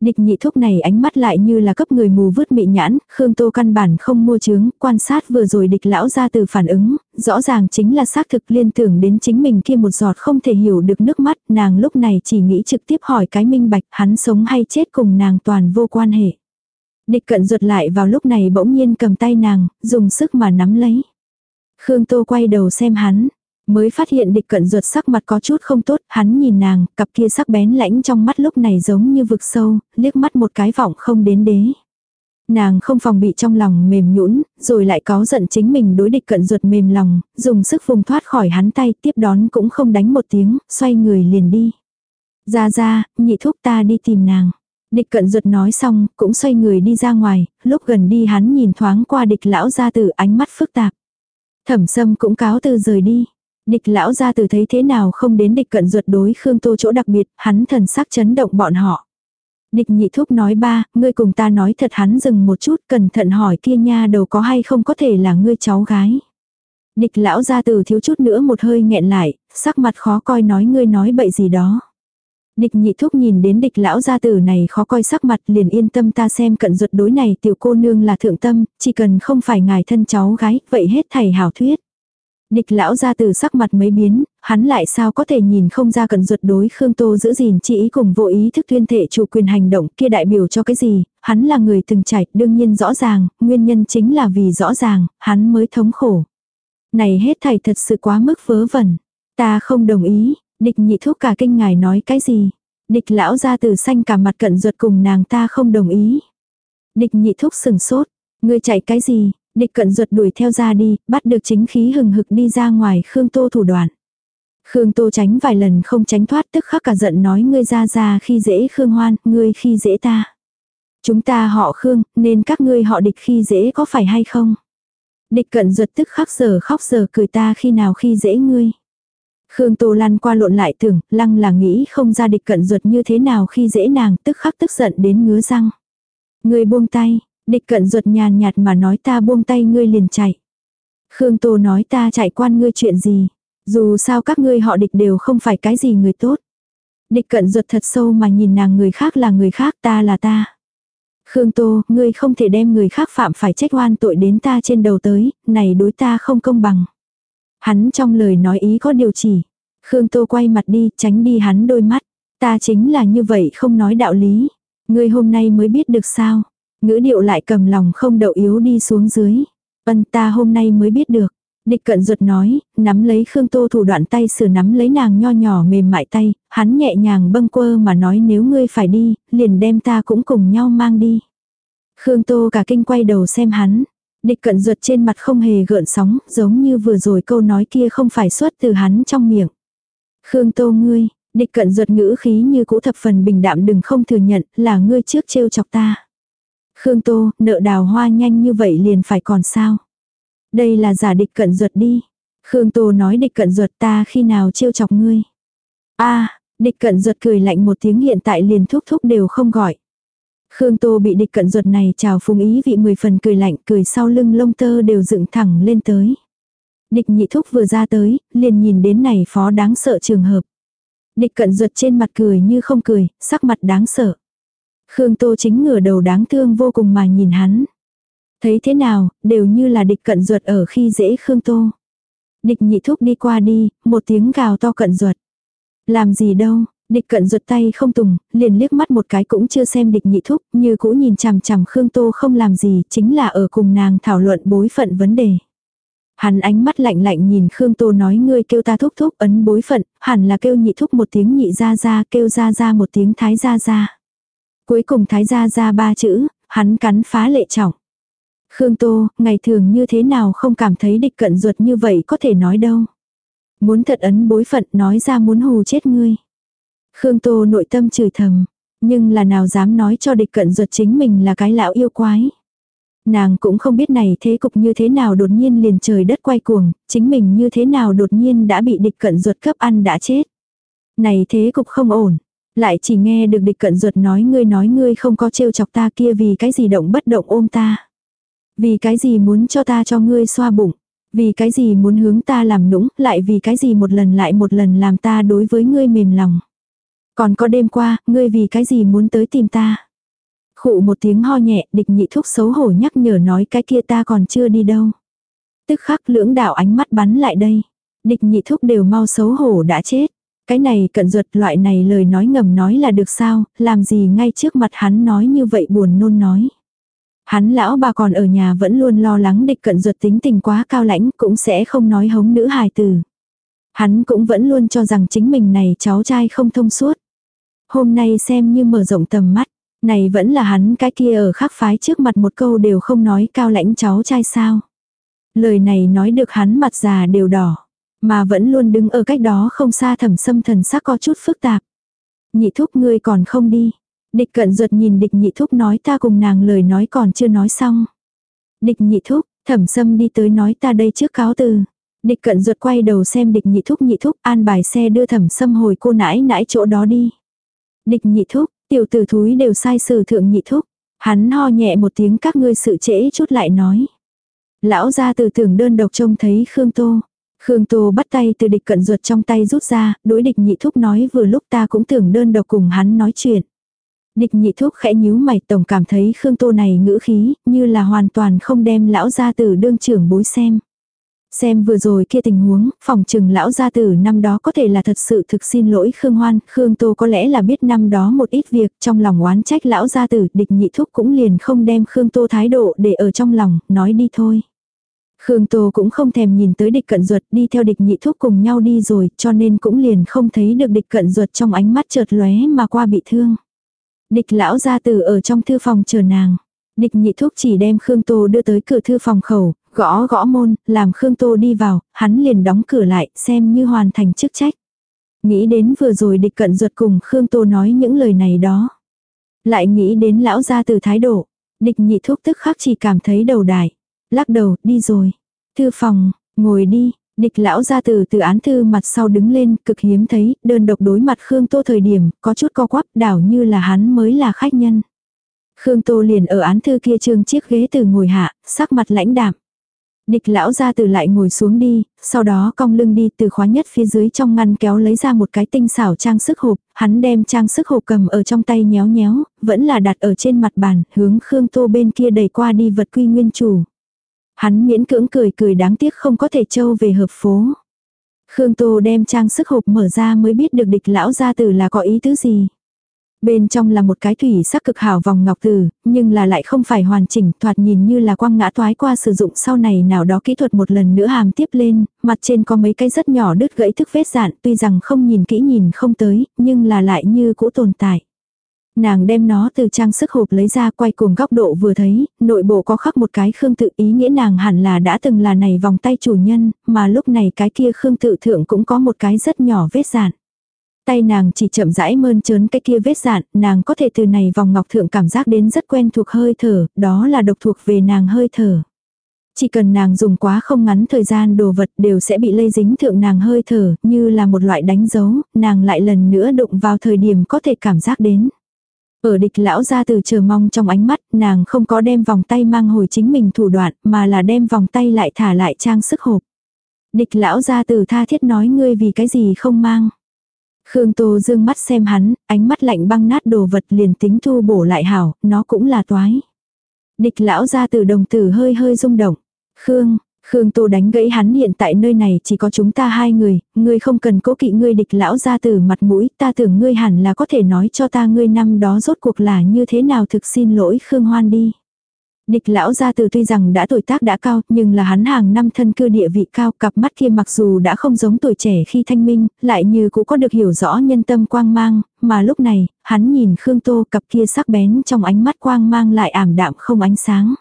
Địch nhị thúc này ánh mắt lại như là cấp người mù vứt mị nhãn, Khương Tô căn bản không mua chứng, quan sát vừa rồi địch lão ra từ phản ứng, rõ ràng chính là xác thực liên tưởng đến chính mình kia một giọt không thể hiểu được nước mắt, nàng lúc này chỉ nghĩ trực tiếp hỏi cái minh bạch hắn sống hay chết cùng nàng toàn vô quan hệ. Địch cận ruột lại vào lúc này bỗng nhiên cầm tay nàng, dùng sức mà nắm lấy. Khương Tô quay đầu xem hắn. Mới phát hiện địch cận ruột sắc mặt có chút không tốt, hắn nhìn nàng, cặp kia sắc bén lãnh trong mắt lúc này giống như vực sâu, liếc mắt một cái vọng không đến đế. Nàng không phòng bị trong lòng mềm nhũn, rồi lại có giận chính mình đối địch cận ruột mềm lòng, dùng sức vùng thoát khỏi hắn tay, tiếp đón cũng không đánh một tiếng, xoay người liền đi. Ra ra, nhị thúc ta đi tìm nàng. Địch cận ruột nói xong, cũng xoay người đi ra ngoài, lúc gần đi hắn nhìn thoáng qua địch lão gia tử ánh mắt phức tạp. Thẩm sâm cũng cáo từ rời đi. Địch lão gia tử thấy thế nào không đến địch cận ruột đối Khương Tô chỗ đặc biệt, hắn thần sắc chấn động bọn họ. Địch nhị thúc nói ba, ngươi cùng ta nói thật hắn dừng một chút cẩn thận hỏi kia nha đầu có hay không có thể là ngươi cháu gái. Địch lão gia tử thiếu chút nữa một hơi nghẹn lại, sắc mặt khó coi nói ngươi nói bậy gì đó. Địch nhị thúc nhìn đến địch lão gia tử này khó coi sắc mặt liền yên tâm ta xem cận ruột đối này tiểu cô nương là thượng tâm, chỉ cần không phải ngài thân cháu gái, vậy hết thầy hảo thuyết. Địch lão gia tử sắc mặt mấy biến, hắn lại sao có thể nhìn không ra cận ruột đối Khương Tô giữ gìn chỉ ý cùng vô ý thức tuyên thể chủ quyền hành động kia đại biểu cho cái gì, hắn là người từng trải, đương nhiên rõ ràng, nguyên nhân chính là vì rõ ràng, hắn mới thống khổ. Này hết thầy thật sự quá mức vớ vẩn. Ta không đồng ý, địch nhị thuốc cả kinh ngài nói cái gì. Địch lão ra từ xanh cả mặt cận ruột cùng nàng ta không đồng ý. Địch nhị thúc sừng sốt, ngươi chạy cái gì, Địch cận ruột đuổi theo ra đi, bắt được chính khí hừng hực đi ra ngoài Khương Tô thủ đoạn. Khương Tô tránh vài lần không tránh thoát tức khắc cả giận nói ngươi ra ra khi dễ Khương Hoan, ngươi khi dễ ta. Chúng ta họ Khương, nên các ngươi họ địch khi dễ có phải hay không? Địch cận ruột tức khắc giờ khóc giờ cười ta khi nào khi dễ ngươi. Khương Tô lan qua lộn lại tưởng, lăng là nghĩ không ra địch cận ruột như thế nào khi dễ nàng, tức khắc tức giận đến ngứa răng. Ngươi buông tay, Địch cận ruột nhàn nhạt mà nói ta buông tay ngươi liền chạy. Khương Tô nói ta chạy quan ngươi chuyện gì. Dù sao các ngươi họ địch đều không phải cái gì người tốt. Địch cận ruột thật sâu mà nhìn nàng người khác là người khác ta là ta. Khương Tô, ngươi không thể đem người khác phạm phải trách oan tội đến ta trên đầu tới, này đối ta không công bằng. Hắn trong lời nói ý có điều chỉ. Khương Tô quay mặt đi, tránh đi hắn đôi mắt. Ta chính là như vậy không nói đạo lý. Ngươi hôm nay mới biết được sao. Ngữ điệu lại cầm lòng không đậu yếu đi xuống dưới. Ân ta hôm nay mới biết được. Địch cận ruột nói, nắm lấy Khương Tô thủ đoạn tay sửa nắm lấy nàng nho nhỏ mềm mại tay, hắn nhẹ nhàng bâng quơ mà nói nếu ngươi phải đi, liền đem ta cũng cùng nhau mang đi. Khương Tô cả kinh quay đầu xem hắn. Địch cận ruột trên mặt không hề gợn sóng, giống như vừa rồi câu nói kia không phải xuất từ hắn trong miệng. Khương Tô ngươi, địch cận ruột ngữ khí như cũ thập phần bình đạm đừng không thừa nhận là ngươi trước trêu chọc ta. Khương Tô, nợ đào hoa nhanh như vậy liền phải còn sao? Đây là giả địch cận ruột đi. Khương Tô nói địch cận ruột ta khi nào trêu chọc ngươi. a địch cận ruột cười lạnh một tiếng hiện tại liền thúc thúc đều không gọi. Khương Tô bị địch cận ruột này chào phung ý vị mười phần cười lạnh cười sau lưng lông tơ đều dựng thẳng lên tới. Địch nhị thúc vừa ra tới, liền nhìn đến này phó đáng sợ trường hợp. Địch cận ruột trên mặt cười như không cười, sắc mặt đáng sợ. Khương Tô chính ngửa đầu đáng thương vô cùng mà nhìn hắn. Thấy thế nào, đều như là địch cận ruột ở khi dễ Khương Tô. Địch nhị thúc đi qua đi, một tiếng gào to cận ruột. Làm gì đâu, địch cận ruột tay không tùng, liền liếc mắt một cái cũng chưa xem địch nhị thúc, như cũ nhìn chằm chằm Khương Tô không làm gì, chính là ở cùng nàng thảo luận bối phận vấn đề. Hắn ánh mắt lạnh lạnh nhìn Khương Tô nói ngươi kêu ta thúc thúc ấn bối phận, hẳn là kêu nhị thúc một tiếng nhị ra ra, kêu ra ra một tiếng thái ra ra. Cuối cùng thái gia ra ba chữ, hắn cắn phá lệ trọng. Khương Tô, ngày thường như thế nào không cảm thấy địch cận ruột như vậy có thể nói đâu. Muốn thật ấn bối phận nói ra muốn hù chết ngươi. Khương Tô nội tâm chửi thầm, nhưng là nào dám nói cho địch cận ruột chính mình là cái lão yêu quái. Nàng cũng không biết này thế cục như thế nào đột nhiên liền trời đất quay cuồng, chính mình như thế nào đột nhiên đã bị địch cận ruột cấp ăn đã chết. Này thế cục không ổn, lại chỉ nghe được địch cận ruột nói ngươi nói ngươi không có trêu chọc ta kia vì cái gì động bất động ôm ta. Vì cái gì muốn cho ta cho ngươi xoa bụng. Vì cái gì muốn hướng ta làm nũng, lại vì cái gì một lần lại một lần làm ta đối với ngươi mềm lòng. Còn có đêm qua, ngươi vì cái gì muốn tới tìm ta. Khụ một tiếng ho nhẹ, địch nhị thúc xấu hổ nhắc nhở nói cái kia ta còn chưa đi đâu. Tức khắc lưỡng đạo ánh mắt bắn lại đây. Địch nhị thúc đều mau xấu hổ đã chết. Cái này cận ruột loại này lời nói ngầm nói là được sao, làm gì ngay trước mặt hắn nói như vậy buồn nôn nói. Hắn lão bà còn ở nhà vẫn luôn lo lắng địch cận ruột tính tình quá cao lãnh cũng sẽ không nói hống nữ hài từ. Hắn cũng vẫn luôn cho rằng chính mình này cháu trai không thông suốt. Hôm nay xem như mở rộng tầm mắt, này vẫn là hắn cái kia ở khắc phái trước mặt một câu đều không nói cao lãnh cháu trai sao. Lời này nói được hắn mặt già đều đỏ, mà vẫn luôn đứng ở cách đó không xa thẩm sâm thần sắc có chút phức tạp. Nhị thúc ngươi còn không đi. Địch cận ruột nhìn địch nhị thúc nói ta cùng nàng lời nói còn chưa nói xong. Địch nhị thúc, thẩm sâm đi tới nói ta đây trước cáo từ. Địch cận ruột quay đầu xem địch nhị thúc nhị thúc an bài xe đưa thẩm sâm hồi cô nãi nãi chỗ đó đi. Địch nhị thúc, tiểu tử thúi đều sai sử thượng nhị thúc. Hắn ho nhẹ một tiếng các ngươi sự trễ chút lại nói. Lão ra từ tưởng đơn độc trông thấy Khương Tô. Khương Tô bắt tay từ địch cận ruột trong tay rút ra, đối địch nhị thúc nói vừa lúc ta cũng tưởng đơn độc cùng hắn nói chuyện. Địch nhị thúc khẽ nhíu mày tổng cảm thấy Khương Tô này ngữ khí, như là hoàn toàn không đem lão gia tử đương trưởng bối xem. Xem vừa rồi kia tình huống, phòng trừng lão gia tử năm đó có thể là thật sự thực xin lỗi Khương Hoan, Khương Tô có lẽ là biết năm đó một ít việc, trong lòng oán trách lão gia tử, địch nhị thúc cũng liền không đem Khương Tô thái độ để ở trong lòng, nói đi thôi. Khương Tô cũng không thèm nhìn tới địch cận ruột đi theo địch nhị thúc cùng nhau đi rồi, cho nên cũng liền không thấy được địch cận ruột trong ánh mắt chợt lóe mà qua bị thương. Địch lão gia tử ở trong thư phòng chờ nàng. Địch nhị thúc chỉ đem Khương Tô đưa tới cửa thư phòng khẩu, gõ gõ môn, làm Khương Tô đi vào, hắn liền đóng cửa lại, xem như hoàn thành chức trách. Nghĩ đến vừa rồi địch cận ruột cùng Khương Tô nói những lời này đó. Lại nghĩ đến lão gia tử thái độ, địch nhị thúc tức khắc chỉ cảm thấy đầu đại. Lắc đầu, đi rồi. Thư phòng, ngồi đi, Địch lão ra từ từ án thư mặt sau đứng lên, cực hiếm thấy, đơn độc đối mặt Khương Tô thời điểm, có chút co quắp, đảo như là hắn mới là khách nhân. Khương Tô liền ở án thư kia trương chiếc ghế từ ngồi hạ, sắc mặt lãnh đạm. Địch lão ra từ lại ngồi xuống đi, sau đó cong lưng đi từ khóa nhất phía dưới trong ngăn kéo lấy ra một cái tinh xảo trang sức hộp, hắn đem trang sức hộp cầm ở trong tay nhéo nhéo, vẫn là đặt ở trên mặt bàn, hướng Khương Tô bên kia đẩy qua đi vật quy nguyên chủ. Hắn miễn cưỡng cười cười đáng tiếc không có thể trâu về hợp phố. Khương Tô đem trang sức hộp mở ra mới biết được địch lão gia tử là có ý tứ gì. Bên trong là một cái thủy sắc cực hảo vòng ngọc tử, nhưng là lại không phải hoàn chỉnh, thoạt nhìn như là quăng ngã toái qua sử dụng sau này nào đó kỹ thuật một lần nữa hàm tiếp lên, mặt trên có mấy cái rất nhỏ đứt gãy thức vết dạn, tuy rằng không nhìn kỹ nhìn không tới, nhưng là lại như cũ tồn tại. Nàng đem nó từ trang sức hộp lấy ra quay cuồng góc độ vừa thấy, nội bộ có khắc một cái khương tự ý nghĩa nàng hẳn là đã từng là này vòng tay chủ nhân, mà lúc này cái kia khương tự thượng cũng có một cái rất nhỏ vết dạn. Tay nàng chỉ chậm rãi mơn trớn cái kia vết dạn, nàng có thể từ này vòng ngọc thượng cảm giác đến rất quen thuộc hơi thở, đó là độc thuộc về nàng hơi thở. Chỉ cần nàng dùng quá không ngắn thời gian đồ vật đều sẽ bị lây dính thượng nàng hơi thở, như là một loại đánh dấu, nàng lại lần nữa đụng vào thời điểm có thể cảm giác đến. Ở địch lão ra từ chờ mong trong ánh mắt, nàng không có đem vòng tay mang hồi chính mình thủ đoạn, mà là đem vòng tay lại thả lại trang sức hộp. Địch lão ra từ tha thiết nói ngươi vì cái gì không mang. Khương Tô dương mắt xem hắn, ánh mắt lạnh băng nát đồ vật liền tính thu bổ lại hảo, nó cũng là toái. Địch lão ra từ đồng tử hơi hơi rung động. Khương, Khương Tô đánh gãy hắn hiện tại nơi này chỉ có chúng ta hai người, ngươi không cần cố kỵ ngươi địch lão ra từ mặt mũi, ta tưởng ngươi hẳn là có thể nói cho ta ngươi năm đó rốt cuộc là như thế nào thực xin lỗi Khương Hoan đi. Địch lão gia từ tuy rằng đã tuổi tác đã cao, nhưng là hắn hàng năm thân cư địa vị cao, cặp mắt kia mặc dù đã không giống tuổi trẻ khi thanh minh, lại như cũng có được hiểu rõ nhân tâm quang mang, mà lúc này, hắn nhìn Khương Tô cặp kia sắc bén trong ánh mắt quang mang lại ảm đạm không ánh sáng.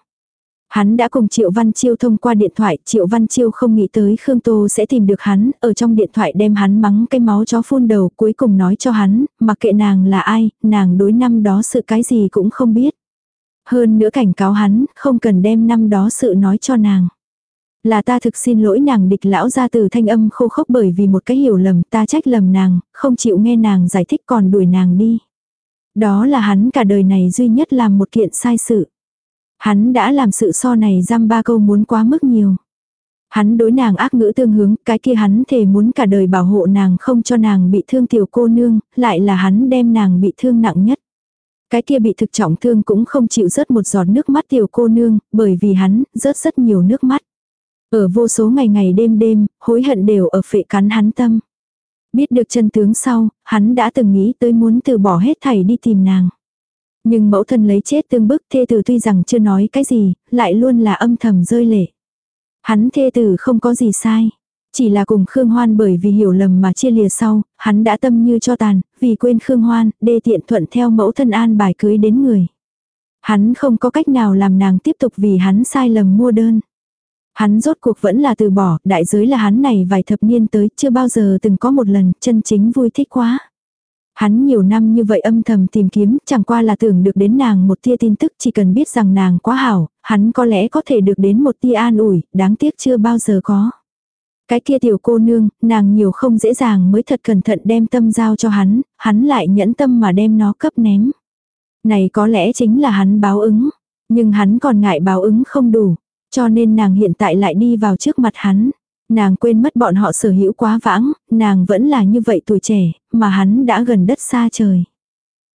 Hắn đã cùng Triệu Văn Chiêu thông qua điện thoại, Triệu Văn Chiêu không nghĩ tới Khương Tô sẽ tìm được hắn, ở trong điện thoại đem hắn mắng cái máu chó phun đầu, cuối cùng nói cho hắn, mặc kệ nàng là ai, nàng đối năm đó sự cái gì cũng không biết. Hơn nữa cảnh cáo hắn, không cần đem năm đó sự nói cho nàng. Là ta thực xin lỗi nàng địch lão ra từ thanh âm khô khốc bởi vì một cái hiểu lầm ta trách lầm nàng, không chịu nghe nàng giải thích còn đuổi nàng đi. Đó là hắn cả đời này duy nhất làm một kiện sai sự. Hắn đã làm sự so này giam ba câu muốn quá mức nhiều. Hắn đối nàng ác ngữ tương hướng, cái kia hắn thề muốn cả đời bảo hộ nàng không cho nàng bị thương tiểu cô nương, lại là hắn đem nàng bị thương nặng nhất. Cái kia bị thực trọng thương cũng không chịu rớt một giọt nước mắt tiểu cô nương, bởi vì hắn rớt rất nhiều nước mắt. Ở vô số ngày ngày đêm đêm, hối hận đều ở phệ cắn hắn tâm. Biết được chân tướng sau, hắn đã từng nghĩ tới muốn từ bỏ hết thảy đi tìm nàng. Nhưng mẫu thân lấy chết tương bức thê tử tuy rằng chưa nói cái gì, lại luôn là âm thầm rơi lệ. Hắn thê tử không có gì sai. Chỉ là cùng Khương Hoan bởi vì hiểu lầm mà chia lìa sau, hắn đã tâm như cho tàn, vì quên Khương Hoan, đê tiện thuận theo mẫu thân an bài cưới đến người. Hắn không có cách nào làm nàng tiếp tục vì hắn sai lầm mua đơn. Hắn rốt cuộc vẫn là từ bỏ, đại giới là hắn này vài thập niên tới, chưa bao giờ từng có một lần, chân chính vui thích quá. Hắn nhiều năm như vậy âm thầm tìm kiếm, chẳng qua là tưởng được đến nàng một tia tin tức, chỉ cần biết rằng nàng quá hảo, hắn có lẽ có thể được đến một tia an ủi, đáng tiếc chưa bao giờ có. Cái kia tiểu cô nương, nàng nhiều không dễ dàng mới thật cẩn thận đem tâm giao cho hắn, hắn lại nhẫn tâm mà đem nó cấp ném. Này có lẽ chính là hắn báo ứng, nhưng hắn còn ngại báo ứng không đủ, cho nên nàng hiện tại lại đi vào trước mặt hắn. Nàng quên mất bọn họ sở hữu quá vãng, nàng vẫn là như vậy tuổi trẻ, mà hắn đã gần đất xa trời.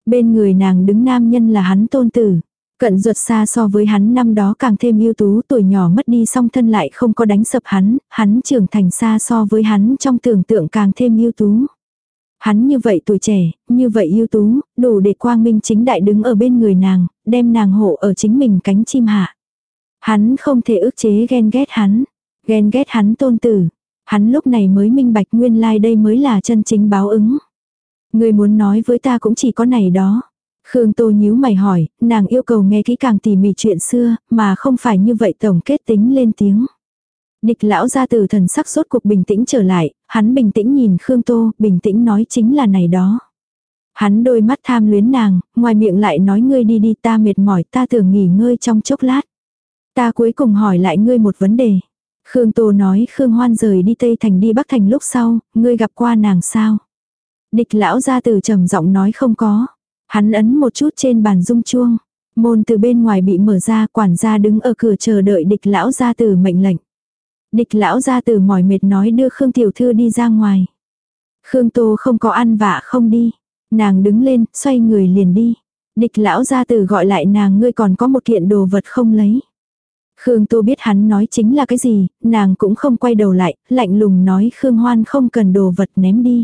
Bên người nàng đứng nam nhân là hắn tôn tử. Cận ruột xa so với hắn năm đó càng thêm ưu tú tuổi nhỏ mất đi song thân lại không có đánh sập hắn, hắn trưởng thành xa so với hắn trong tưởng tượng càng thêm ưu tú. Hắn như vậy tuổi trẻ, như vậy ưu tú, đủ để quang minh chính đại đứng ở bên người nàng, đem nàng hộ ở chính mình cánh chim hạ. Hắn không thể ức chế ghen ghét hắn, ghen ghét hắn tôn tử. Hắn lúc này mới minh bạch nguyên lai like đây mới là chân chính báo ứng. Người muốn nói với ta cũng chỉ có này đó. Khương Tô nhíu mày hỏi, nàng yêu cầu nghe kỹ càng tỉ mỉ chuyện xưa, mà không phải như vậy tổng kết tính lên tiếng. Địch lão ra từ thần sắc sốt cuộc bình tĩnh trở lại, hắn bình tĩnh nhìn Khương Tô, bình tĩnh nói chính là này đó. Hắn đôi mắt tham luyến nàng, ngoài miệng lại nói ngươi đi đi ta mệt mỏi ta tưởng nghỉ ngơi trong chốc lát. Ta cuối cùng hỏi lại ngươi một vấn đề. Khương Tô nói Khương Hoan rời đi Tây Thành đi Bắc Thành lúc sau, ngươi gặp qua nàng sao? Địch lão ra từ trầm giọng nói không có. Hắn ấn một chút trên bàn dung chuông. Môn từ bên ngoài bị mở ra quản gia đứng ở cửa chờ đợi địch lão gia tử mệnh lệnh. Địch lão gia tử mỏi mệt nói đưa Khương Tiểu Thư đi ra ngoài. Khương Tô không có ăn vạ không đi. Nàng đứng lên, xoay người liền đi. Địch lão gia tử gọi lại nàng ngươi còn có một kiện đồ vật không lấy. Khương Tô biết hắn nói chính là cái gì, nàng cũng không quay đầu lại, lạnh lùng nói Khương Hoan không cần đồ vật ném đi.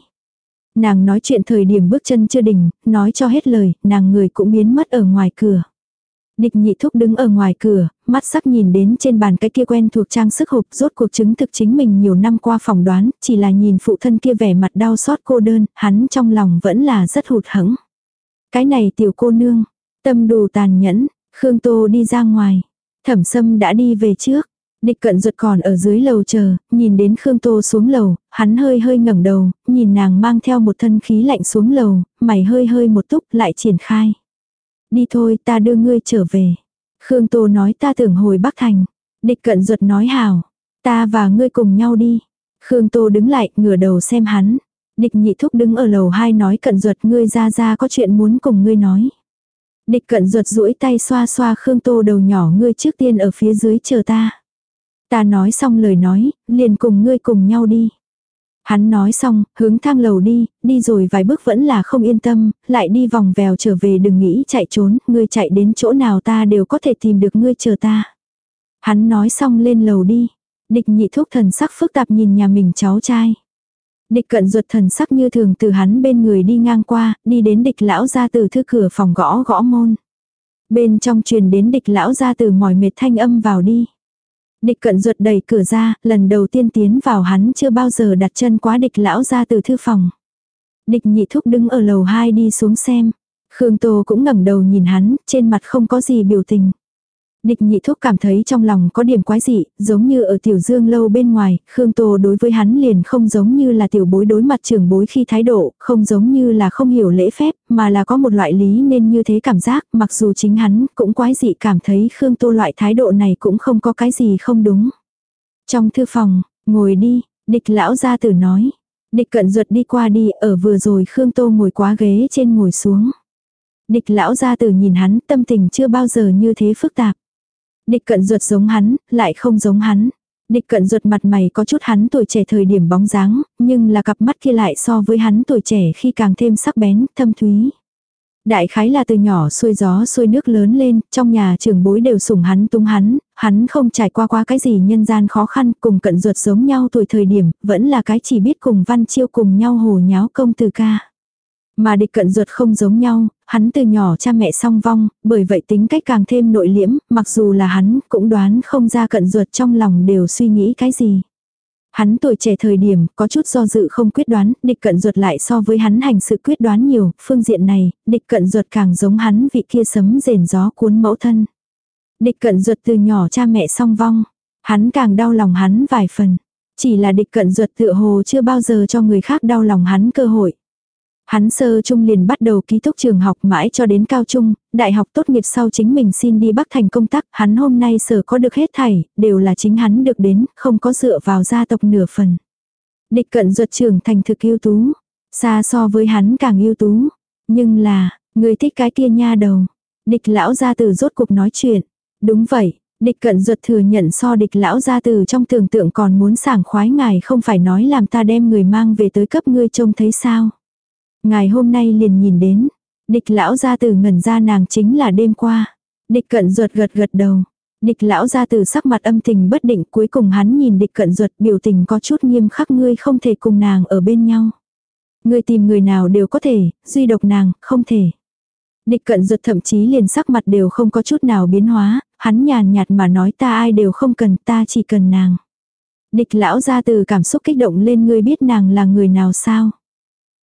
Nàng nói chuyện thời điểm bước chân chưa đỉnh, nói cho hết lời, nàng người cũng biến mất ở ngoài cửa. Địch nhị thúc đứng ở ngoài cửa, mắt sắc nhìn đến trên bàn cái kia quen thuộc trang sức hộp rốt cuộc chứng thực chính mình nhiều năm qua phỏng đoán, chỉ là nhìn phụ thân kia vẻ mặt đau xót cô đơn, hắn trong lòng vẫn là rất hụt hẫng. Cái này tiểu cô nương, tâm đồ tàn nhẫn, Khương Tô đi ra ngoài. Thẩm sâm đã đi về trước. Địch cận ruột còn ở dưới lầu chờ, nhìn đến Khương Tô xuống lầu, hắn hơi hơi ngẩng đầu, nhìn nàng mang theo một thân khí lạnh xuống lầu, mày hơi hơi một túc lại triển khai. Đi thôi ta đưa ngươi trở về. Khương Tô nói ta tưởng hồi Bắc Thành. Địch cận ruột nói hào. Ta và ngươi cùng nhau đi. Khương Tô đứng lại, ngửa đầu xem hắn. Địch nhị thúc đứng ở lầu hai nói cận ruột ngươi ra ra có chuyện muốn cùng ngươi nói. Địch cận ruột duỗi tay xoa xoa Khương Tô đầu nhỏ ngươi trước tiên ở phía dưới chờ ta. Ta nói xong lời nói, liền cùng ngươi cùng nhau đi. Hắn nói xong, hướng thang lầu đi, đi rồi vài bước vẫn là không yên tâm, lại đi vòng vèo trở về đừng nghĩ chạy trốn, ngươi chạy đến chỗ nào ta đều có thể tìm được ngươi chờ ta. Hắn nói xong lên lầu đi. Địch nhị thúc thần sắc phức tạp nhìn nhà mình cháu trai. Địch cận ruột thần sắc như thường từ hắn bên người đi ngang qua, đi đến địch lão ra từ thư cửa phòng gõ gõ môn. Bên trong truyền đến địch lão ra từ mỏi mệt thanh âm vào đi. Địch cận ruột đẩy cửa ra, lần đầu tiên tiến vào hắn chưa bao giờ đặt chân quá địch lão ra từ thư phòng. Địch nhị thúc đứng ở lầu 2 đi xuống xem. Khương Tô cũng ngẩng đầu nhìn hắn, trên mặt không có gì biểu tình. Địch nhị thúc cảm thấy trong lòng có điểm quái dị, giống như ở tiểu dương lâu bên ngoài, Khương Tô đối với hắn liền không giống như là tiểu bối đối mặt trưởng bối khi thái độ, không giống như là không hiểu lễ phép, mà là có một loại lý nên như thế cảm giác, mặc dù chính hắn cũng quái dị cảm thấy Khương Tô loại thái độ này cũng không có cái gì không đúng. Trong thư phòng, ngồi đi, địch lão gia tử nói. Địch cận ruột đi qua đi, ở vừa rồi Khương Tô ngồi quá ghế trên ngồi xuống. Địch lão gia tử nhìn hắn tâm tình chưa bao giờ như thế phức tạp. Địch cận ruột giống hắn, lại không giống hắn. Địch cận ruột mặt mày có chút hắn tuổi trẻ thời điểm bóng dáng, nhưng là cặp mắt kia lại so với hắn tuổi trẻ khi càng thêm sắc bén, thâm thúy. Đại khái là từ nhỏ xuôi gió xuôi nước lớn lên, trong nhà trưởng bối đều sủng hắn tung hắn, hắn không trải qua qua cái gì nhân gian khó khăn, cùng cận ruột giống nhau tuổi thời điểm, vẫn là cái chỉ biết cùng văn chiêu cùng nhau hồ nháo công từ ca. Mà địch cận ruột không giống nhau, hắn từ nhỏ cha mẹ song vong, bởi vậy tính cách càng thêm nội liễm, mặc dù là hắn cũng đoán không ra cận ruột trong lòng đều suy nghĩ cái gì. Hắn tuổi trẻ thời điểm có chút do dự không quyết đoán, địch cận ruột lại so với hắn hành sự quyết đoán nhiều, phương diện này, địch cận ruột càng giống hắn vị kia sấm rền gió cuốn mẫu thân. Địch cận ruột từ nhỏ cha mẹ song vong, hắn càng đau lòng hắn vài phần. Chỉ là địch cận ruột tựa hồ chưa bao giờ cho người khác đau lòng hắn cơ hội. Hắn sơ trung liền bắt đầu ký túc trường học mãi cho đến cao trung, đại học tốt nghiệp sau chính mình xin đi Bắc Thành công tác, hắn hôm nay sở có được hết thảy, đều là chính hắn được đến, không có dựa vào gia tộc nửa phần. Địch cận ruột trưởng thành thực ưu tú, xa so với hắn càng ưu tú. Nhưng là, người thích cái kia nha đầu. Địch lão gia tử rốt cuộc nói chuyện. Đúng vậy, địch cận ruột thừa nhận so địch lão gia tử trong tưởng tượng còn muốn sảng khoái ngài không phải nói làm ta đem người mang về tới cấp ngươi trông thấy sao. Ngài hôm nay liền nhìn đến, địch lão gia tử ngẩn ra nàng chính là đêm qua. Địch cận ruột gật gật đầu. Địch lão gia tử sắc mặt âm tình bất định cuối cùng hắn nhìn địch cận ruột biểu tình có chút nghiêm khắc ngươi không thể cùng nàng ở bên nhau. Ngươi tìm người nào đều có thể, duy độc nàng, không thể. Địch cận ruột thậm chí liền sắc mặt đều không có chút nào biến hóa, hắn nhàn nhạt mà nói ta ai đều không cần ta chỉ cần nàng. Địch lão gia từ cảm xúc kích động lên ngươi biết nàng là người nào sao.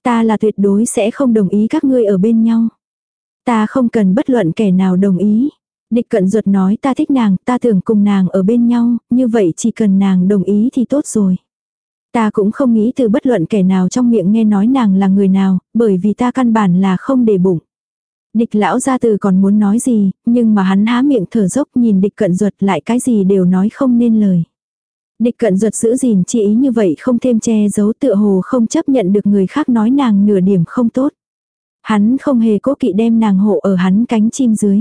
Ta là tuyệt đối sẽ không đồng ý các ngươi ở bên nhau. Ta không cần bất luận kẻ nào đồng ý. Địch cận ruột nói ta thích nàng, ta tưởng cùng nàng ở bên nhau, như vậy chỉ cần nàng đồng ý thì tốt rồi. Ta cũng không nghĩ từ bất luận kẻ nào trong miệng nghe nói nàng là người nào, bởi vì ta căn bản là không để bụng. Địch lão gia từ còn muốn nói gì, nhưng mà hắn há miệng thở dốc nhìn địch cận ruột lại cái gì đều nói không nên lời. Địch cận ruột giữ gìn chi ý như vậy không thêm che giấu tựa hồ không chấp nhận được người khác nói nàng nửa điểm không tốt. Hắn không hề cố kỵ đem nàng hộ ở hắn cánh chim dưới.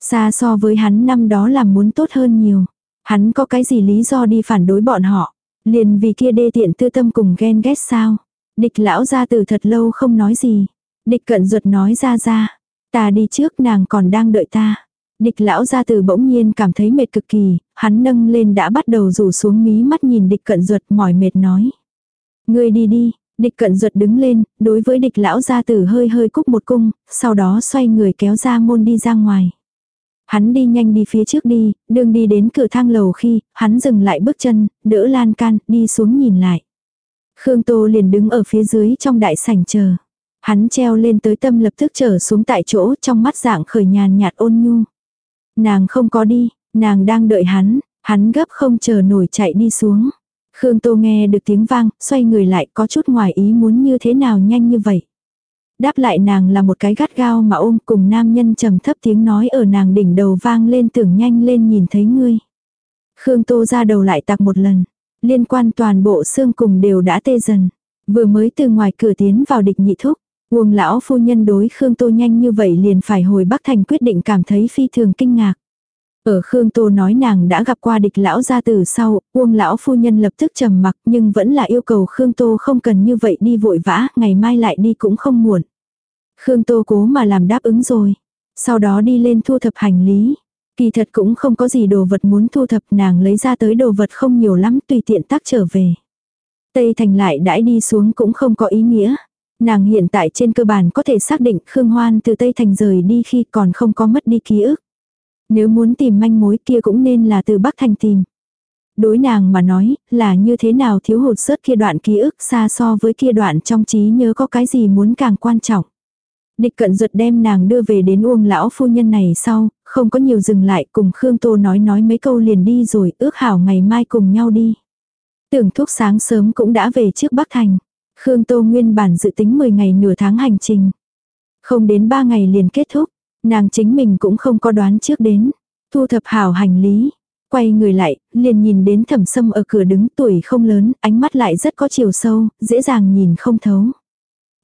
Xa so với hắn năm đó làm muốn tốt hơn nhiều. Hắn có cái gì lý do đi phản đối bọn họ. Liền vì kia đê tiện tư tâm cùng ghen ghét sao. Địch lão ra từ thật lâu không nói gì. Địch cận ruột nói ra ra. Ta đi trước, nàng còn đang đợi ta. Địch lão gia từ bỗng nhiên cảm thấy mệt cực kỳ, hắn nâng lên đã bắt đầu rủ xuống mí mắt nhìn địch cận ruột mỏi mệt nói. Ngươi đi đi, địch cận ruột đứng lên, đối với địch lão gia tử hơi hơi cúc một cung, sau đó xoay người kéo ra môn đi ra ngoài. Hắn đi nhanh đi phía trước đi, đường đi đến cửa thang lầu khi, hắn dừng lại bước chân, đỡ lan can, đi xuống nhìn lại. Khương Tô liền đứng ở phía dưới trong đại sảnh chờ. Hắn treo lên tới tâm lập tức trở xuống tại chỗ trong mắt dạng khởi nhàn nhạt ôn nhu. Nàng không có đi, nàng đang đợi hắn, hắn gấp không chờ nổi chạy đi xuống. Khương Tô nghe được tiếng vang, xoay người lại có chút ngoài ý muốn như thế nào nhanh như vậy. Đáp lại nàng là một cái gắt gao mà ôm cùng nam nhân trầm thấp tiếng nói ở nàng đỉnh đầu vang lên tưởng nhanh lên nhìn thấy ngươi. Khương Tô ra đầu lại tặc một lần. Liên quan toàn bộ xương cùng đều đã tê dần. Vừa mới từ ngoài cửa tiến vào địch nhị thúc. Uông lão phu nhân đối Khương Tô nhanh như vậy liền phải hồi Bắc Thành quyết định cảm thấy phi thường kinh ngạc. Ở Khương Tô nói nàng đã gặp qua địch lão gia từ sau, Uông lão phu nhân lập tức trầm mặc nhưng vẫn là yêu cầu Khương Tô không cần như vậy đi vội vã, ngày mai lại đi cũng không muộn. Khương Tô cố mà làm đáp ứng rồi. Sau đó đi lên thu thập hành lý. Kỳ thật cũng không có gì đồ vật muốn thu thập nàng lấy ra tới đồ vật không nhiều lắm tùy tiện tác trở về. Tây Thành lại đãi đi xuống cũng không có ý nghĩa. Nàng hiện tại trên cơ bản có thể xác định Khương Hoan từ Tây Thành rời đi khi còn không có mất đi ký ức. Nếu muốn tìm manh mối kia cũng nên là từ Bắc Thành tìm. Đối nàng mà nói, là như thế nào thiếu hụt sớt kia đoạn ký ức xa so với kia đoạn trong trí nhớ có cái gì muốn càng quan trọng. Địch cận ruột đem nàng đưa về đến uông lão phu nhân này sau, không có nhiều dừng lại cùng Khương Tô nói nói mấy câu liền đi rồi ước hảo ngày mai cùng nhau đi. Tưởng thuốc sáng sớm cũng đã về trước Bắc Thành. Khương Tô nguyên bản dự tính 10 ngày nửa tháng hành trình. Không đến 3 ngày liền kết thúc, nàng chính mình cũng không có đoán trước đến. Thu thập hảo hành lý, quay người lại, liền nhìn đến thẩm sâm ở cửa đứng tuổi không lớn, ánh mắt lại rất có chiều sâu, dễ dàng nhìn không thấu.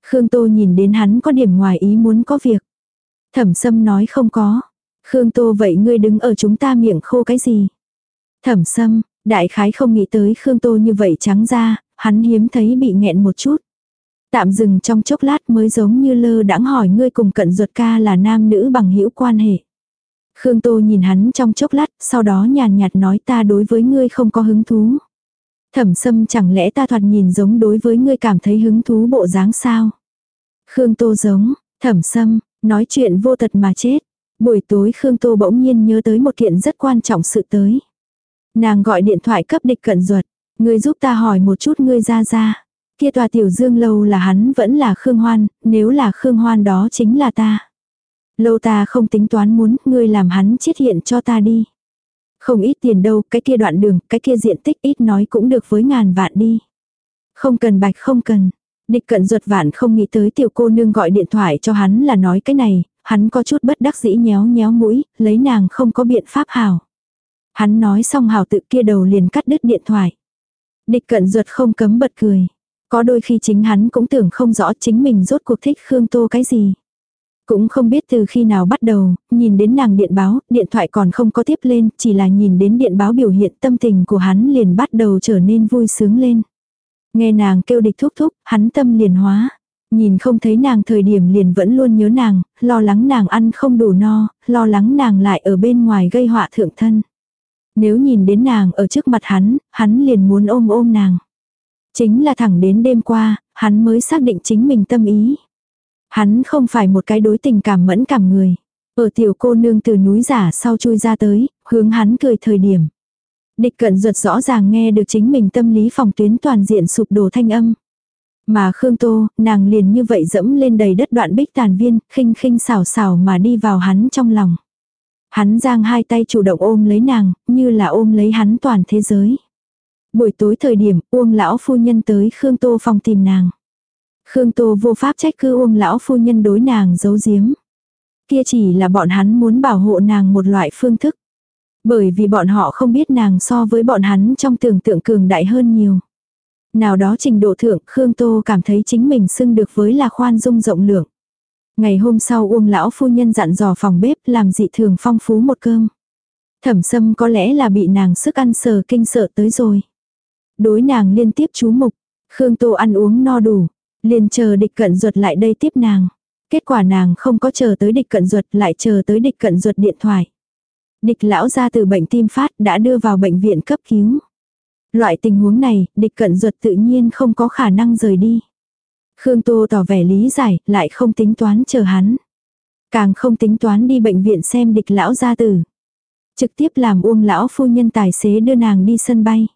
Khương Tô nhìn đến hắn có điểm ngoài ý muốn có việc. Thẩm sâm nói không có. Khương Tô vậy ngươi đứng ở chúng ta miệng khô cái gì? Thẩm sâm, đại khái không nghĩ tới Khương Tô như vậy trắng ra, hắn hiếm thấy bị nghẹn một chút. Tạm dừng trong chốc lát mới giống như lơ đãng hỏi ngươi cùng cận ruột ca là nam nữ bằng hữu quan hệ. Khương Tô nhìn hắn trong chốc lát, sau đó nhàn nhạt nói ta đối với ngươi không có hứng thú. Thẩm sâm chẳng lẽ ta thoạt nhìn giống đối với ngươi cảm thấy hứng thú bộ dáng sao? Khương Tô giống, thẩm sâm, nói chuyện vô tật mà chết. Buổi tối Khương Tô bỗng nhiên nhớ tới một kiện rất quan trọng sự tới. Nàng gọi điện thoại cấp địch cận ruột. Ngươi giúp ta hỏi một chút ngươi ra ra. Kia tòa tiểu dương lâu là hắn vẫn là Khương Hoan, nếu là Khương Hoan đó chính là ta. Lâu ta không tính toán muốn, ngươi làm hắn chết hiện cho ta đi. Không ít tiền đâu, cái kia đoạn đường, cái kia diện tích ít nói cũng được với ngàn vạn đi. Không cần bạch không cần. Địch cận ruột vạn không nghĩ tới tiểu cô nương gọi điện thoại cho hắn là nói cái này, hắn có chút bất đắc dĩ nhéo nhéo mũi, lấy nàng không có biện pháp hảo. Hắn nói xong hảo tự kia đầu liền cắt đứt điện thoại. Địch cận ruột không cấm bật cười. Có đôi khi chính hắn cũng tưởng không rõ chính mình rốt cuộc thích Khương Tô cái gì. Cũng không biết từ khi nào bắt đầu, nhìn đến nàng điện báo, điện thoại còn không có tiếp lên, chỉ là nhìn đến điện báo biểu hiện tâm tình của hắn liền bắt đầu trở nên vui sướng lên. Nghe nàng kêu địch thúc thúc, hắn tâm liền hóa. Nhìn không thấy nàng thời điểm liền vẫn luôn nhớ nàng, lo lắng nàng ăn không đủ no, lo lắng nàng lại ở bên ngoài gây họa thượng thân. Nếu nhìn đến nàng ở trước mặt hắn, hắn liền muốn ôm ôm nàng. Chính là thẳng đến đêm qua, hắn mới xác định chính mình tâm ý. Hắn không phải một cái đối tình cảm mẫn cảm người. Ở tiểu cô nương từ núi giả sau chui ra tới, hướng hắn cười thời điểm. Địch cận ruột rõ ràng nghe được chính mình tâm lý phòng tuyến toàn diện sụp đổ thanh âm. Mà Khương Tô, nàng liền như vậy dẫm lên đầy đất đoạn bích tàn viên, khinh khinh xảo xảo mà đi vào hắn trong lòng. Hắn giang hai tay chủ động ôm lấy nàng, như là ôm lấy hắn toàn thế giới. Buổi tối thời điểm, Uông lão phu nhân tới Khương Tô phòng tìm nàng. Khương Tô vô pháp trách cứ Uông lão phu nhân đối nàng giấu giếm. Kia chỉ là bọn hắn muốn bảo hộ nàng một loại phương thức. Bởi vì bọn họ không biết nàng so với bọn hắn trong tưởng tượng cường đại hơn nhiều. Nào đó trình độ thượng Khương Tô cảm thấy chính mình xưng được với là khoan dung rộng lượng. Ngày hôm sau Uông lão phu nhân dặn dò phòng bếp làm dị thường phong phú một cơm. Thẩm sâm có lẽ là bị nàng sức ăn sờ kinh sợ tới rồi. Đối nàng liên tiếp chú mục, Khương Tô ăn uống no đủ, liền chờ địch cận ruột lại đây tiếp nàng. Kết quả nàng không có chờ tới địch cận ruột lại chờ tới địch cận ruột điện thoại. Địch lão ra từ bệnh tim phát đã đưa vào bệnh viện cấp cứu. Loại tình huống này, địch cận ruột tự nhiên không có khả năng rời đi. Khương Tô tỏ vẻ lý giải, lại không tính toán chờ hắn. Càng không tính toán đi bệnh viện xem địch lão gia tử. Trực tiếp làm uông lão phu nhân tài xế đưa nàng đi sân bay.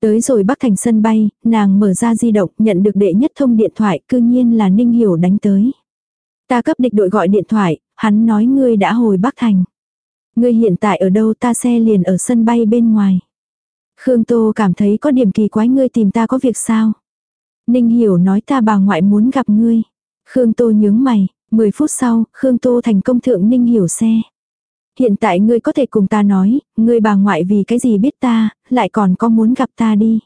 Tới rồi bắc thành sân bay, nàng mở ra di động, nhận được đệ nhất thông điện thoại, cư nhiên là Ninh Hiểu đánh tới. Ta cấp địch đội gọi điện thoại, hắn nói ngươi đã hồi bắc thành. Ngươi hiện tại ở đâu ta xe liền ở sân bay bên ngoài. Khương Tô cảm thấy có điểm kỳ quái ngươi tìm ta có việc sao. Ninh Hiểu nói ta bà ngoại muốn gặp ngươi. Khương Tô nhướng mày, 10 phút sau, Khương Tô thành công thượng Ninh Hiểu xe. Hiện tại ngươi có thể cùng ta nói, ngươi bà ngoại vì cái gì biết ta, lại còn có muốn gặp ta đi.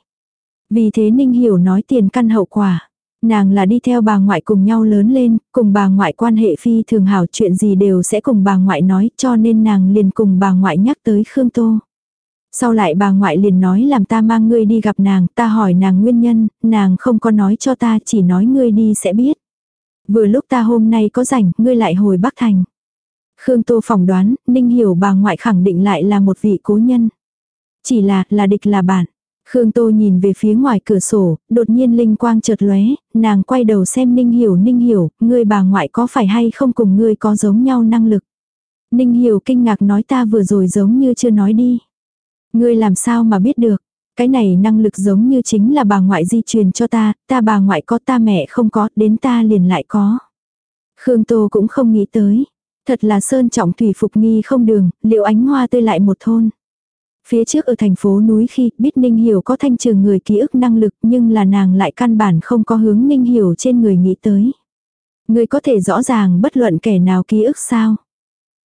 Vì thế Ninh Hiểu nói tiền căn hậu quả. Nàng là đi theo bà ngoại cùng nhau lớn lên, cùng bà ngoại quan hệ phi thường hảo chuyện gì đều sẽ cùng bà ngoại nói cho nên nàng liền cùng bà ngoại nhắc tới Khương Tô. Sau lại bà ngoại liền nói làm ta mang ngươi đi gặp nàng, ta hỏi nàng nguyên nhân, nàng không có nói cho ta chỉ nói ngươi đi sẽ biết. Vừa lúc ta hôm nay có rảnh, ngươi lại hồi Bắc Thành. Khương Tô phỏng đoán, Ninh hiểu bà ngoại khẳng định lại là một vị cố nhân. Chỉ là, là địch là bạn. Khương Tô nhìn về phía ngoài cửa sổ, đột nhiên linh quang chợt lóe, nàng quay đầu xem Ninh Hiểu, Ninh Hiểu, ngươi bà ngoại có phải hay không cùng ngươi có giống nhau năng lực. Ninh Hiểu kinh ngạc nói ta vừa rồi giống như chưa nói đi. Ngươi làm sao mà biết được, cái này năng lực giống như chính là bà ngoại di truyền cho ta, ta bà ngoại có ta mẹ không có, đến ta liền lại có. Khương Tô cũng không nghĩ tới. Thật là sơn trọng thủy phục nghi không đường, liệu ánh hoa tươi lại một thôn. Phía trước ở thành phố núi khi biết Ninh Hiểu có thanh trường người ký ức năng lực nhưng là nàng lại căn bản không có hướng Ninh Hiểu trên người nghĩ tới. Người có thể rõ ràng bất luận kẻ nào ký ức sao?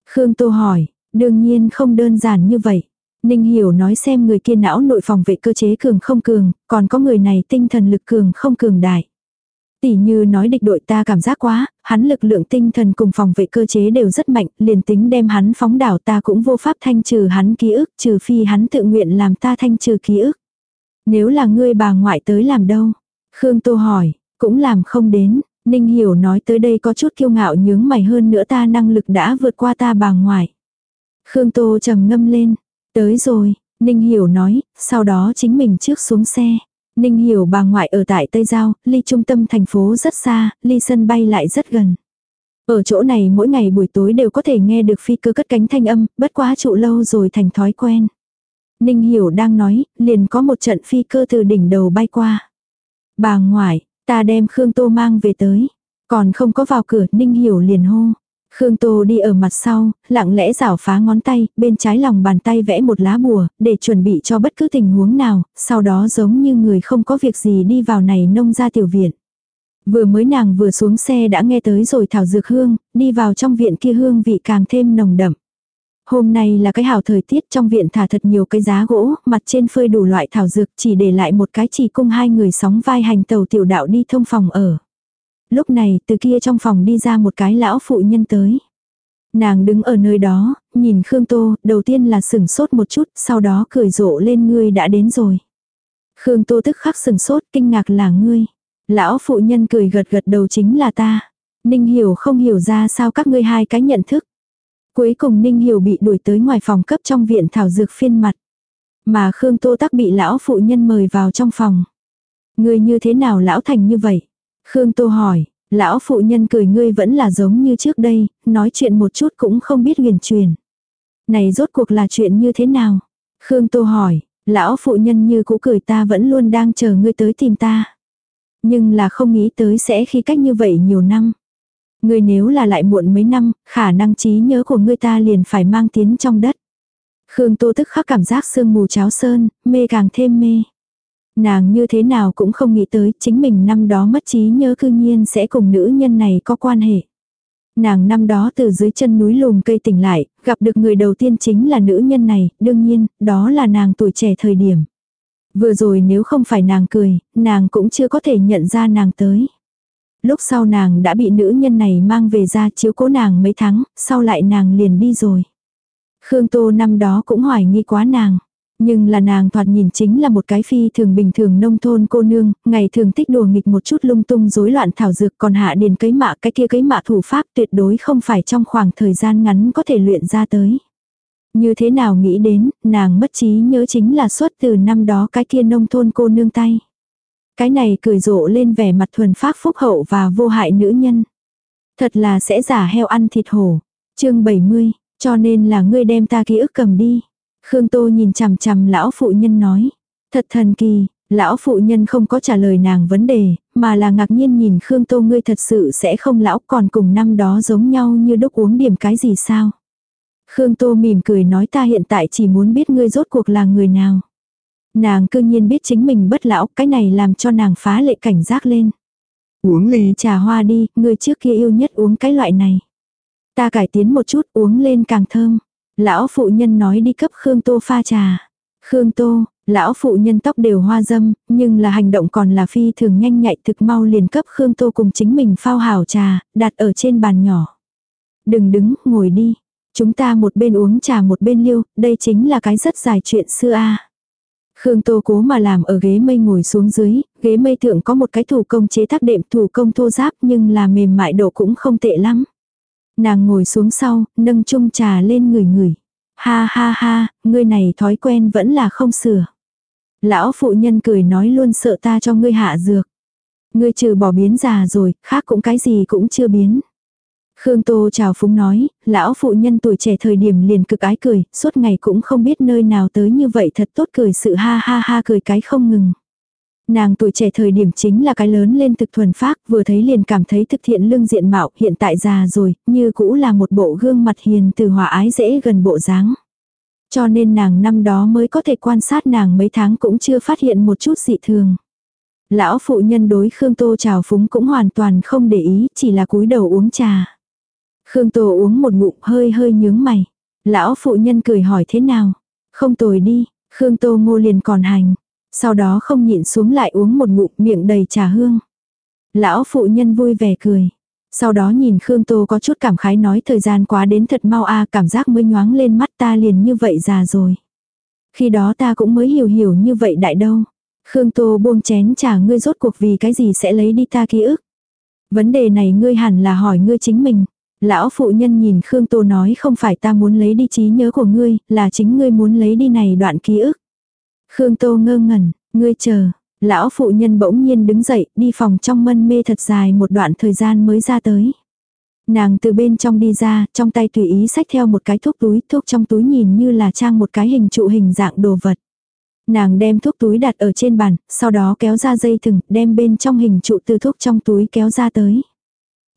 Khương Tô hỏi, đương nhiên không đơn giản như vậy. Ninh Hiểu nói xem người kia não nội phòng vệ cơ chế cường không cường, còn có người này tinh thần lực cường không cường đại. Tỷ như nói địch đội ta cảm giác quá, hắn lực lượng tinh thần cùng phòng vệ cơ chế đều rất mạnh, liền tính đem hắn phóng đảo ta cũng vô pháp thanh trừ hắn ký ức, trừ phi hắn tự nguyện làm ta thanh trừ ký ức. Nếu là ngươi bà ngoại tới làm đâu? Khương Tô hỏi, cũng làm không đến, Ninh Hiểu nói tới đây có chút kiêu ngạo nhướng mày hơn nữa ta năng lực đã vượt qua ta bà ngoại. Khương Tô trầm ngâm lên, tới rồi, Ninh Hiểu nói, sau đó chính mình trước xuống xe. Ninh hiểu bà ngoại ở tại Tây Giao, ly trung tâm thành phố rất xa, ly sân bay lại rất gần. Ở chỗ này mỗi ngày buổi tối đều có thể nghe được phi cơ cất cánh thanh âm, bất quá trụ lâu rồi thành thói quen. Ninh Hiểu đang nói, liền có một trận phi cơ từ đỉnh đầu bay qua. Bà ngoại, ta đem Khương Tô mang về tới. Còn không có vào cửa, Ninh Hiểu liền hô. Khương Tô đi ở mặt sau, lặng lẽ rảo phá ngón tay, bên trái lòng bàn tay vẽ một lá bùa, để chuẩn bị cho bất cứ tình huống nào, sau đó giống như người không có việc gì đi vào này nông ra tiểu viện. Vừa mới nàng vừa xuống xe đã nghe tới rồi thảo dược hương, đi vào trong viện kia hương vị càng thêm nồng đậm. Hôm nay là cái hảo thời tiết trong viện thả thật nhiều cái giá gỗ, mặt trên phơi đủ loại thảo dược chỉ để lại một cái chỉ cung hai người sóng vai hành tàu tiểu đạo đi thông phòng ở. Lúc này từ kia trong phòng đi ra một cái lão phụ nhân tới. Nàng đứng ở nơi đó, nhìn Khương Tô, đầu tiên là sừng sốt một chút, sau đó cười rộ lên ngươi đã đến rồi. Khương Tô tức khắc sừng sốt, kinh ngạc là ngươi. Lão phụ nhân cười gật gật đầu chính là ta. Ninh hiểu không hiểu ra sao các ngươi hai cái nhận thức. Cuối cùng Ninh hiểu bị đuổi tới ngoài phòng cấp trong viện thảo dược phiên mặt. Mà Khương Tô tắc bị lão phụ nhân mời vào trong phòng. Ngươi như thế nào lão thành như vậy? Khương Tô hỏi, lão phụ nhân cười ngươi vẫn là giống như trước đây, nói chuyện một chút cũng không biết huyền truyền. Này rốt cuộc là chuyện như thế nào? Khương Tô hỏi, lão phụ nhân như cũ cười ta vẫn luôn đang chờ ngươi tới tìm ta. Nhưng là không nghĩ tới sẽ khi cách như vậy nhiều năm. Ngươi nếu là lại muộn mấy năm, khả năng trí nhớ của ngươi ta liền phải mang tiến trong đất. Khương Tô tức khắc cảm giác sương mù cháo sơn, mê càng thêm mê. Nàng như thế nào cũng không nghĩ tới chính mình năm đó mất trí nhớ cư nhiên sẽ cùng nữ nhân này có quan hệ. Nàng năm đó từ dưới chân núi lùm cây tỉnh lại, gặp được người đầu tiên chính là nữ nhân này, đương nhiên, đó là nàng tuổi trẻ thời điểm. Vừa rồi nếu không phải nàng cười, nàng cũng chưa có thể nhận ra nàng tới. Lúc sau nàng đã bị nữ nhân này mang về ra chiếu cố nàng mấy tháng, sau lại nàng liền đi rồi. Khương Tô năm đó cũng hoài nghi quá nàng. Nhưng là nàng thoạt nhìn chính là một cái phi thường bình thường nông thôn cô nương, ngày thường thích đùa nghịch một chút lung tung rối loạn thảo dược còn hạ điền cấy mạ cái kia cấy mạ thủ pháp tuyệt đối không phải trong khoảng thời gian ngắn có thể luyện ra tới. Như thế nào nghĩ đến, nàng mất trí nhớ chính là xuất từ năm đó cái kia nông thôn cô nương tay. Cái này cười rộ lên vẻ mặt thuần phác phúc hậu và vô hại nữ nhân. Thật là sẽ giả heo ăn thịt hổ. chương 70, cho nên là ngươi đem ta ký ức cầm đi. Khương Tô nhìn chằm chằm lão phụ nhân nói. Thật thần kỳ, lão phụ nhân không có trả lời nàng vấn đề, mà là ngạc nhiên nhìn Khương Tô ngươi thật sự sẽ không lão còn cùng năm đó giống nhau như đúc uống điểm cái gì sao. Khương Tô mỉm cười nói ta hiện tại chỉ muốn biết ngươi rốt cuộc là người nào. Nàng cư nhiên biết chính mình bất lão, cái này làm cho nàng phá lệ cảnh giác lên. Uống ly trà hoa đi, người trước kia yêu nhất uống cái loại này. Ta cải tiến một chút uống lên càng thơm. Lão phụ nhân nói đi cấp Khương Tô pha trà. Khương Tô, lão phụ nhân tóc đều hoa dâm, nhưng là hành động còn là phi thường nhanh nhạy thực mau liền cấp Khương Tô cùng chính mình phao hảo trà, đặt ở trên bàn nhỏ. Đừng đứng, ngồi đi. Chúng ta một bên uống trà một bên liêu, đây chính là cái rất dài chuyện xưa a. Khương Tô cố mà làm ở ghế mây ngồi xuống dưới, ghế mây thượng có một cái thủ công chế tác đệm thủ công thô giáp nhưng là mềm mại độ cũng không tệ lắm. Nàng ngồi xuống sau, nâng chung trà lên người người. Ha ha ha, ngươi này thói quen vẫn là không sửa. Lão phụ nhân cười nói luôn sợ ta cho ngươi hạ dược. Ngươi trừ bỏ biến già rồi, khác cũng cái gì cũng chưa biến. Khương Tô chào phúng nói, lão phụ nhân tuổi trẻ thời điểm liền cực ái cười, suốt ngày cũng không biết nơi nào tới như vậy thật tốt cười sự ha ha ha cười cái không ngừng. Nàng tuổi trẻ thời điểm chính là cái lớn lên thực thuần phác, vừa thấy liền cảm thấy thực thiện lương diện mạo, hiện tại già rồi, như cũ là một bộ gương mặt hiền từ hòa ái dễ gần bộ dáng. Cho nên nàng năm đó mới có thể quan sát nàng mấy tháng cũng chưa phát hiện một chút dị thường. Lão phụ nhân đối Khương Tô chào phúng cũng hoàn toàn không để ý, chỉ là cúi đầu uống trà. Khương Tô uống một ngụm hơi hơi nhướng mày. Lão phụ nhân cười hỏi thế nào? Không tồi đi, Khương Tô ngô liền còn hành. Sau đó không nhịn xuống lại uống một ngụm miệng đầy trà hương. Lão phụ nhân vui vẻ cười. Sau đó nhìn Khương Tô có chút cảm khái nói thời gian quá đến thật mau a cảm giác mới nhoáng lên mắt ta liền như vậy già rồi. Khi đó ta cũng mới hiểu hiểu như vậy đại đâu. Khương Tô buông chén trà ngươi rốt cuộc vì cái gì sẽ lấy đi ta ký ức. Vấn đề này ngươi hẳn là hỏi ngươi chính mình. Lão phụ nhân nhìn Khương Tô nói không phải ta muốn lấy đi trí nhớ của ngươi, là chính ngươi muốn lấy đi này đoạn ký ức. Khương Tô ngơ ngẩn, ngươi chờ. Lão phụ nhân bỗng nhiên đứng dậy, đi phòng trong mân mê thật dài một đoạn thời gian mới ra tới. Nàng từ bên trong đi ra, trong tay tùy ý xách theo một cái thuốc túi, thuốc trong túi nhìn như là trang một cái hình trụ hình dạng đồ vật. Nàng đem thuốc túi đặt ở trên bàn, sau đó kéo ra dây thừng, đem bên trong hình trụ từ thuốc trong túi kéo ra tới.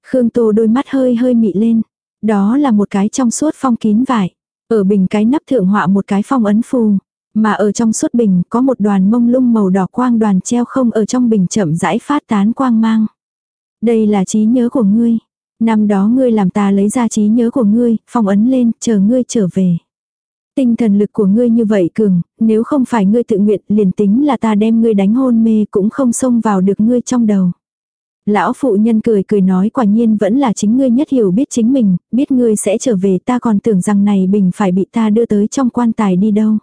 Khương Tô đôi mắt hơi hơi mị lên. Đó là một cái trong suốt phong kín vải. Ở bình cái nắp thượng họa một cái phong ấn phù. Mà ở trong suốt bình có một đoàn mông lung màu đỏ quang đoàn treo không ở trong bình chậm rãi phát tán quang mang. Đây là trí nhớ của ngươi. Năm đó ngươi làm ta lấy ra trí nhớ của ngươi, phong ấn lên, chờ ngươi trở về. Tinh thần lực của ngươi như vậy cường, nếu không phải ngươi tự nguyện liền tính là ta đem ngươi đánh hôn mê cũng không xông vào được ngươi trong đầu. Lão phụ nhân cười cười nói quả nhiên vẫn là chính ngươi nhất hiểu biết chính mình, biết ngươi sẽ trở về ta còn tưởng rằng này bình phải bị ta đưa tới trong quan tài đi đâu.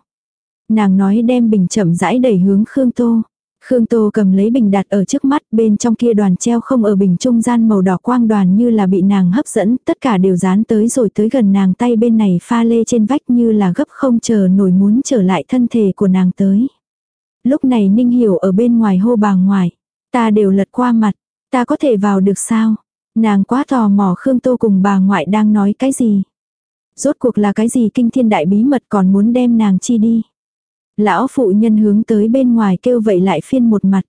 Nàng nói đem bình chậm rãi đẩy hướng Khương Tô. Khương Tô cầm lấy bình đặt ở trước mắt, bên trong kia đoàn treo không ở bình trung gian màu đỏ quang đoàn như là bị nàng hấp dẫn, tất cả đều dán tới rồi tới gần nàng tay bên này pha lê trên vách như là gấp không chờ nổi muốn trở lại thân thể của nàng tới. Lúc này Ninh Hiểu ở bên ngoài hô bà ngoại, ta đều lật qua mặt, ta có thể vào được sao? Nàng quá tò mò Khương Tô cùng bà ngoại đang nói cái gì? Rốt cuộc là cái gì kinh thiên đại bí mật còn muốn đem nàng chi đi? Lão phụ nhân hướng tới bên ngoài kêu vậy lại phiên một mặt.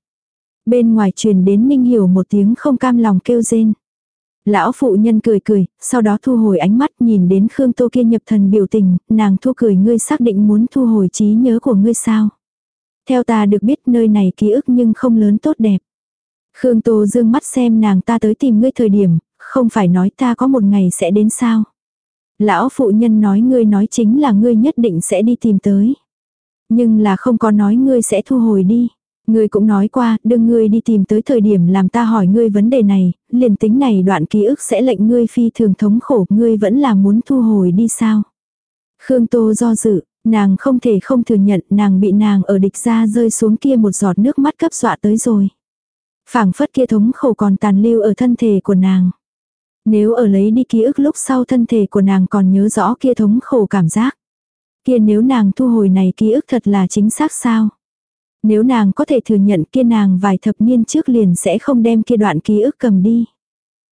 Bên ngoài truyền đến Ninh Hiểu một tiếng không cam lòng kêu rên. Lão phụ nhân cười cười, sau đó thu hồi ánh mắt nhìn đến Khương Tô kia nhập thần biểu tình, nàng thu cười ngươi xác định muốn thu hồi trí nhớ của ngươi sao. Theo ta được biết nơi này ký ức nhưng không lớn tốt đẹp. Khương Tô dương mắt xem nàng ta tới tìm ngươi thời điểm, không phải nói ta có một ngày sẽ đến sao. Lão phụ nhân nói ngươi nói chính là ngươi nhất định sẽ đi tìm tới. Nhưng là không có nói ngươi sẽ thu hồi đi. Ngươi cũng nói qua, đừng ngươi đi tìm tới thời điểm làm ta hỏi ngươi vấn đề này, liền tính này đoạn ký ức sẽ lệnh ngươi phi thường thống khổ, ngươi vẫn là muốn thu hồi đi sao. Khương Tô do dự, nàng không thể không thừa nhận nàng bị nàng ở địch ra rơi xuống kia một giọt nước mắt cấp dọa tới rồi. phảng phất kia thống khổ còn tàn lưu ở thân thể của nàng. Nếu ở lấy đi ký ức lúc sau thân thể của nàng còn nhớ rõ kia thống khổ cảm giác. Kia nếu nàng thu hồi này ký ức thật là chính xác sao? Nếu nàng có thể thừa nhận kia nàng vài thập niên trước liền sẽ không đem kia đoạn ký ức cầm đi.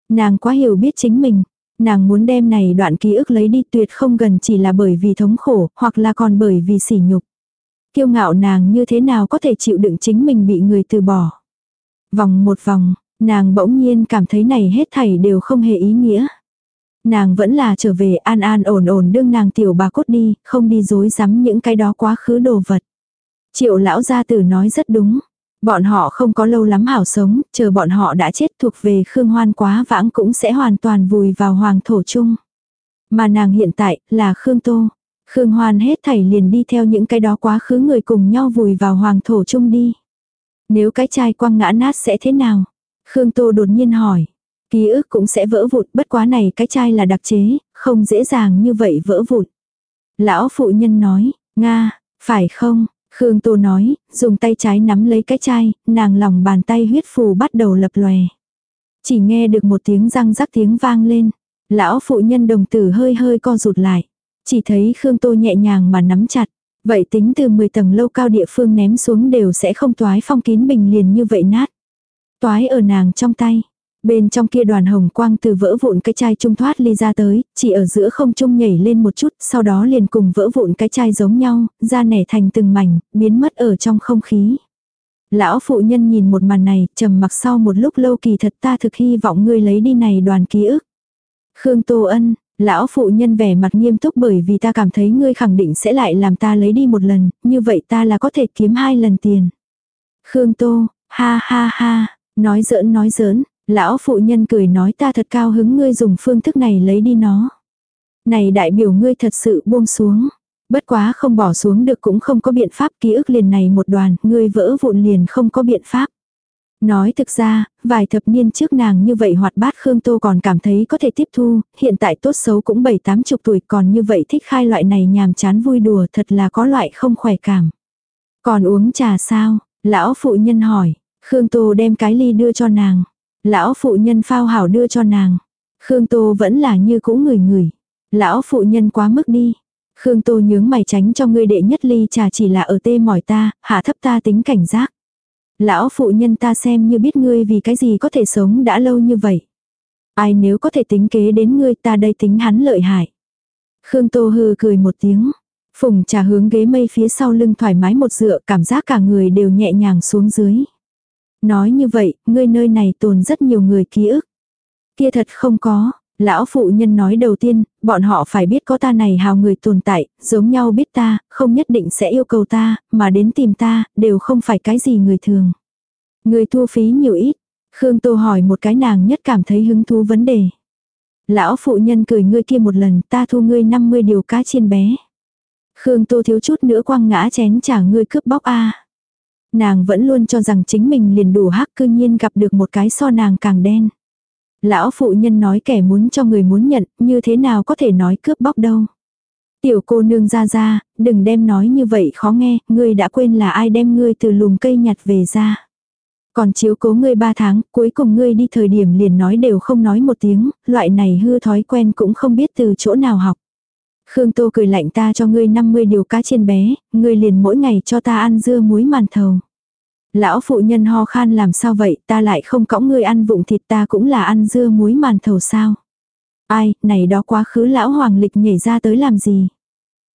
Nàng quá hiểu biết chính mình. Nàng muốn đem này đoạn ký ức lấy đi tuyệt không gần chỉ là bởi vì thống khổ hoặc là còn bởi vì sỉ nhục. Kiêu ngạo nàng như thế nào có thể chịu đựng chính mình bị người từ bỏ. Vòng một vòng, nàng bỗng nhiên cảm thấy này hết thảy đều không hề ý nghĩa. Nàng vẫn là trở về an an ổn ổn đương nàng tiểu bà cốt đi, không đi dối rắm những cái đó quá khứ đồ vật. Triệu lão gia tử nói rất đúng. Bọn họ không có lâu lắm hảo sống, chờ bọn họ đã chết thuộc về Khương Hoan quá vãng cũng sẽ hoàn toàn vùi vào hoàng thổ chung. Mà nàng hiện tại là Khương Tô. Khương Hoan hết thảy liền đi theo những cái đó quá khứ người cùng nhau vùi vào hoàng thổ chung đi. Nếu cái chai quăng ngã nát sẽ thế nào? Khương Tô đột nhiên hỏi. Ký ức cũng sẽ vỡ vụn, bất quá này cái chai là đặc chế, không dễ dàng như vậy vỡ vụn. Lão phụ nhân nói, Nga, phải không? Khương Tô nói, dùng tay trái nắm lấy cái chai, nàng lòng bàn tay huyết phù bắt đầu lập lòe. Chỉ nghe được một tiếng răng rắc tiếng vang lên. Lão phụ nhân đồng tử hơi hơi co rụt lại. Chỉ thấy Khương Tô nhẹ nhàng mà nắm chặt. Vậy tính từ 10 tầng lâu cao địa phương ném xuống đều sẽ không toái phong kín bình liền như vậy nát. Toái ở nàng trong tay. Bên trong kia đoàn hồng quang từ vỡ vụn cái chai trung thoát ly ra tới, chỉ ở giữa không trung nhảy lên một chút, sau đó liền cùng vỡ vụn cái chai giống nhau, ra nẻ thành từng mảnh, biến mất ở trong không khí. Lão phụ nhân nhìn một màn này, trầm mặc sau một lúc lâu kỳ thật ta thực hy vọng ngươi lấy đi này đoàn ký ức. Khương Tô Ân, lão phụ nhân vẻ mặt nghiêm túc bởi vì ta cảm thấy ngươi khẳng định sẽ lại làm ta lấy đi một lần, như vậy ta là có thể kiếm hai lần tiền. Khương Tô, ha ha ha, nói giỡn nói giỡn, Lão phụ nhân cười nói ta thật cao hứng ngươi dùng phương thức này lấy đi nó. Này đại biểu ngươi thật sự buông xuống. Bất quá không bỏ xuống được cũng không có biện pháp ký ức liền này một đoàn, ngươi vỡ vụn liền không có biện pháp. Nói thực ra, vài thập niên trước nàng như vậy hoạt bát Khương Tô còn cảm thấy có thể tiếp thu, hiện tại tốt xấu cũng bảy tám chục tuổi còn như vậy thích khai loại này nhàm chán vui đùa thật là có loại không khỏe cảm. Còn uống trà sao? Lão phụ nhân hỏi, Khương Tô đem cái ly đưa cho nàng. Lão phụ nhân phao hảo đưa cho nàng. Khương Tô vẫn là như cũ người người. Lão phụ nhân quá mức đi. Khương Tô nhướng mày tránh cho ngươi đệ nhất ly trà chỉ là ở tê mỏi ta, hạ thấp ta tính cảnh giác. Lão phụ nhân ta xem như biết ngươi vì cái gì có thể sống đã lâu như vậy. Ai nếu có thể tính kế đến ngươi ta đây tính hắn lợi hại. Khương Tô hư cười một tiếng. Phùng trà hướng ghế mây phía sau lưng thoải mái một dựa cảm giác cả người đều nhẹ nhàng xuống dưới. Nói như vậy, ngươi nơi này tồn rất nhiều người ký ức. Kia thật không có, lão phụ nhân nói đầu tiên, bọn họ phải biết có ta này hào người tồn tại, giống nhau biết ta, không nhất định sẽ yêu cầu ta, mà đến tìm ta, đều không phải cái gì người thường. Người thu phí nhiều ít, Khương Tô hỏi một cái nàng nhất cảm thấy hứng thú vấn đề. Lão phụ nhân cười ngươi kia một lần ta thu ngươi 50 điều cá chiên bé. Khương Tô thiếu chút nữa quăng ngã chén trả ngươi cướp bóc a. Nàng vẫn luôn cho rằng chính mình liền đủ hắc cư nhiên gặp được một cái so nàng càng đen. Lão phụ nhân nói kẻ muốn cho người muốn nhận, như thế nào có thể nói cướp bóc đâu. Tiểu cô nương ra ra, đừng đem nói như vậy khó nghe, ngươi đã quên là ai đem ngươi từ lùm cây nhặt về ra. Còn chiếu cố ngươi ba tháng, cuối cùng ngươi đi thời điểm liền nói đều không nói một tiếng, loại này hư thói quen cũng không biết từ chỗ nào học. Khương Tô cười lạnh ta cho ngươi 50 điều cá chiên bé, ngươi liền mỗi ngày cho ta ăn dưa muối màn thầu. Lão phụ nhân ho khan làm sao vậy, ta lại không cõng ngươi ăn vụng thịt ta cũng là ăn dưa muối màn thầu sao. Ai, này đó quá khứ lão hoàng lịch nhảy ra tới làm gì.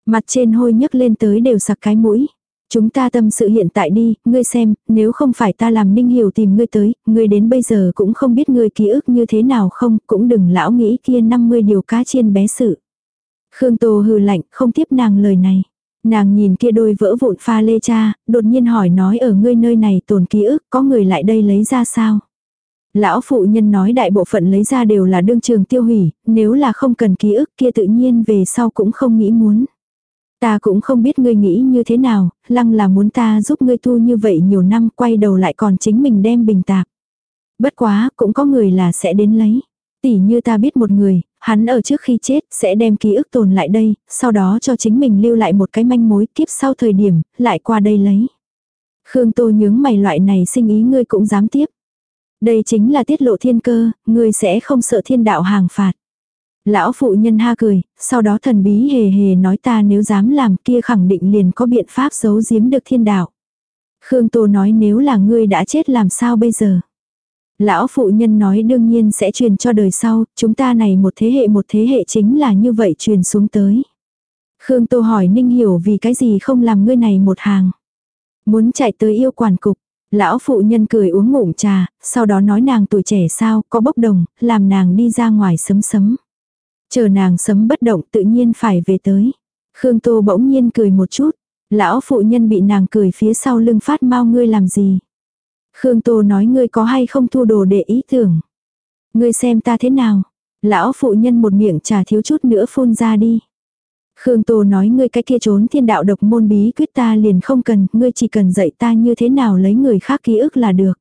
Mặt trên hôi nhấc lên tới đều sặc cái mũi. Chúng ta tâm sự hiện tại đi, ngươi xem, nếu không phải ta làm ninh hiểu tìm ngươi tới, ngươi đến bây giờ cũng không biết ngươi ký ức như thế nào không, cũng đừng lão nghĩ kia 50 điều cá chiên bé sự. Khương Tô hừ lạnh, không tiếp nàng lời này. Nàng nhìn kia đôi vỡ vụn pha lê cha, đột nhiên hỏi nói ở ngươi nơi này tồn ký ức, có người lại đây lấy ra sao? Lão phụ nhân nói đại bộ phận lấy ra đều là đương trường tiêu hủy, nếu là không cần ký ức kia tự nhiên về sau cũng không nghĩ muốn. Ta cũng không biết ngươi nghĩ như thế nào, lăng là muốn ta giúp ngươi thu như vậy nhiều năm quay đầu lại còn chính mình đem bình tạp. Bất quá, cũng có người là sẽ đến lấy. Tỉ như ta biết một người, hắn ở trước khi chết sẽ đem ký ức tồn lại đây, sau đó cho chính mình lưu lại một cái manh mối kiếp sau thời điểm, lại qua đây lấy. Khương Tô nhướng mày loại này sinh ý ngươi cũng dám tiếp. Đây chính là tiết lộ thiên cơ, ngươi sẽ không sợ thiên đạo hàng phạt. Lão phụ nhân ha cười, sau đó thần bí hề hề nói ta nếu dám làm kia khẳng định liền có biện pháp giấu giếm được thiên đạo. Khương Tô nói nếu là ngươi đã chết làm sao bây giờ. Lão phụ nhân nói đương nhiên sẽ truyền cho đời sau, chúng ta này một thế hệ một thế hệ chính là như vậy truyền xuống tới. Khương Tô hỏi Ninh Hiểu vì cái gì không làm ngươi này một hàng. Muốn chạy tới yêu quản cục. Lão phụ nhân cười uống ngụm trà, sau đó nói nàng tuổi trẻ sao, có bốc đồng, làm nàng đi ra ngoài sấm sấm. Chờ nàng sấm bất động tự nhiên phải về tới. Khương Tô bỗng nhiên cười một chút. Lão phụ nhân bị nàng cười phía sau lưng phát mau ngươi làm gì. Khương Tô nói ngươi có hay không thu đồ để ý tưởng. Ngươi xem ta thế nào. Lão phụ nhân một miệng trà thiếu chút nữa phun ra đi. Khương Tô nói ngươi cái kia trốn thiên đạo độc môn bí quyết ta liền không cần, ngươi chỉ cần dạy ta như thế nào lấy người khác ký ức là được.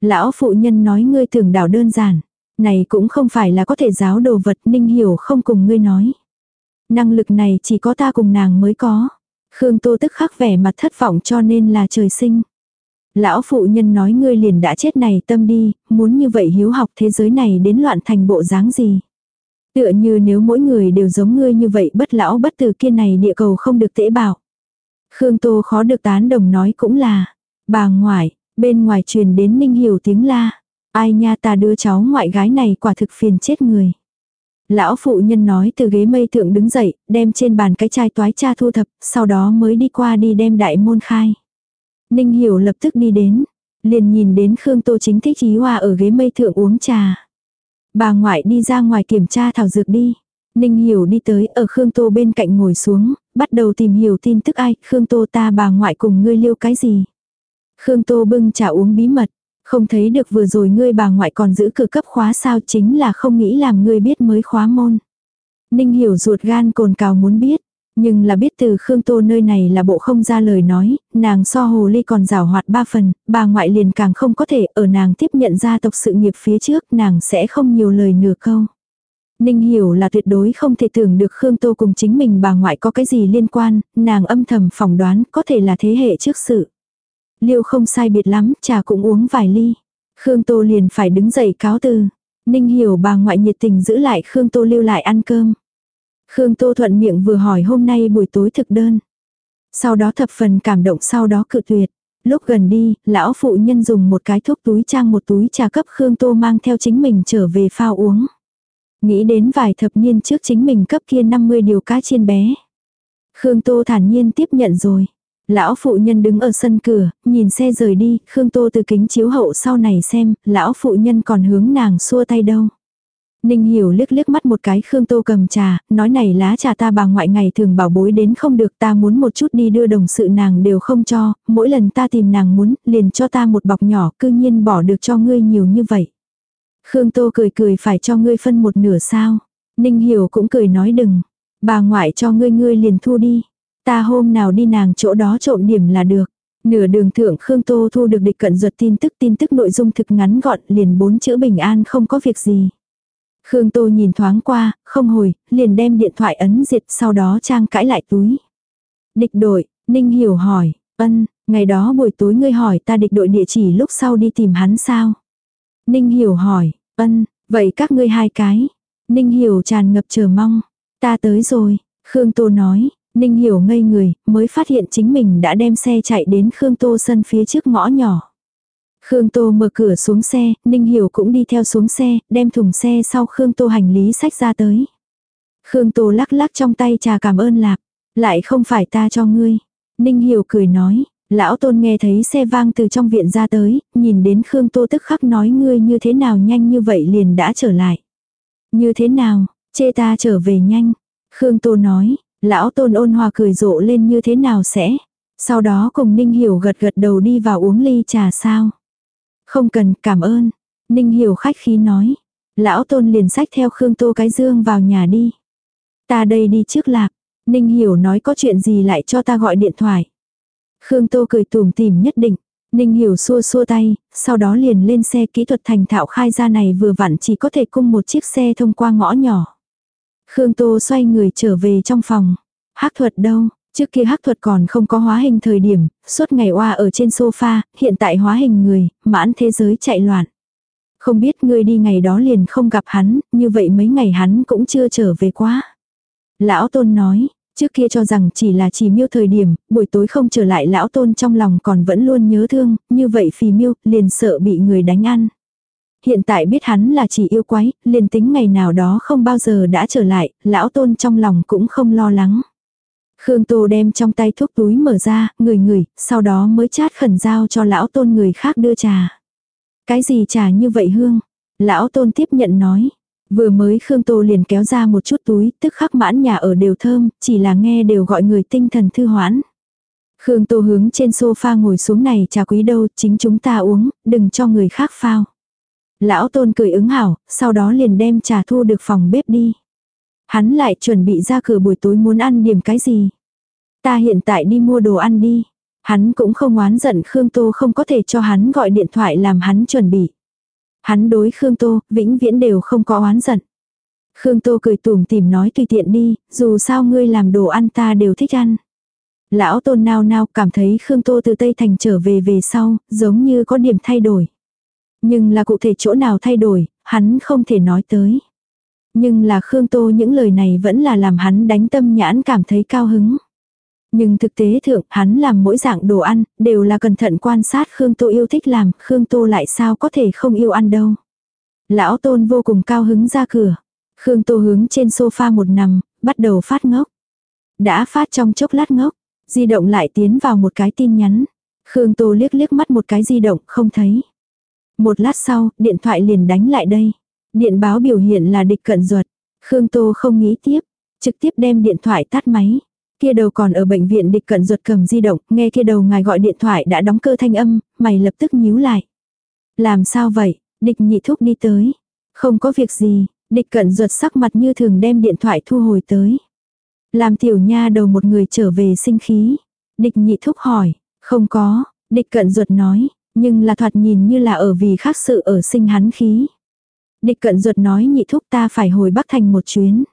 Lão phụ nhân nói ngươi tưởng đạo đơn giản. Này cũng không phải là có thể giáo đồ vật ninh hiểu không cùng ngươi nói. Năng lực này chỉ có ta cùng nàng mới có. Khương Tô tức khắc vẻ mặt thất vọng cho nên là trời sinh. Lão phụ nhân nói ngươi liền đã chết này tâm đi, muốn như vậy hiếu học thế giới này đến loạn thành bộ dáng gì. Tựa như nếu mỗi người đều giống ngươi như vậy bất lão bất từ kia này địa cầu không được tễ bảo. Khương Tô khó được tán đồng nói cũng là, bà ngoại, bên ngoài truyền đến ninh hiểu tiếng la. Ai nha ta đưa cháu ngoại gái này quả thực phiền chết người. Lão phụ nhân nói từ ghế mây thượng đứng dậy, đem trên bàn cái chai toái cha thu thập, sau đó mới đi qua đi đem đại môn khai. Ninh hiểu lập tức đi đến, liền nhìn đến Khương Tô chính thích ý hòa ở ghế mây thượng uống trà. Bà ngoại đi ra ngoài kiểm tra thảo dược đi. Ninh hiểu đi tới ở Khương Tô bên cạnh ngồi xuống, bắt đầu tìm hiểu tin tức ai, Khương Tô ta bà ngoại cùng ngươi liêu cái gì. Khương Tô bưng trà uống bí mật, không thấy được vừa rồi ngươi bà ngoại còn giữ cửa cấp khóa sao chính là không nghĩ làm ngươi biết mới khóa môn. Ninh hiểu ruột gan cồn cào muốn biết, nhưng là biết từ Khương Tô nơi này là bộ không ra lời nói, nàng so hồ ly còn rào hoạt ba phần, bà ngoại liền càng không có thể ở nàng tiếp nhận gia tộc sự nghiệp phía trước nàng sẽ không nhiều lời nửa câu. Ninh hiểu là tuyệt đối không thể tưởng được Khương Tô cùng chính mình bà ngoại có cái gì liên quan, nàng âm thầm phỏng đoán có thể là thế hệ trước sự. Liệu không sai biệt lắm, trà cũng uống vài ly. Khương Tô liền phải đứng dậy cáo từ. Ninh hiểu bà ngoại nhiệt tình giữ lại Khương Tô lưu lại ăn cơm. Khương Tô thuận miệng vừa hỏi hôm nay buổi tối thực đơn. Sau đó thập phần cảm động sau đó cự tuyệt. Lúc gần đi, lão phụ nhân dùng một cái thuốc túi trang một túi trà cấp Khương Tô mang theo chính mình trở về phao uống. Nghĩ đến vài thập niên trước chính mình cấp kia 50 điều cá chiên bé. Khương Tô thản nhiên tiếp nhận rồi. Lão phụ nhân đứng ở sân cửa, nhìn xe rời đi, Khương Tô từ kính chiếu hậu sau này xem, lão phụ nhân còn hướng nàng xua tay đâu. Ninh hiểu liếc liếc mắt một cái Khương Tô cầm trà, nói này lá trà ta bà ngoại ngày thường bảo bối đến không được ta muốn một chút đi đưa đồng sự nàng đều không cho, mỗi lần ta tìm nàng muốn, liền cho ta một bọc nhỏ, cư nhiên bỏ được cho ngươi nhiều như vậy. Khương Tô cười cười phải cho ngươi phân một nửa sao. Ninh hiểu cũng cười nói đừng, bà ngoại cho ngươi ngươi liền thu đi. Ta hôm nào đi nàng chỗ đó trộm điểm là được. Nửa đường thượng Khương Tô thu được địch cận ruột tin tức tin tức nội dung thực ngắn gọn liền bốn chữ bình an không có việc gì. Khương Tô nhìn thoáng qua, không hồi, liền đem điện thoại ấn diệt sau đó trang cãi lại túi. Địch đội, Ninh Hiểu hỏi, ân, ngày đó buổi tối ngươi hỏi ta địch đội địa chỉ lúc sau đi tìm hắn sao? Ninh Hiểu hỏi, ân, vậy các ngươi hai cái. Ninh Hiểu tràn ngập chờ mong. Ta tới rồi, Khương Tô nói, Ninh Hiểu ngây người, mới phát hiện chính mình đã đem xe chạy đến Khương Tô sân phía trước ngõ nhỏ. Khương Tô mở cửa xuống xe, Ninh Hiểu cũng đi theo xuống xe, đem thùng xe sau Khương Tô hành lý sách ra tới. Khương Tô lắc lắc trong tay trà cảm ơn lạc, lại không phải ta cho ngươi. Ninh Hiểu cười nói, lão tôn nghe thấy xe vang từ trong viện ra tới, nhìn đến Khương Tô tức khắc nói ngươi như thế nào nhanh như vậy liền đã trở lại. Như thế nào, chê ta trở về nhanh. Khương Tô nói, lão tôn ôn hòa cười rộ lên như thế nào sẽ. Sau đó cùng Ninh Hiểu gật gật đầu đi vào uống ly trà sao. Không cần, cảm ơn. Ninh hiểu khách khí nói. Lão tôn liền sách theo Khương Tô cái dương vào nhà đi. Ta đây đi trước lạc. Ninh hiểu nói có chuyện gì lại cho ta gọi điện thoại. Khương Tô cười tùm tìm nhất định. Ninh hiểu xua xua tay, sau đó liền lên xe kỹ thuật thành thạo khai ra này vừa vặn chỉ có thể cung một chiếc xe thông qua ngõ nhỏ. Khương Tô xoay người trở về trong phòng. hắc thuật đâu, Trước kia hắc thuật còn không có hóa hình thời điểm, suốt ngày oa ở trên sofa, hiện tại hóa hình người, mãn thế giới chạy loạn. Không biết ngươi đi ngày đó liền không gặp hắn, như vậy mấy ngày hắn cũng chưa trở về quá. Lão Tôn nói, trước kia cho rằng chỉ là chỉ miêu thời điểm, buổi tối không trở lại lão Tôn trong lòng còn vẫn luôn nhớ thương, như vậy phì miêu liền sợ bị người đánh ăn. Hiện tại biết hắn là chỉ yêu quái, liền tính ngày nào đó không bao giờ đã trở lại, lão Tôn trong lòng cũng không lo lắng. Khương Tô đem trong tay thuốc túi mở ra, người người, sau đó mới chát khẩn giao cho lão tôn người khác đưa trà. Cái gì trà như vậy hương? Lão tôn tiếp nhận nói. Vừa mới Khương Tô liền kéo ra một chút túi, tức khắc mãn nhà ở đều thơm, chỉ là nghe đều gọi người tinh thần thư hoãn. Khương Tô hướng trên sofa ngồi xuống này trà quý đâu, chính chúng ta uống, đừng cho người khác phao. Lão tôn cười ứng hảo, sau đó liền đem trà thu được phòng bếp đi. Hắn lại chuẩn bị ra cửa buổi tối muốn ăn điểm cái gì. Ta hiện tại đi mua đồ ăn đi. Hắn cũng không oán giận Khương Tô không có thể cho hắn gọi điện thoại làm hắn chuẩn bị. Hắn đối Khương Tô, vĩnh viễn đều không có oán giận. Khương Tô cười tủm tìm nói tùy tiện đi, dù sao ngươi làm đồ ăn ta đều thích ăn. Lão tôn nao nao cảm thấy Khương Tô từ Tây Thành trở về về sau, giống như có điểm thay đổi. Nhưng là cụ thể chỗ nào thay đổi, hắn không thể nói tới. Nhưng là Khương Tô những lời này vẫn là làm hắn đánh tâm nhãn cảm thấy cao hứng. Nhưng thực tế thượng hắn làm mỗi dạng đồ ăn, đều là cẩn thận quan sát Khương Tô yêu thích làm, Khương Tô lại sao có thể không yêu ăn đâu. Lão Tôn vô cùng cao hứng ra cửa. Khương Tô hướng trên sofa một nằm, bắt đầu phát ngốc. Đã phát trong chốc lát ngốc, di động lại tiến vào một cái tin nhắn. Khương Tô liếc liếc mắt một cái di động, không thấy. Một lát sau, điện thoại liền đánh lại đây. Điện báo biểu hiện là địch cận ruột. Khương Tô không nghĩ tiếp, trực tiếp đem điện thoại tắt máy. Kia đầu còn ở bệnh viện địch cận ruột cầm di động, nghe kia đầu ngài gọi điện thoại đã đóng cơ thanh âm, mày lập tức nhíu lại. Làm sao vậy, địch nhị thúc đi tới. Không có việc gì, địch cận ruột sắc mặt như thường đem điện thoại thu hồi tới. Làm tiểu nha đầu một người trở về sinh khí. Địch nhị thúc hỏi, không có, địch cận ruột nói, nhưng là thoạt nhìn như là ở vì khác sự ở sinh hắn khí. Địch cận ruột nói nhị thúc ta phải hồi Bắc Thành một chuyến.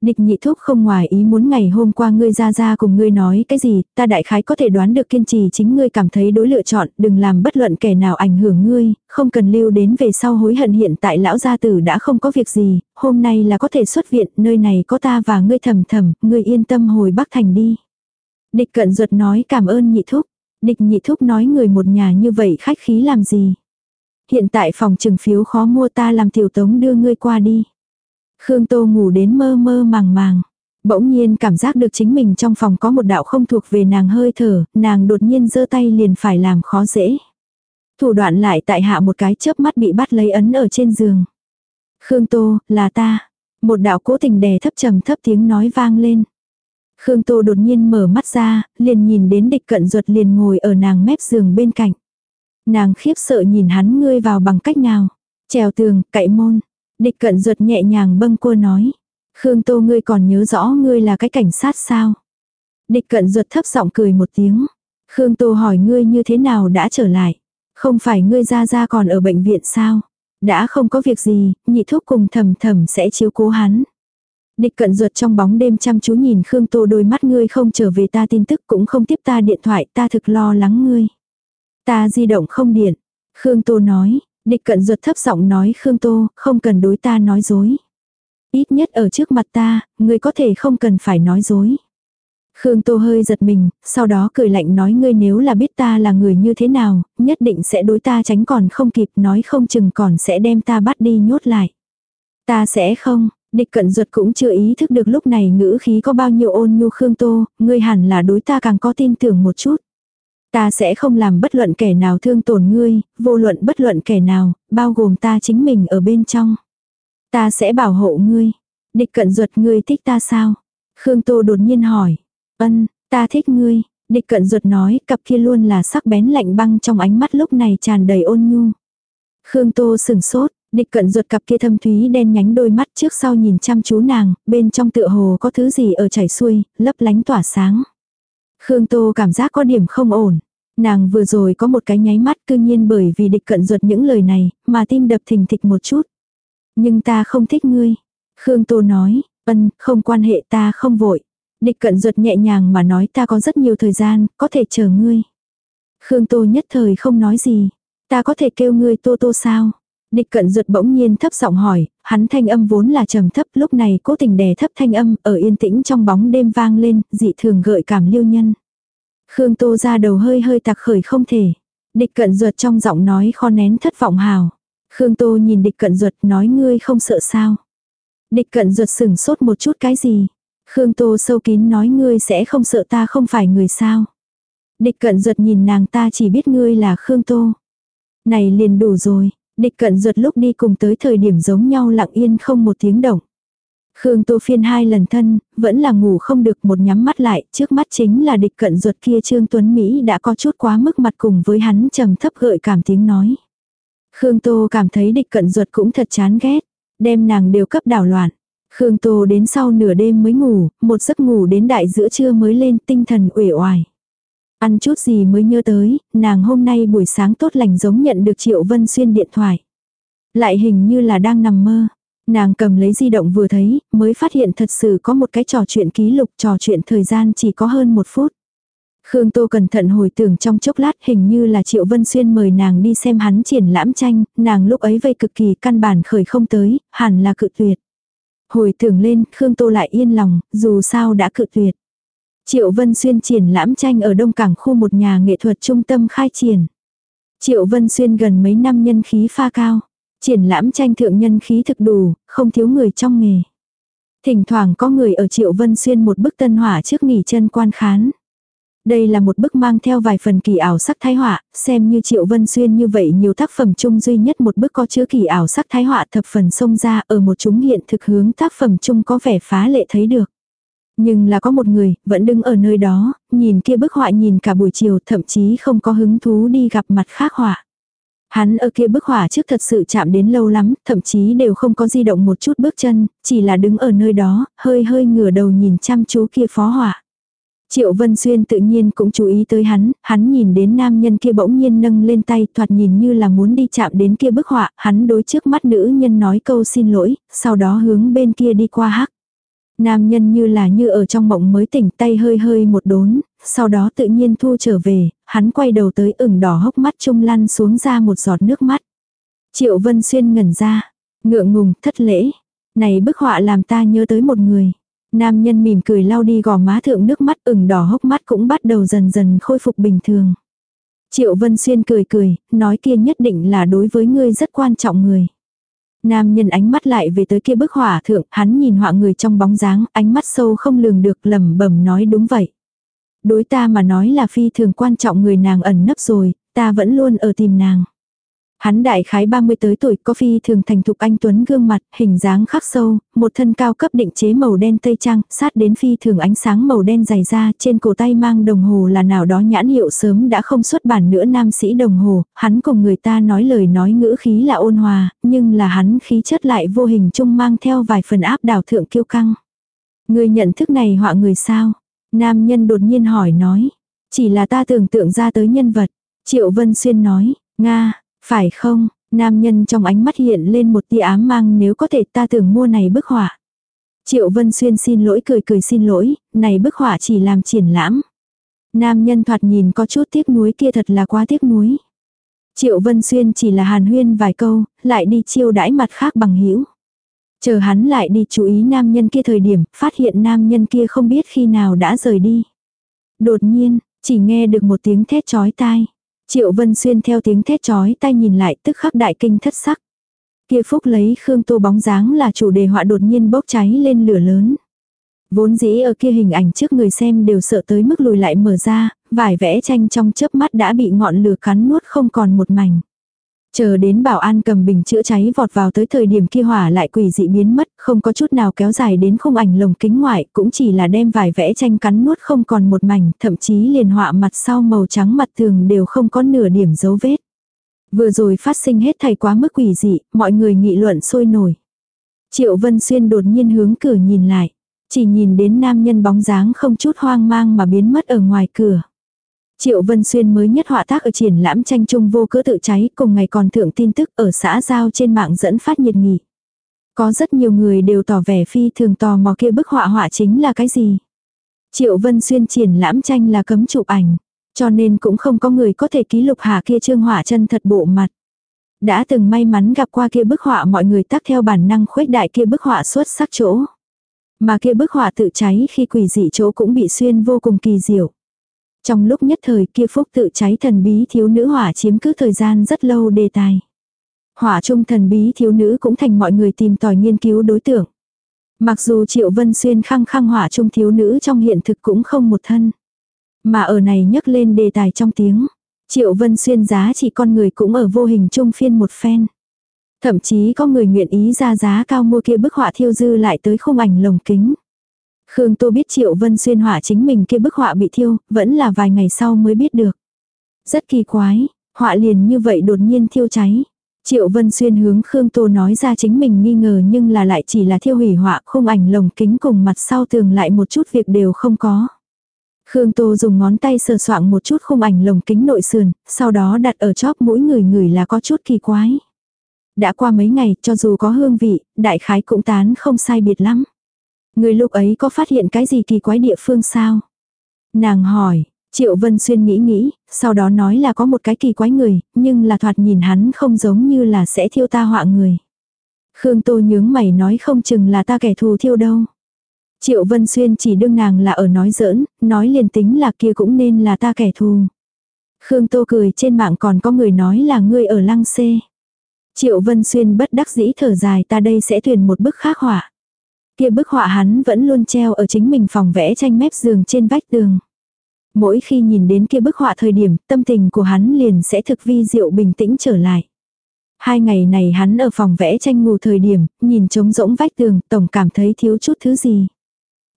Địch nhị thúc không ngoài ý muốn ngày hôm qua ngươi ra ra cùng ngươi nói cái gì, ta đại khái có thể đoán được kiên trì chính ngươi cảm thấy đối lựa chọn, đừng làm bất luận kẻ nào ảnh hưởng ngươi, không cần lưu đến về sau hối hận hiện tại lão gia tử đã không có việc gì, hôm nay là có thể xuất viện, nơi này có ta và ngươi thầm thầm, ngươi yên tâm hồi Bắc Thành đi. Địch cận ruột nói cảm ơn nhị thúc, Địch nhị thúc nói người một nhà như vậy khách khí làm gì. Hiện tại phòng trừng phiếu khó mua ta làm tiểu tống đưa ngươi qua đi. Khương Tô ngủ đến mơ mơ màng màng. Bỗng nhiên cảm giác được chính mình trong phòng có một đạo không thuộc về nàng hơi thở, nàng đột nhiên giơ tay liền phải làm khó dễ. Thủ đoạn lại tại hạ một cái chớp mắt bị bắt lấy ấn ở trên giường. Khương Tô, là ta. Một đạo cố tình đè thấp trầm thấp tiếng nói vang lên. Khương Tô đột nhiên mở mắt ra, liền nhìn đến địch cận ruột liền ngồi ở nàng mép giường bên cạnh. Nàng khiếp sợ nhìn hắn ngươi vào bằng cách nào. Trèo tường, cậy môn. Địch cận ruột nhẹ nhàng bâng cua nói. Khương Tô ngươi còn nhớ rõ ngươi là cái cảnh sát sao? Địch cận ruột thấp giọng cười một tiếng. Khương Tô hỏi ngươi như thế nào đã trở lại? Không phải ngươi ra ra còn ở bệnh viện sao? Đã không có việc gì, nhị thuốc cùng thầm thầm sẽ chiếu cố hắn. Địch cận ruột trong bóng đêm chăm chú nhìn Khương Tô đôi mắt ngươi không trở về ta tin tức cũng không tiếp ta điện thoại ta thực lo lắng ngươi. Ta di động không điện. Khương Tô nói, địch cận ruột thấp giọng nói Khương Tô không cần đối ta nói dối. Ít nhất ở trước mặt ta, ngươi có thể không cần phải nói dối. Khương Tô hơi giật mình, sau đó cười lạnh nói ngươi nếu là biết ta là người như thế nào, nhất định sẽ đối ta tránh còn không kịp nói không chừng còn sẽ đem ta bắt đi nhốt lại. Ta sẽ không, địch cận ruột cũng chưa ý thức được lúc này ngữ khí có bao nhiêu ôn nhu Khương Tô, ngươi hẳn là đối ta càng có tin tưởng một chút. Ta sẽ không làm bất luận kẻ nào thương tổn ngươi, vô luận bất luận kẻ nào, bao gồm ta chính mình ở bên trong. Ta sẽ bảo hộ ngươi. Địch cận ruột ngươi thích ta sao? Khương Tô đột nhiên hỏi. Ân, ta thích ngươi. Địch cận ruột nói cặp kia luôn là sắc bén lạnh băng trong ánh mắt lúc này tràn đầy ôn nhu. Khương Tô sừng sốt, địch cận ruột cặp kia thâm thúy đen nhánh đôi mắt trước sau nhìn chăm chú nàng, bên trong tựa hồ có thứ gì ở chảy xuôi, lấp lánh tỏa sáng. Khương Tô cảm giác có điểm không ổn. Nàng vừa rồi có một cái nháy mắt cư nhiên bởi vì địch cận ruột những lời này, mà tim đập thình thịch một chút. Nhưng ta không thích ngươi. Khương Tô nói, ân, không quan hệ ta không vội. Địch cận ruột nhẹ nhàng mà nói ta có rất nhiều thời gian, có thể chờ ngươi. Khương Tô nhất thời không nói gì. Ta có thể kêu ngươi Tô Tô sao? Địch cận ruột bỗng nhiên thấp giọng hỏi, hắn thanh âm vốn là trầm thấp lúc này cố tình đè thấp thanh âm ở yên tĩnh trong bóng đêm vang lên, dị thường gợi cảm lưu nhân. Khương Tô ra đầu hơi hơi tặc khởi không thể. Địch cận ruột trong giọng nói kho nén thất vọng hào. Khương Tô nhìn địch cận ruột nói ngươi không sợ sao. Địch cận ruột sửng sốt một chút cái gì. Khương Tô sâu kín nói ngươi sẽ không sợ ta không phải người sao. Địch cận ruột nhìn nàng ta chỉ biết ngươi là Khương Tô. Này liền đủ rồi. Địch cận ruột lúc đi cùng tới thời điểm giống nhau lặng yên không một tiếng động. Khương Tô phiên hai lần thân, vẫn là ngủ không được một nhắm mắt lại, trước mắt chính là địch cận ruột kia Trương Tuấn Mỹ đã có chút quá mức mặt cùng với hắn trầm thấp gợi cảm tiếng nói. Khương Tô cảm thấy địch cận ruột cũng thật chán ghét, đem nàng đều cấp đảo loạn. Khương Tô đến sau nửa đêm mới ngủ, một giấc ngủ đến đại giữa trưa mới lên tinh thần uể oải. Ăn chút gì mới nhớ tới, nàng hôm nay buổi sáng tốt lành giống nhận được Triệu Vân Xuyên điện thoại. Lại hình như là đang nằm mơ. Nàng cầm lấy di động vừa thấy, mới phát hiện thật sự có một cái trò chuyện ký lục trò chuyện thời gian chỉ có hơn một phút. Khương Tô cẩn thận hồi tưởng trong chốc lát hình như là Triệu Vân Xuyên mời nàng đi xem hắn triển lãm tranh, nàng lúc ấy vây cực kỳ căn bản khởi không tới, hẳn là cự tuyệt. Hồi tưởng lên, Khương Tô lại yên lòng, dù sao đã cự tuyệt. Triệu Vân Xuyên triển lãm tranh ở Đông Cảng khu một nhà nghệ thuật trung tâm khai triển. Triệu Vân Xuyên gần mấy năm nhân khí pha cao. Triển lãm tranh thượng nhân khí thực đủ, không thiếu người trong nghề. Thỉnh thoảng có người ở Triệu Vân Xuyên một bức tân hỏa trước nghỉ chân quan khán. Đây là một bức mang theo vài phần kỳ ảo sắc thái họa, xem như Triệu Vân Xuyên như vậy nhiều tác phẩm chung duy nhất một bức có chứa kỳ ảo sắc thái họa thập phần xông ra ở một chúng hiện thực hướng tác phẩm chung có vẻ phá lệ thấy được. Nhưng là có một người, vẫn đứng ở nơi đó, nhìn kia bức họa nhìn cả buổi chiều thậm chí không có hứng thú đi gặp mặt khác họa. Hắn ở kia bức họa trước thật sự chạm đến lâu lắm, thậm chí đều không có di động một chút bước chân, chỉ là đứng ở nơi đó, hơi hơi ngửa đầu nhìn chăm chú kia phó họa. Triệu Vân Xuyên tự nhiên cũng chú ý tới hắn, hắn nhìn đến nam nhân kia bỗng nhiên nâng lên tay thoạt nhìn như là muốn đi chạm đến kia bức họa, hắn đối trước mắt nữ nhân nói câu xin lỗi, sau đó hướng bên kia đi qua hắc. Nam nhân như là như ở trong mộng mới tỉnh tay hơi hơi một đốn, sau đó tự nhiên thu trở về, hắn quay đầu tới ửng đỏ hốc mắt trung lăn xuống ra một giọt nước mắt. Triệu Vân Xuyên ngẩn ra, ngượng ngùng, thất lễ. Này bức họa làm ta nhớ tới một người. Nam nhân mỉm cười lau đi gò má thượng nước mắt ửng đỏ hốc mắt cũng bắt đầu dần dần khôi phục bình thường. Triệu Vân Xuyên cười cười, nói kia nhất định là đối với ngươi rất quan trọng người. Nam nhân ánh mắt lại về tới kia bức hỏa thượng, hắn nhìn họa người trong bóng dáng, ánh mắt sâu không lường được lẩm bẩm nói đúng vậy. Đối ta mà nói là phi thường quan trọng người nàng ẩn nấp rồi, ta vẫn luôn ở tìm nàng. Hắn đại khái 30 tới tuổi, có phi thường thành thục anh Tuấn gương mặt, hình dáng khắc sâu, một thân cao cấp định chế màu đen tây trang, sát đến phi thường ánh sáng màu đen dày ra, trên cổ tay mang đồng hồ là nào đó nhãn hiệu sớm đã không xuất bản nữa nam sĩ đồng hồ, hắn cùng người ta nói lời nói ngữ khí là ôn hòa, nhưng là hắn khí chất lại vô hình chung mang theo vài phần áp đảo thượng kiêu căng. Người nhận thức này họa người sao? Nam nhân đột nhiên hỏi nói. Chỉ là ta tưởng tượng ra tới nhân vật. Triệu Vân Xuyên nói, Nga, phải không, nam nhân trong ánh mắt hiện lên một tia ám mang nếu có thể ta tưởng mua này bức họa. Triệu Vân Xuyên xin lỗi cười cười xin lỗi, này bức họa chỉ làm triển lãm. Nam nhân thoạt nhìn có chút tiếc nuối kia thật là quá tiếc nuối. Triệu Vân Xuyên chỉ là hàn huyên vài câu, lại đi chiêu đãi mặt khác bằng hữu Chờ hắn lại đi chú ý nam nhân kia thời điểm, phát hiện nam nhân kia không biết khi nào đã rời đi. Đột nhiên, chỉ nghe được một tiếng thét chói tai. Triệu Vân Xuyên theo tiếng thét chói tay nhìn lại tức khắc đại kinh thất sắc. Kia phúc lấy Khương Tô bóng dáng là chủ đề họa đột nhiên bốc cháy lên lửa lớn. Vốn dĩ ở kia hình ảnh trước người xem đều sợ tới mức lùi lại mở ra, vải vẽ tranh trong chớp mắt đã bị ngọn lửa cắn nuốt không còn một mảnh. Chờ đến bảo an cầm bình chữa cháy vọt vào tới thời điểm kia hỏa lại quỷ dị biến mất, không có chút nào kéo dài đến không ảnh lồng kính ngoại, cũng chỉ là đem vài vẽ tranh cắn nuốt không còn một mảnh, thậm chí liền họa mặt sau màu trắng mặt tường đều không có nửa điểm dấu vết. Vừa rồi phát sinh hết thầy quá mức quỷ dị, mọi người nghị luận sôi nổi. Triệu Vân Xuyên đột nhiên hướng cửa nhìn lại, chỉ nhìn đến nam nhân bóng dáng không chút hoang mang mà biến mất ở ngoài cửa. Triệu Vân Xuyên mới nhất họa tác ở triển lãm tranh trung vô cỡ tự cháy cùng ngày còn thượng tin tức ở xã giao trên mạng dẫn phát nhiệt nghị. Có rất nhiều người đều tỏ vẻ phi thường tò mò kia bức họa họa chính là cái gì. Triệu Vân Xuyên triển lãm tranh là cấm chụp ảnh, cho nên cũng không có người có thể ký lục hạ kia trương họa chân thật bộ mặt. Đã từng may mắn gặp qua kia bức họa mọi người tác theo bản năng khuếch đại kia bức họa xuất sắc chỗ. Mà kia bức họa tự cháy khi quỷ dị chỗ cũng bị xuyên vô cùng kỳ diệu. Trong lúc nhất thời kia phúc tự cháy thần bí thiếu nữ hỏa chiếm cứ thời gian rất lâu đề tài. Hỏa trung thần bí thiếu nữ cũng thành mọi người tìm tòi nghiên cứu đối tượng. Mặc dù Triệu Vân Xuyên khăng khăng hỏa trung thiếu nữ trong hiện thực cũng không một thân. Mà ở này nhấc lên đề tài trong tiếng. Triệu Vân Xuyên giá trị con người cũng ở vô hình trung phiên một phen. Thậm chí có người nguyện ý ra giá cao mua kia bức họa thiêu dư lại tới khung ảnh lồng kính. Khương Tô biết Triệu Vân Xuyên hỏa chính mình kia bức họa bị thiêu, vẫn là vài ngày sau mới biết được. Rất kỳ quái, họa liền như vậy đột nhiên thiêu cháy. Triệu Vân Xuyên hướng Khương Tô nói ra chính mình nghi ngờ nhưng là lại chỉ là thiêu hủy họa khung ảnh lồng kính cùng mặt sau tường lại một chút việc đều không có. Khương Tô dùng ngón tay sờ soạng một chút khung ảnh lồng kính nội sườn, sau đó đặt ở chóp mũi người người là có chút kỳ quái. Đã qua mấy ngày, cho dù có hương vị, đại khái cũng tán không sai biệt lắm. Người lúc ấy có phát hiện cái gì kỳ quái địa phương sao? Nàng hỏi, Triệu Vân Xuyên nghĩ nghĩ, sau đó nói là có một cái kỳ quái người, nhưng là thoạt nhìn hắn không giống như là sẽ thiêu ta họa người. Khương Tô nhướng mày nói không chừng là ta kẻ thù thiêu đâu. Triệu Vân Xuyên chỉ đương nàng là ở nói giỡn, nói liền tính là kia cũng nên là ta kẻ thù. Khương Tô cười trên mạng còn có người nói là ngươi ở lăng xê. Triệu Vân Xuyên bất đắc dĩ thở dài ta đây sẽ tuyển một bức khác họa. Kia bức họa hắn vẫn luôn treo ở chính mình phòng vẽ tranh mép giường trên vách tường. Mỗi khi nhìn đến kia bức họa thời điểm, tâm tình của hắn liền sẽ thực vi diệu bình tĩnh trở lại. Hai ngày này hắn ở phòng vẽ tranh ngủ thời điểm, nhìn trống rỗng vách tường, tổng cảm thấy thiếu chút thứ gì.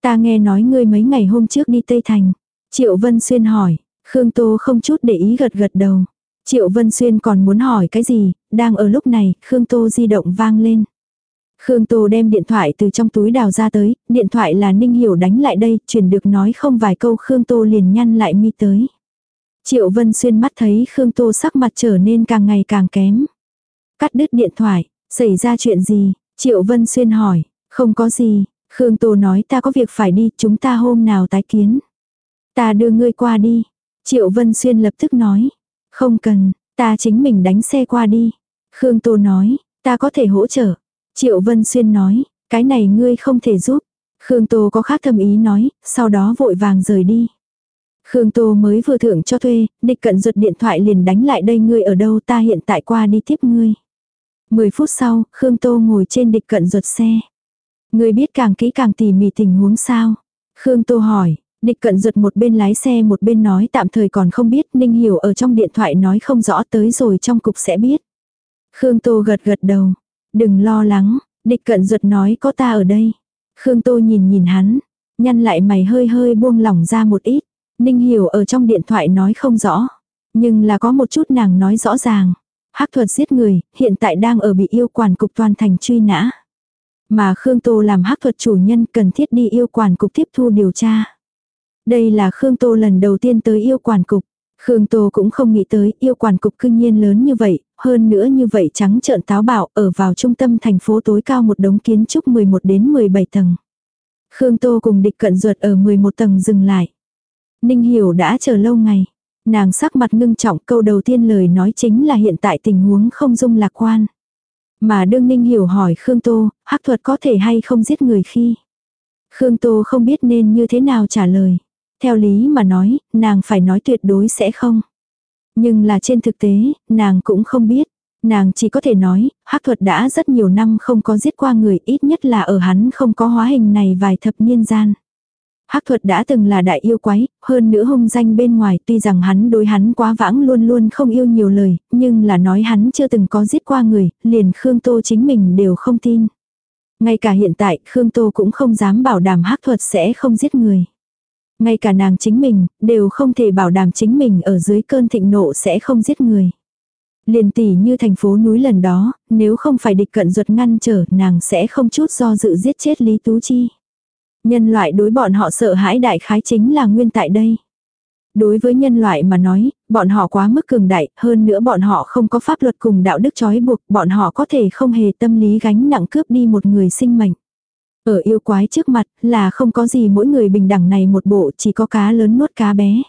Ta nghe nói ngươi mấy ngày hôm trước đi Tây Thành. Triệu Vân Xuyên hỏi, Khương Tô không chút để ý gật gật đầu. Triệu Vân Xuyên còn muốn hỏi cái gì, đang ở lúc này, Khương Tô di động vang lên. Khương Tô đem điện thoại từ trong túi đào ra tới, điện thoại là Ninh Hiểu đánh lại đây, truyền được nói không vài câu Khương Tô liền nhăn lại mi tới. Triệu Vân Xuyên mắt thấy Khương Tô sắc mặt trở nên càng ngày càng kém. Cắt đứt điện thoại, xảy ra chuyện gì? Triệu Vân Xuyên hỏi, không có gì. Khương Tô nói ta có việc phải đi, chúng ta hôm nào tái kiến. Ta đưa ngươi qua đi. Triệu Vân Xuyên lập tức nói, không cần, ta chính mình đánh xe qua đi. Khương Tô nói, ta có thể hỗ trợ. Triệu Vân Xuyên nói, cái này ngươi không thể giúp. Khương Tô có khác thâm ý nói, sau đó vội vàng rời đi. Khương Tô mới vừa thưởng cho thuê, địch cận ruột điện thoại liền đánh lại đây ngươi ở đâu ta hiện tại qua đi tiếp ngươi. Mười phút sau, Khương Tô ngồi trên địch cận ruột xe. Ngươi biết càng kỹ càng tỉ mỉ tình huống sao? Khương Tô hỏi, địch cận ruột một bên lái xe một bên nói tạm thời còn không biết, Ninh Hiểu ở trong điện thoại nói không rõ tới rồi trong cục sẽ biết. Khương Tô gật gật đầu, đừng lo lắng, địch cận ruột nói có ta ở đây. Khương Tô nhìn nhìn hắn, nhăn lại mày hơi hơi buông lỏng ra một ít. Ninh hiểu ở trong điện thoại nói không rõ. Nhưng là có một chút nàng nói rõ ràng. hắc thuật giết người, hiện tại đang ở bị yêu quản cục toàn thành truy nã. Mà Khương Tô làm hắc thuật chủ nhân cần thiết đi yêu quản cục tiếp thu điều tra. Đây là Khương Tô lần đầu tiên tới yêu quản cục. Khương Tô cũng không nghĩ tới yêu quản cục cưng nhiên lớn như vậy, hơn nữa như vậy trắng trợn táo bạo ở vào trung tâm thành phố tối cao một đống kiến trúc 11 đến 17 tầng. Khương Tô cùng địch cận ruột ở 11 tầng dừng lại. Ninh Hiểu đã chờ lâu ngày. Nàng sắc mặt ngưng trọng câu đầu tiên lời nói chính là hiện tại tình huống không dung lạc quan. Mà đương Ninh Hiểu hỏi Khương Tô, hắc thuật có thể hay không giết người khi. Khương Tô không biết nên như thế nào trả lời. Theo lý mà nói, nàng phải nói tuyệt đối sẽ không. Nhưng là trên thực tế, nàng cũng không biết. Nàng chỉ có thể nói, hắc thuật đã rất nhiều năm không có giết qua người ít nhất là ở hắn không có hóa hình này vài thập niên gian. Hắc thuật đã từng là đại yêu quái, hơn nữa hung danh bên ngoài tuy rằng hắn đối hắn quá vãng luôn luôn không yêu nhiều lời, nhưng là nói hắn chưa từng có giết qua người, liền Khương Tô chính mình đều không tin. Ngay cả hiện tại Khương Tô cũng không dám bảo đảm hắc thuật sẽ không giết người. Ngay cả nàng chính mình, đều không thể bảo đảm chính mình ở dưới cơn thịnh nộ sẽ không giết người. Liền tỷ như thành phố núi lần đó, nếu không phải địch cận ruột ngăn trở nàng sẽ không chút do dự giết chết Lý Tú Chi. Nhân loại đối bọn họ sợ hãi đại khái chính là nguyên tại đây. Đối với nhân loại mà nói, bọn họ quá mức cường đại, hơn nữa bọn họ không có pháp luật cùng đạo đức trói buộc, bọn họ có thể không hề tâm lý gánh nặng cướp đi một người sinh mệnh. Ở yêu quái trước mặt, là không có gì mỗi người bình đẳng này một bộ, chỉ có cá lớn nuốt cá bé.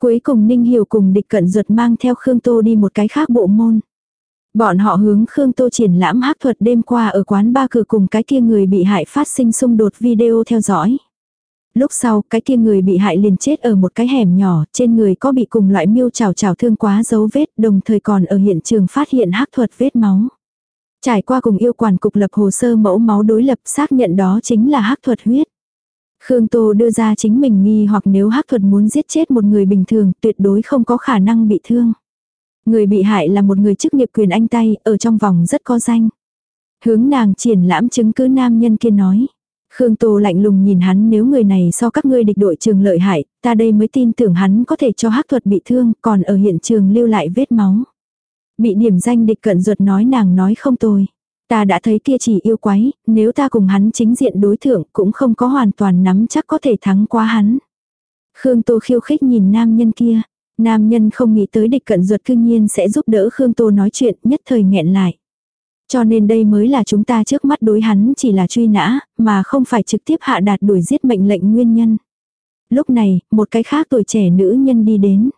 Cuối cùng Ninh Hiểu cùng địch cận ruột mang theo Khương Tô đi một cái khác bộ môn. Bọn họ hướng Khương Tô triển lãm hát thuật đêm qua ở quán ba cửa cùng cái kia người bị hại phát sinh xung đột video theo dõi. Lúc sau, cái kia người bị hại liền chết ở một cái hẻm nhỏ, trên người có bị cùng loại miêu trào trào thương quá dấu vết, đồng thời còn ở hiện trường phát hiện hắc thuật vết máu. Trải qua cùng yêu quản cục lập hồ sơ mẫu máu đối lập xác nhận đó chính là hắc thuật huyết. Khương Tô đưa ra chính mình nghi hoặc nếu hắc thuật muốn giết chết một người bình thường tuyệt đối không có khả năng bị thương. Người bị hại là một người chức nghiệp quyền anh tay, ở trong vòng rất có danh. Hướng nàng triển lãm chứng cứ nam nhân kia nói. Khương Tô lạnh lùng nhìn hắn nếu người này so các ngươi địch đội trường lợi hại, ta đây mới tin tưởng hắn có thể cho hắc thuật bị thương, còn ở hiện trường lưu lại vết máu. Bị điểm danh địch cận ruột nói nàng nói không tồi. Ta đã thấy kia chỉ yêu quái, nếu ta cùng hắn chính diện đối thượng cũng không có hoàn toàn nắm chắc có thể thắng qua hắn. Khương Tô khiêu khích nhìn nam nhân kia. Nam nhân không nghĩ tới địch cận ruột cương nhiên sẽ giúp đỡ Khương Tô nói chuyện nhất thời nghẹn lại. Cho nên đây mới là chúng ta trước mắt đối hắn chỉ là truy nã, mà không phải trực tiếp hạ đạt đuổi giết mệnh lệnh nguyên nhân. Lúc này, một cái khác tuổi trẻ nữ nhân đi đến.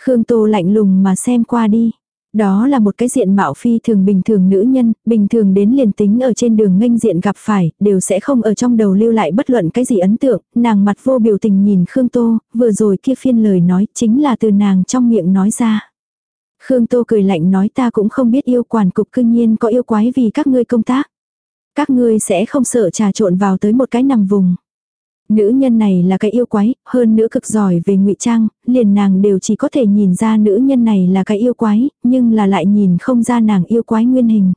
Khương Tô lạnh lùng mà xem qua đi. Đó là một cái diện mạo phi thường bình thường nữ nhân, bình thường đến liền tính ở trên đường nghênh diện gặp phải, đều sẽ không ở trong đầu lưu lại bất luận cái gì ấn tượng, nàng mặt vô biểu tình nhìn Khương Tô, vừa rồi kia phiên lời nói chính là từ nàng trong miệng nói ra. Khương Tô cười lạnh nói ta cũng không biết yêu quản cục cương nhiên có yêu quái vì các ngươi công tác. Các ngươi sẽ không sợ trà trộn vào tới một cái nằm vùng. Nữ nhân này là cái yêu quái, hơn nữa cực giỏi về ngụy trang, liền nàng đều chỉ có thể nhìn ra nữ nhân này là cái yêu quái, nhưng là lại nhìn không ra nàng yêu quái nguyên hình.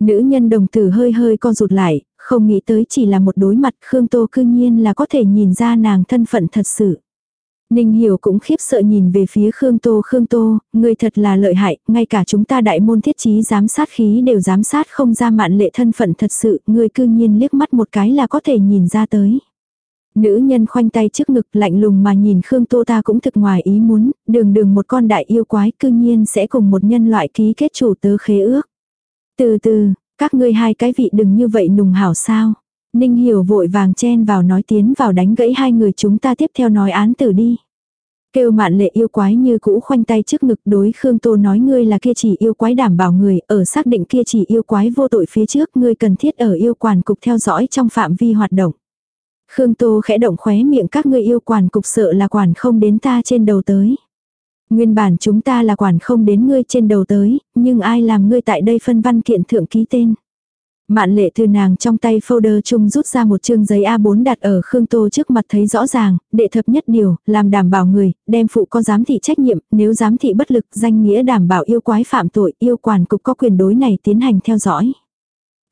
Nữ nhân đồng tử hơi hơi co rụt lại, không nghĩ tới chỉ là một đối mặt Khương Tô cư nhiên là có thể nhìn ra nàng thân phận thật sự. Ninh Hiểu cũng khiếp sợ nhìn về phía Khương Tô Khương Tô, người thật là lợi hại, ngay cả chúng ta đại môn thiết trí giám sát khí đều giám sát không ra mạn lệ thân phận thật sự, người cư nhiên liếc mắt một cái là có thể nhìn ra tới. Nữ nhân khoanh tay trước ngực lạnh lùng mà nhìn Khương Tô ta cũng thực ngoài ý muốn, đường đường một con đại yêu quái cư nhiên sẽ cùng một nhân loại ký kết chủ tớ khế ước. Từ từ, các ngươi hai cái vị đừng như vậy nùng hảo sao. Ninh hiểu vội vàng chen vào nói tiến vào đánh gãy hai người chúng ta tiếp theo nói án tử đi. Kêu mạn lệ yêu quái như cũ khoanh tay trước ngực đối Khương Tô nói ngươi là kia chỉ yêu quái đảm bảo người, ở xác định kia chỉ yêu quái vô tội phía trước ngươi cần thiết ở yêu quản cục theo dõi trong phạm vi hoạt động. Khương Tô khẽ động khóe miệng các ngươi yêu quản cục sợ là quản không đến ta trên đầu tới. Nguyên bản chúng ta là quản không đến ngươi trên đầu tới, nhưng ai làm ngươi tại đây phân văn kiện thượng ký tên. Mạn lệ từ nàng trong tay folder chung rút ra một chương giấy A4 đặt ở Khương Tô trước mặt thấy rõ ràng, đệ thập nhất điều, làm đảm bảo người, đem phụ có giám thị trách nhiệm, nếu giám thị bất lực danh nghĩa đảm bảo yêu quái phạm tội, yêu quản cục có quyền đối này tiến hành theo dõi.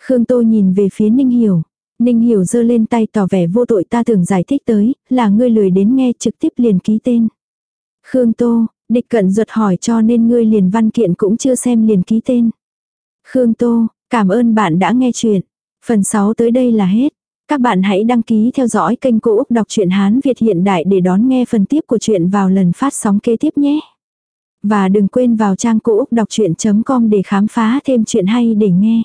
Khương Tô nhìn về phía Ninh Hiểu. Ninh Hiểu giơ lên tay tỏ vẻ vô tội ta tưởng giải thích tới, là ngươi lười đến nghe trực tiếp liền ký tên. Khương Tô, địch cận ruột hỏi cho nên ngươi liền văn kiện cũng chưa xem liền ký tên. Khương Tô, cảm ơn bạn đã nghe chuyện. Phần 6 tới đây là hết. Các bạn hãy đăng ký theo dõi kênh Cô Úc Đọc truyện Hán Việt hiện đại để đón nghe phần tiếp của chuyện vào lần phát sóng kế tiếp nhé. Và đừng quên vào trang Cô Úc Đọc Chuyện.com để khám phá thêm chuyện hay để nghe.